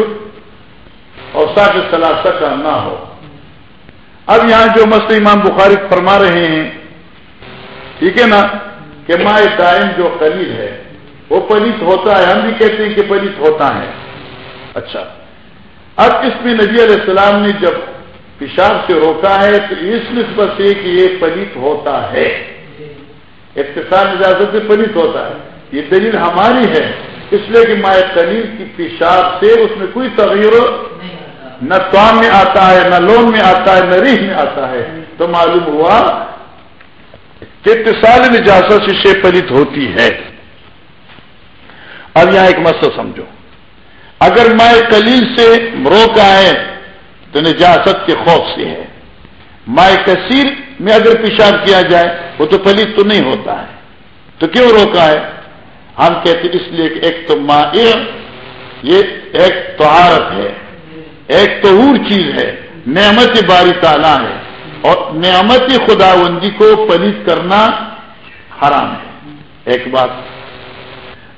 اور ساٹھ ثلاثہ کا نہ ہو۔ اب یہاں جو مسئلہ امام بخاری فرما رہے ہیں، ٹھیک ہے نا؟ کہ مائع دائم جو قلیل ہے، وہ پلیت ہوتا ہے۔ ہم بھی کہتے ہیں کہ پلیت ہوتا ہے۔ اچھا۔ اب اس میں نبی علیہ السلام نے جب پیشاب سے روکا ہے، تو اس نسبت سے کہ یہ پلیت ہوتا ہے۔ اقتصاد اجازت سے پلیت ہوتا ہے۔ یہ دلیل ہماری ہے۔ اس لیے کہ مائع قلیل کی پیشاب سے اس میں کوئی تغیر نہ توان میں آتا ہے نہ لون میں آتا ہے نہ ریح میں آتا ہے۔ تو معلوم ہوا کہ اتصال نجاست سے پلیت ہوتی ہے۔ اب یہاں ایک مسئلہ سمجھو۔ اگر مائع کلیل سے روکا ہے تو نجاست کے خوف سے ہے۔ مائع کثیر میں اگر پیشاب کیا جائے، وہ تو پلیت تو نہیں ہوتا ہے۔ تو کیوں روکا ہے؟ ہم کہتے اس لیے کہ ایک تو مائع، یہ ایک توارت ہے۔ ایک تو چیز ہے۔ نعمت باری تعالیٰ ہے۔ اور نعمت خداوندی کو پلیت کرنا حرام ہے۔ ایک بات۔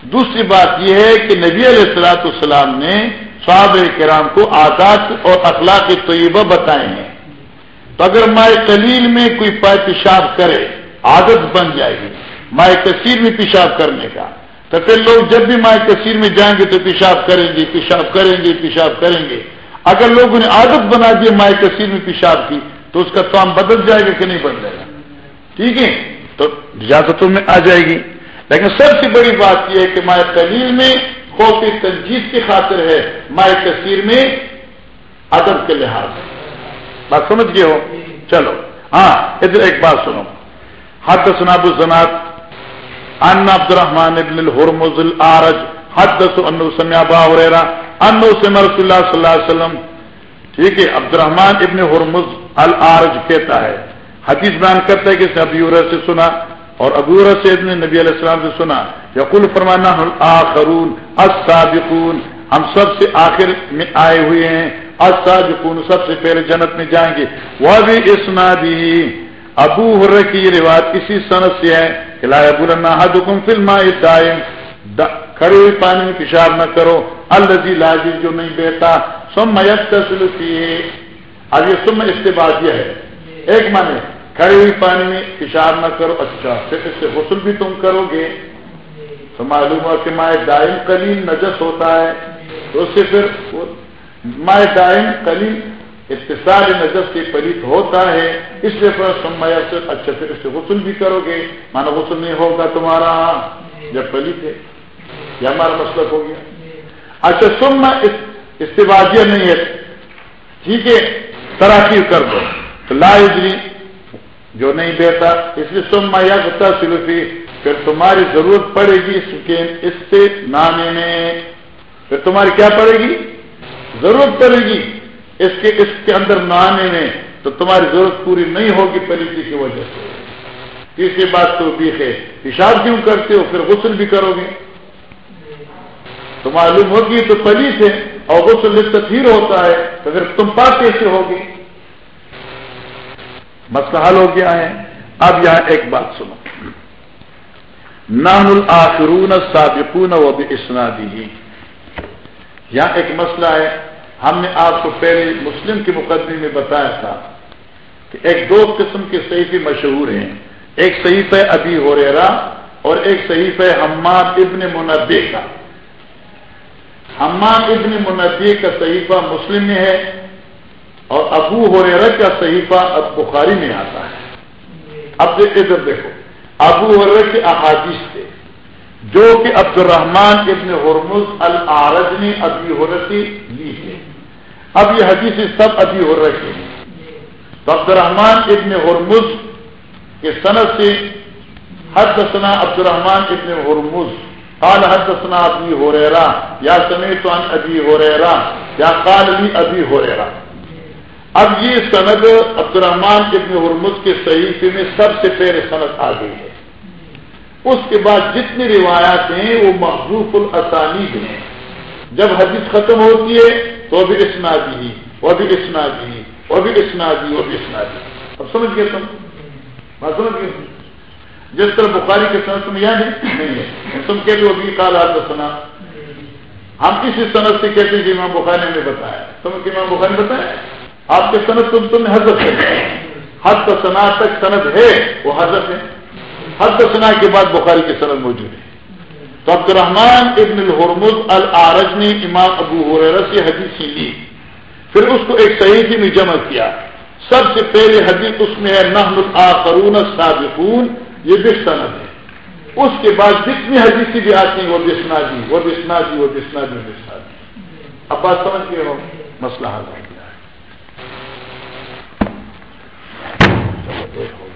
دوسری بات یہ ہے کہ نبی علیہ السلاۃ السلام نے صحابہ کرام کو عادات اور اخلاق طیبہ بتائے ہیں۔ تو اگر مائع کلیل میں کوئی پائے پیشاب کرے، عادت بن جائے گی۔ مائع کثیر میں پیشاب کرنے کا۔ تو پھر لوگ جب بھی مائع کثیر میں جائیں گے تو پیشاب کریں گے، پیشاب کریں گے، پیشاب کریں گے۔ اگر لوگوں نے عادت بنا دی مائع کثیر میں پیشاب کی، تو اس کا کام بدل جائے گا کہ نہیں بدل جائے گا۔ ٹھیک ہے؟ تو اجازتوں میں آ جائے گی۔ لیکن سب سے بڑی بات یہ ہے کہ مائع قلیل میں خوف تنجید کی خاطر ہے۔ مائع کثیر میں ادب کے لحاظ سے۔ بات سمجھ گئے ہو؟ چلو۔ ہاں ادھر ایک بات سنو۔ حد سناب الزنات ان عبد الرحمان ابن الحرمز العرج حد انو سمیا با ریرا انو سم رسول اللہ صلی اللہ علیہ وسلم۔ ٹھیک ہے، عبد الرحمان ابن حرمز العرج کہتا ہے۔ حدیث بیان کرتا ہے کہ اس نے ابھی سے سنا اور ابو رسید نے نبی علیہ السلام سے سنا۔ یقول فرمانا آخرون السابقون۔ ہم سب سے آخر میں آئے ہوئے ہیں۔ السابقون سب سے پہلے جنت میں جائیں گے۔ وہ بھی اسنا بھی ابو ہر کی یہ روایت اسی صنعت سے ہے کہ لا ابو فلم کھڑے ہوئے پانی میں پیشاب نہ کرو۔ الزی لاجی جو نہیں بیٹا سم میت اب یہ سم استباد یہ ہے۔ ایک مانے کھڑی ہوئی پانی میں پیشاب نہ کرو۔ اچھا پھر اس سے غسل بھی تم کرو گے۔ تو معلوم ہوا کہ مائع دائم کلیم نجس ہوتا ہے۔ تو اس سے پھر مائع دائم کلیم اتصال نجس کی پلیت ہوتا ہے۔ اس لیے پھر سمایا سے اچھا پھر اس سے غسل بھی کرو گے۔ مانا غسل نہیں ہوگا تمہارا۔ جب پلیت ہے۔ یہ ہمارا مسئلہ ہو گیا۔ اچھا سم استبادیہ نہیں ہے۔ ٹھیک ہے تراکی کر دو۔ تو لا اجری جو نہیں دیتا، اس لیے سم یا گتا سلوفی پھر تمہاری ضرورت پڑے گی اس کے اس سے نانے میں۔ پھر تمہاری کیا پڑے گی؟ ضرورت پڑے گی۔ اس کے اس کے اندر نانے میں تو تمہاری ضرورت پوری نہیں ہوگی پلیتی کی وجہ سے۔ تیسری بات تو بھی ہے، پیشاب کیوں کرتے ہو؟ پھر غسل بھی کرو گے۔ تو معلوم ہوگی تو پلیت ہے، اور غسل تفیر ہوتا ہے، تو پھر تم پاک کیسے ہوگی مسئلہ حل ہو گیا ہے۔ اب یہاں ایک بات سنو۔ نان الآخرون سابقون و بھی یہاں ایک مسئلہ ہے، ہم نے آپ کو پہلے مسلم کے مقدمے میں بتایا تھا کہ ایک دو قسم کے صحیفے مشہور ہیں، ایک صحیف ہے ابھی ہو اور ایک صحیف ہے حماد ابن منبے کا۔ حماد ابن منبے کا صحیفہ مسلم میں ہے اور ابو ہو کا صحیفہ اب بخاری میں آتا ہے۔ اب ادھر دیکھو، ابو ہو کے احادیث تھے۔ جو کہ عبد الرحمان ابن حرمز العرج نے ابھی ہورتی لی ہے۔ اب یہ حدیث سب ابھی ہو رہے ہیں۔ تو عبد الرحمان ابن حرمز کہ صنعت سے حد دسنا عبد الرحمان ابن ہرمز، قال حد دسنا ابھی ہو رہا یا سمیت عن ابھی ہو رہا یا قال لی ابھی ہو رہا اب یہ سند عبد الرحمان ابن حرمز کے صحیفے میں سب سے پہلے سند آ گئی ہے۔ اس کے بعد جتنی روایات ہیں وہ محبوف الاسانید ہیں۔ جب حدیث ختم ہوتی ہے تو بھی اسنادی وہ بھی اسنادی وہ بھی اسنادی وہ بھی اسنادی اب سمجھ گئے تم؟ بات سمجھ گئے جس طرح بخاری کے صنعت تم یاد ہے؟ نہیں ہے۔ تم کہتے وہ بھی کال آتا سنا ہم کسی صنعت سے کہتے ہیں کہ امام بخاری نے بتایا۔ تم امام بخاری نے بتایا؟ آپ کے صنعت تم تم نے حضرت ہے حد سنا تک صنعت ہے، وہ حضرت ہے۔ حد سنا کے بعد بخاری کے سند موجود ہے۔ تو عبد الرحمان ابن الحرمز العرج نے امام ابو حریرہ سے حدیث لی۔ پھر اس کو ایک صحیح میں جمع کیا۔ سب سے پہلے حدیث اس میں ہے نحم الآخرون السابقون۔ یہ بے سند ہے۔ اس کے بعد جتنی حدیثی بھی آتی ہیں، وہ بسنا جی وہ بسنا جی وہ بسنا جی بسنا جی اب بات سمجھ گئے مسئلہ حل ہو گیا۔ ہے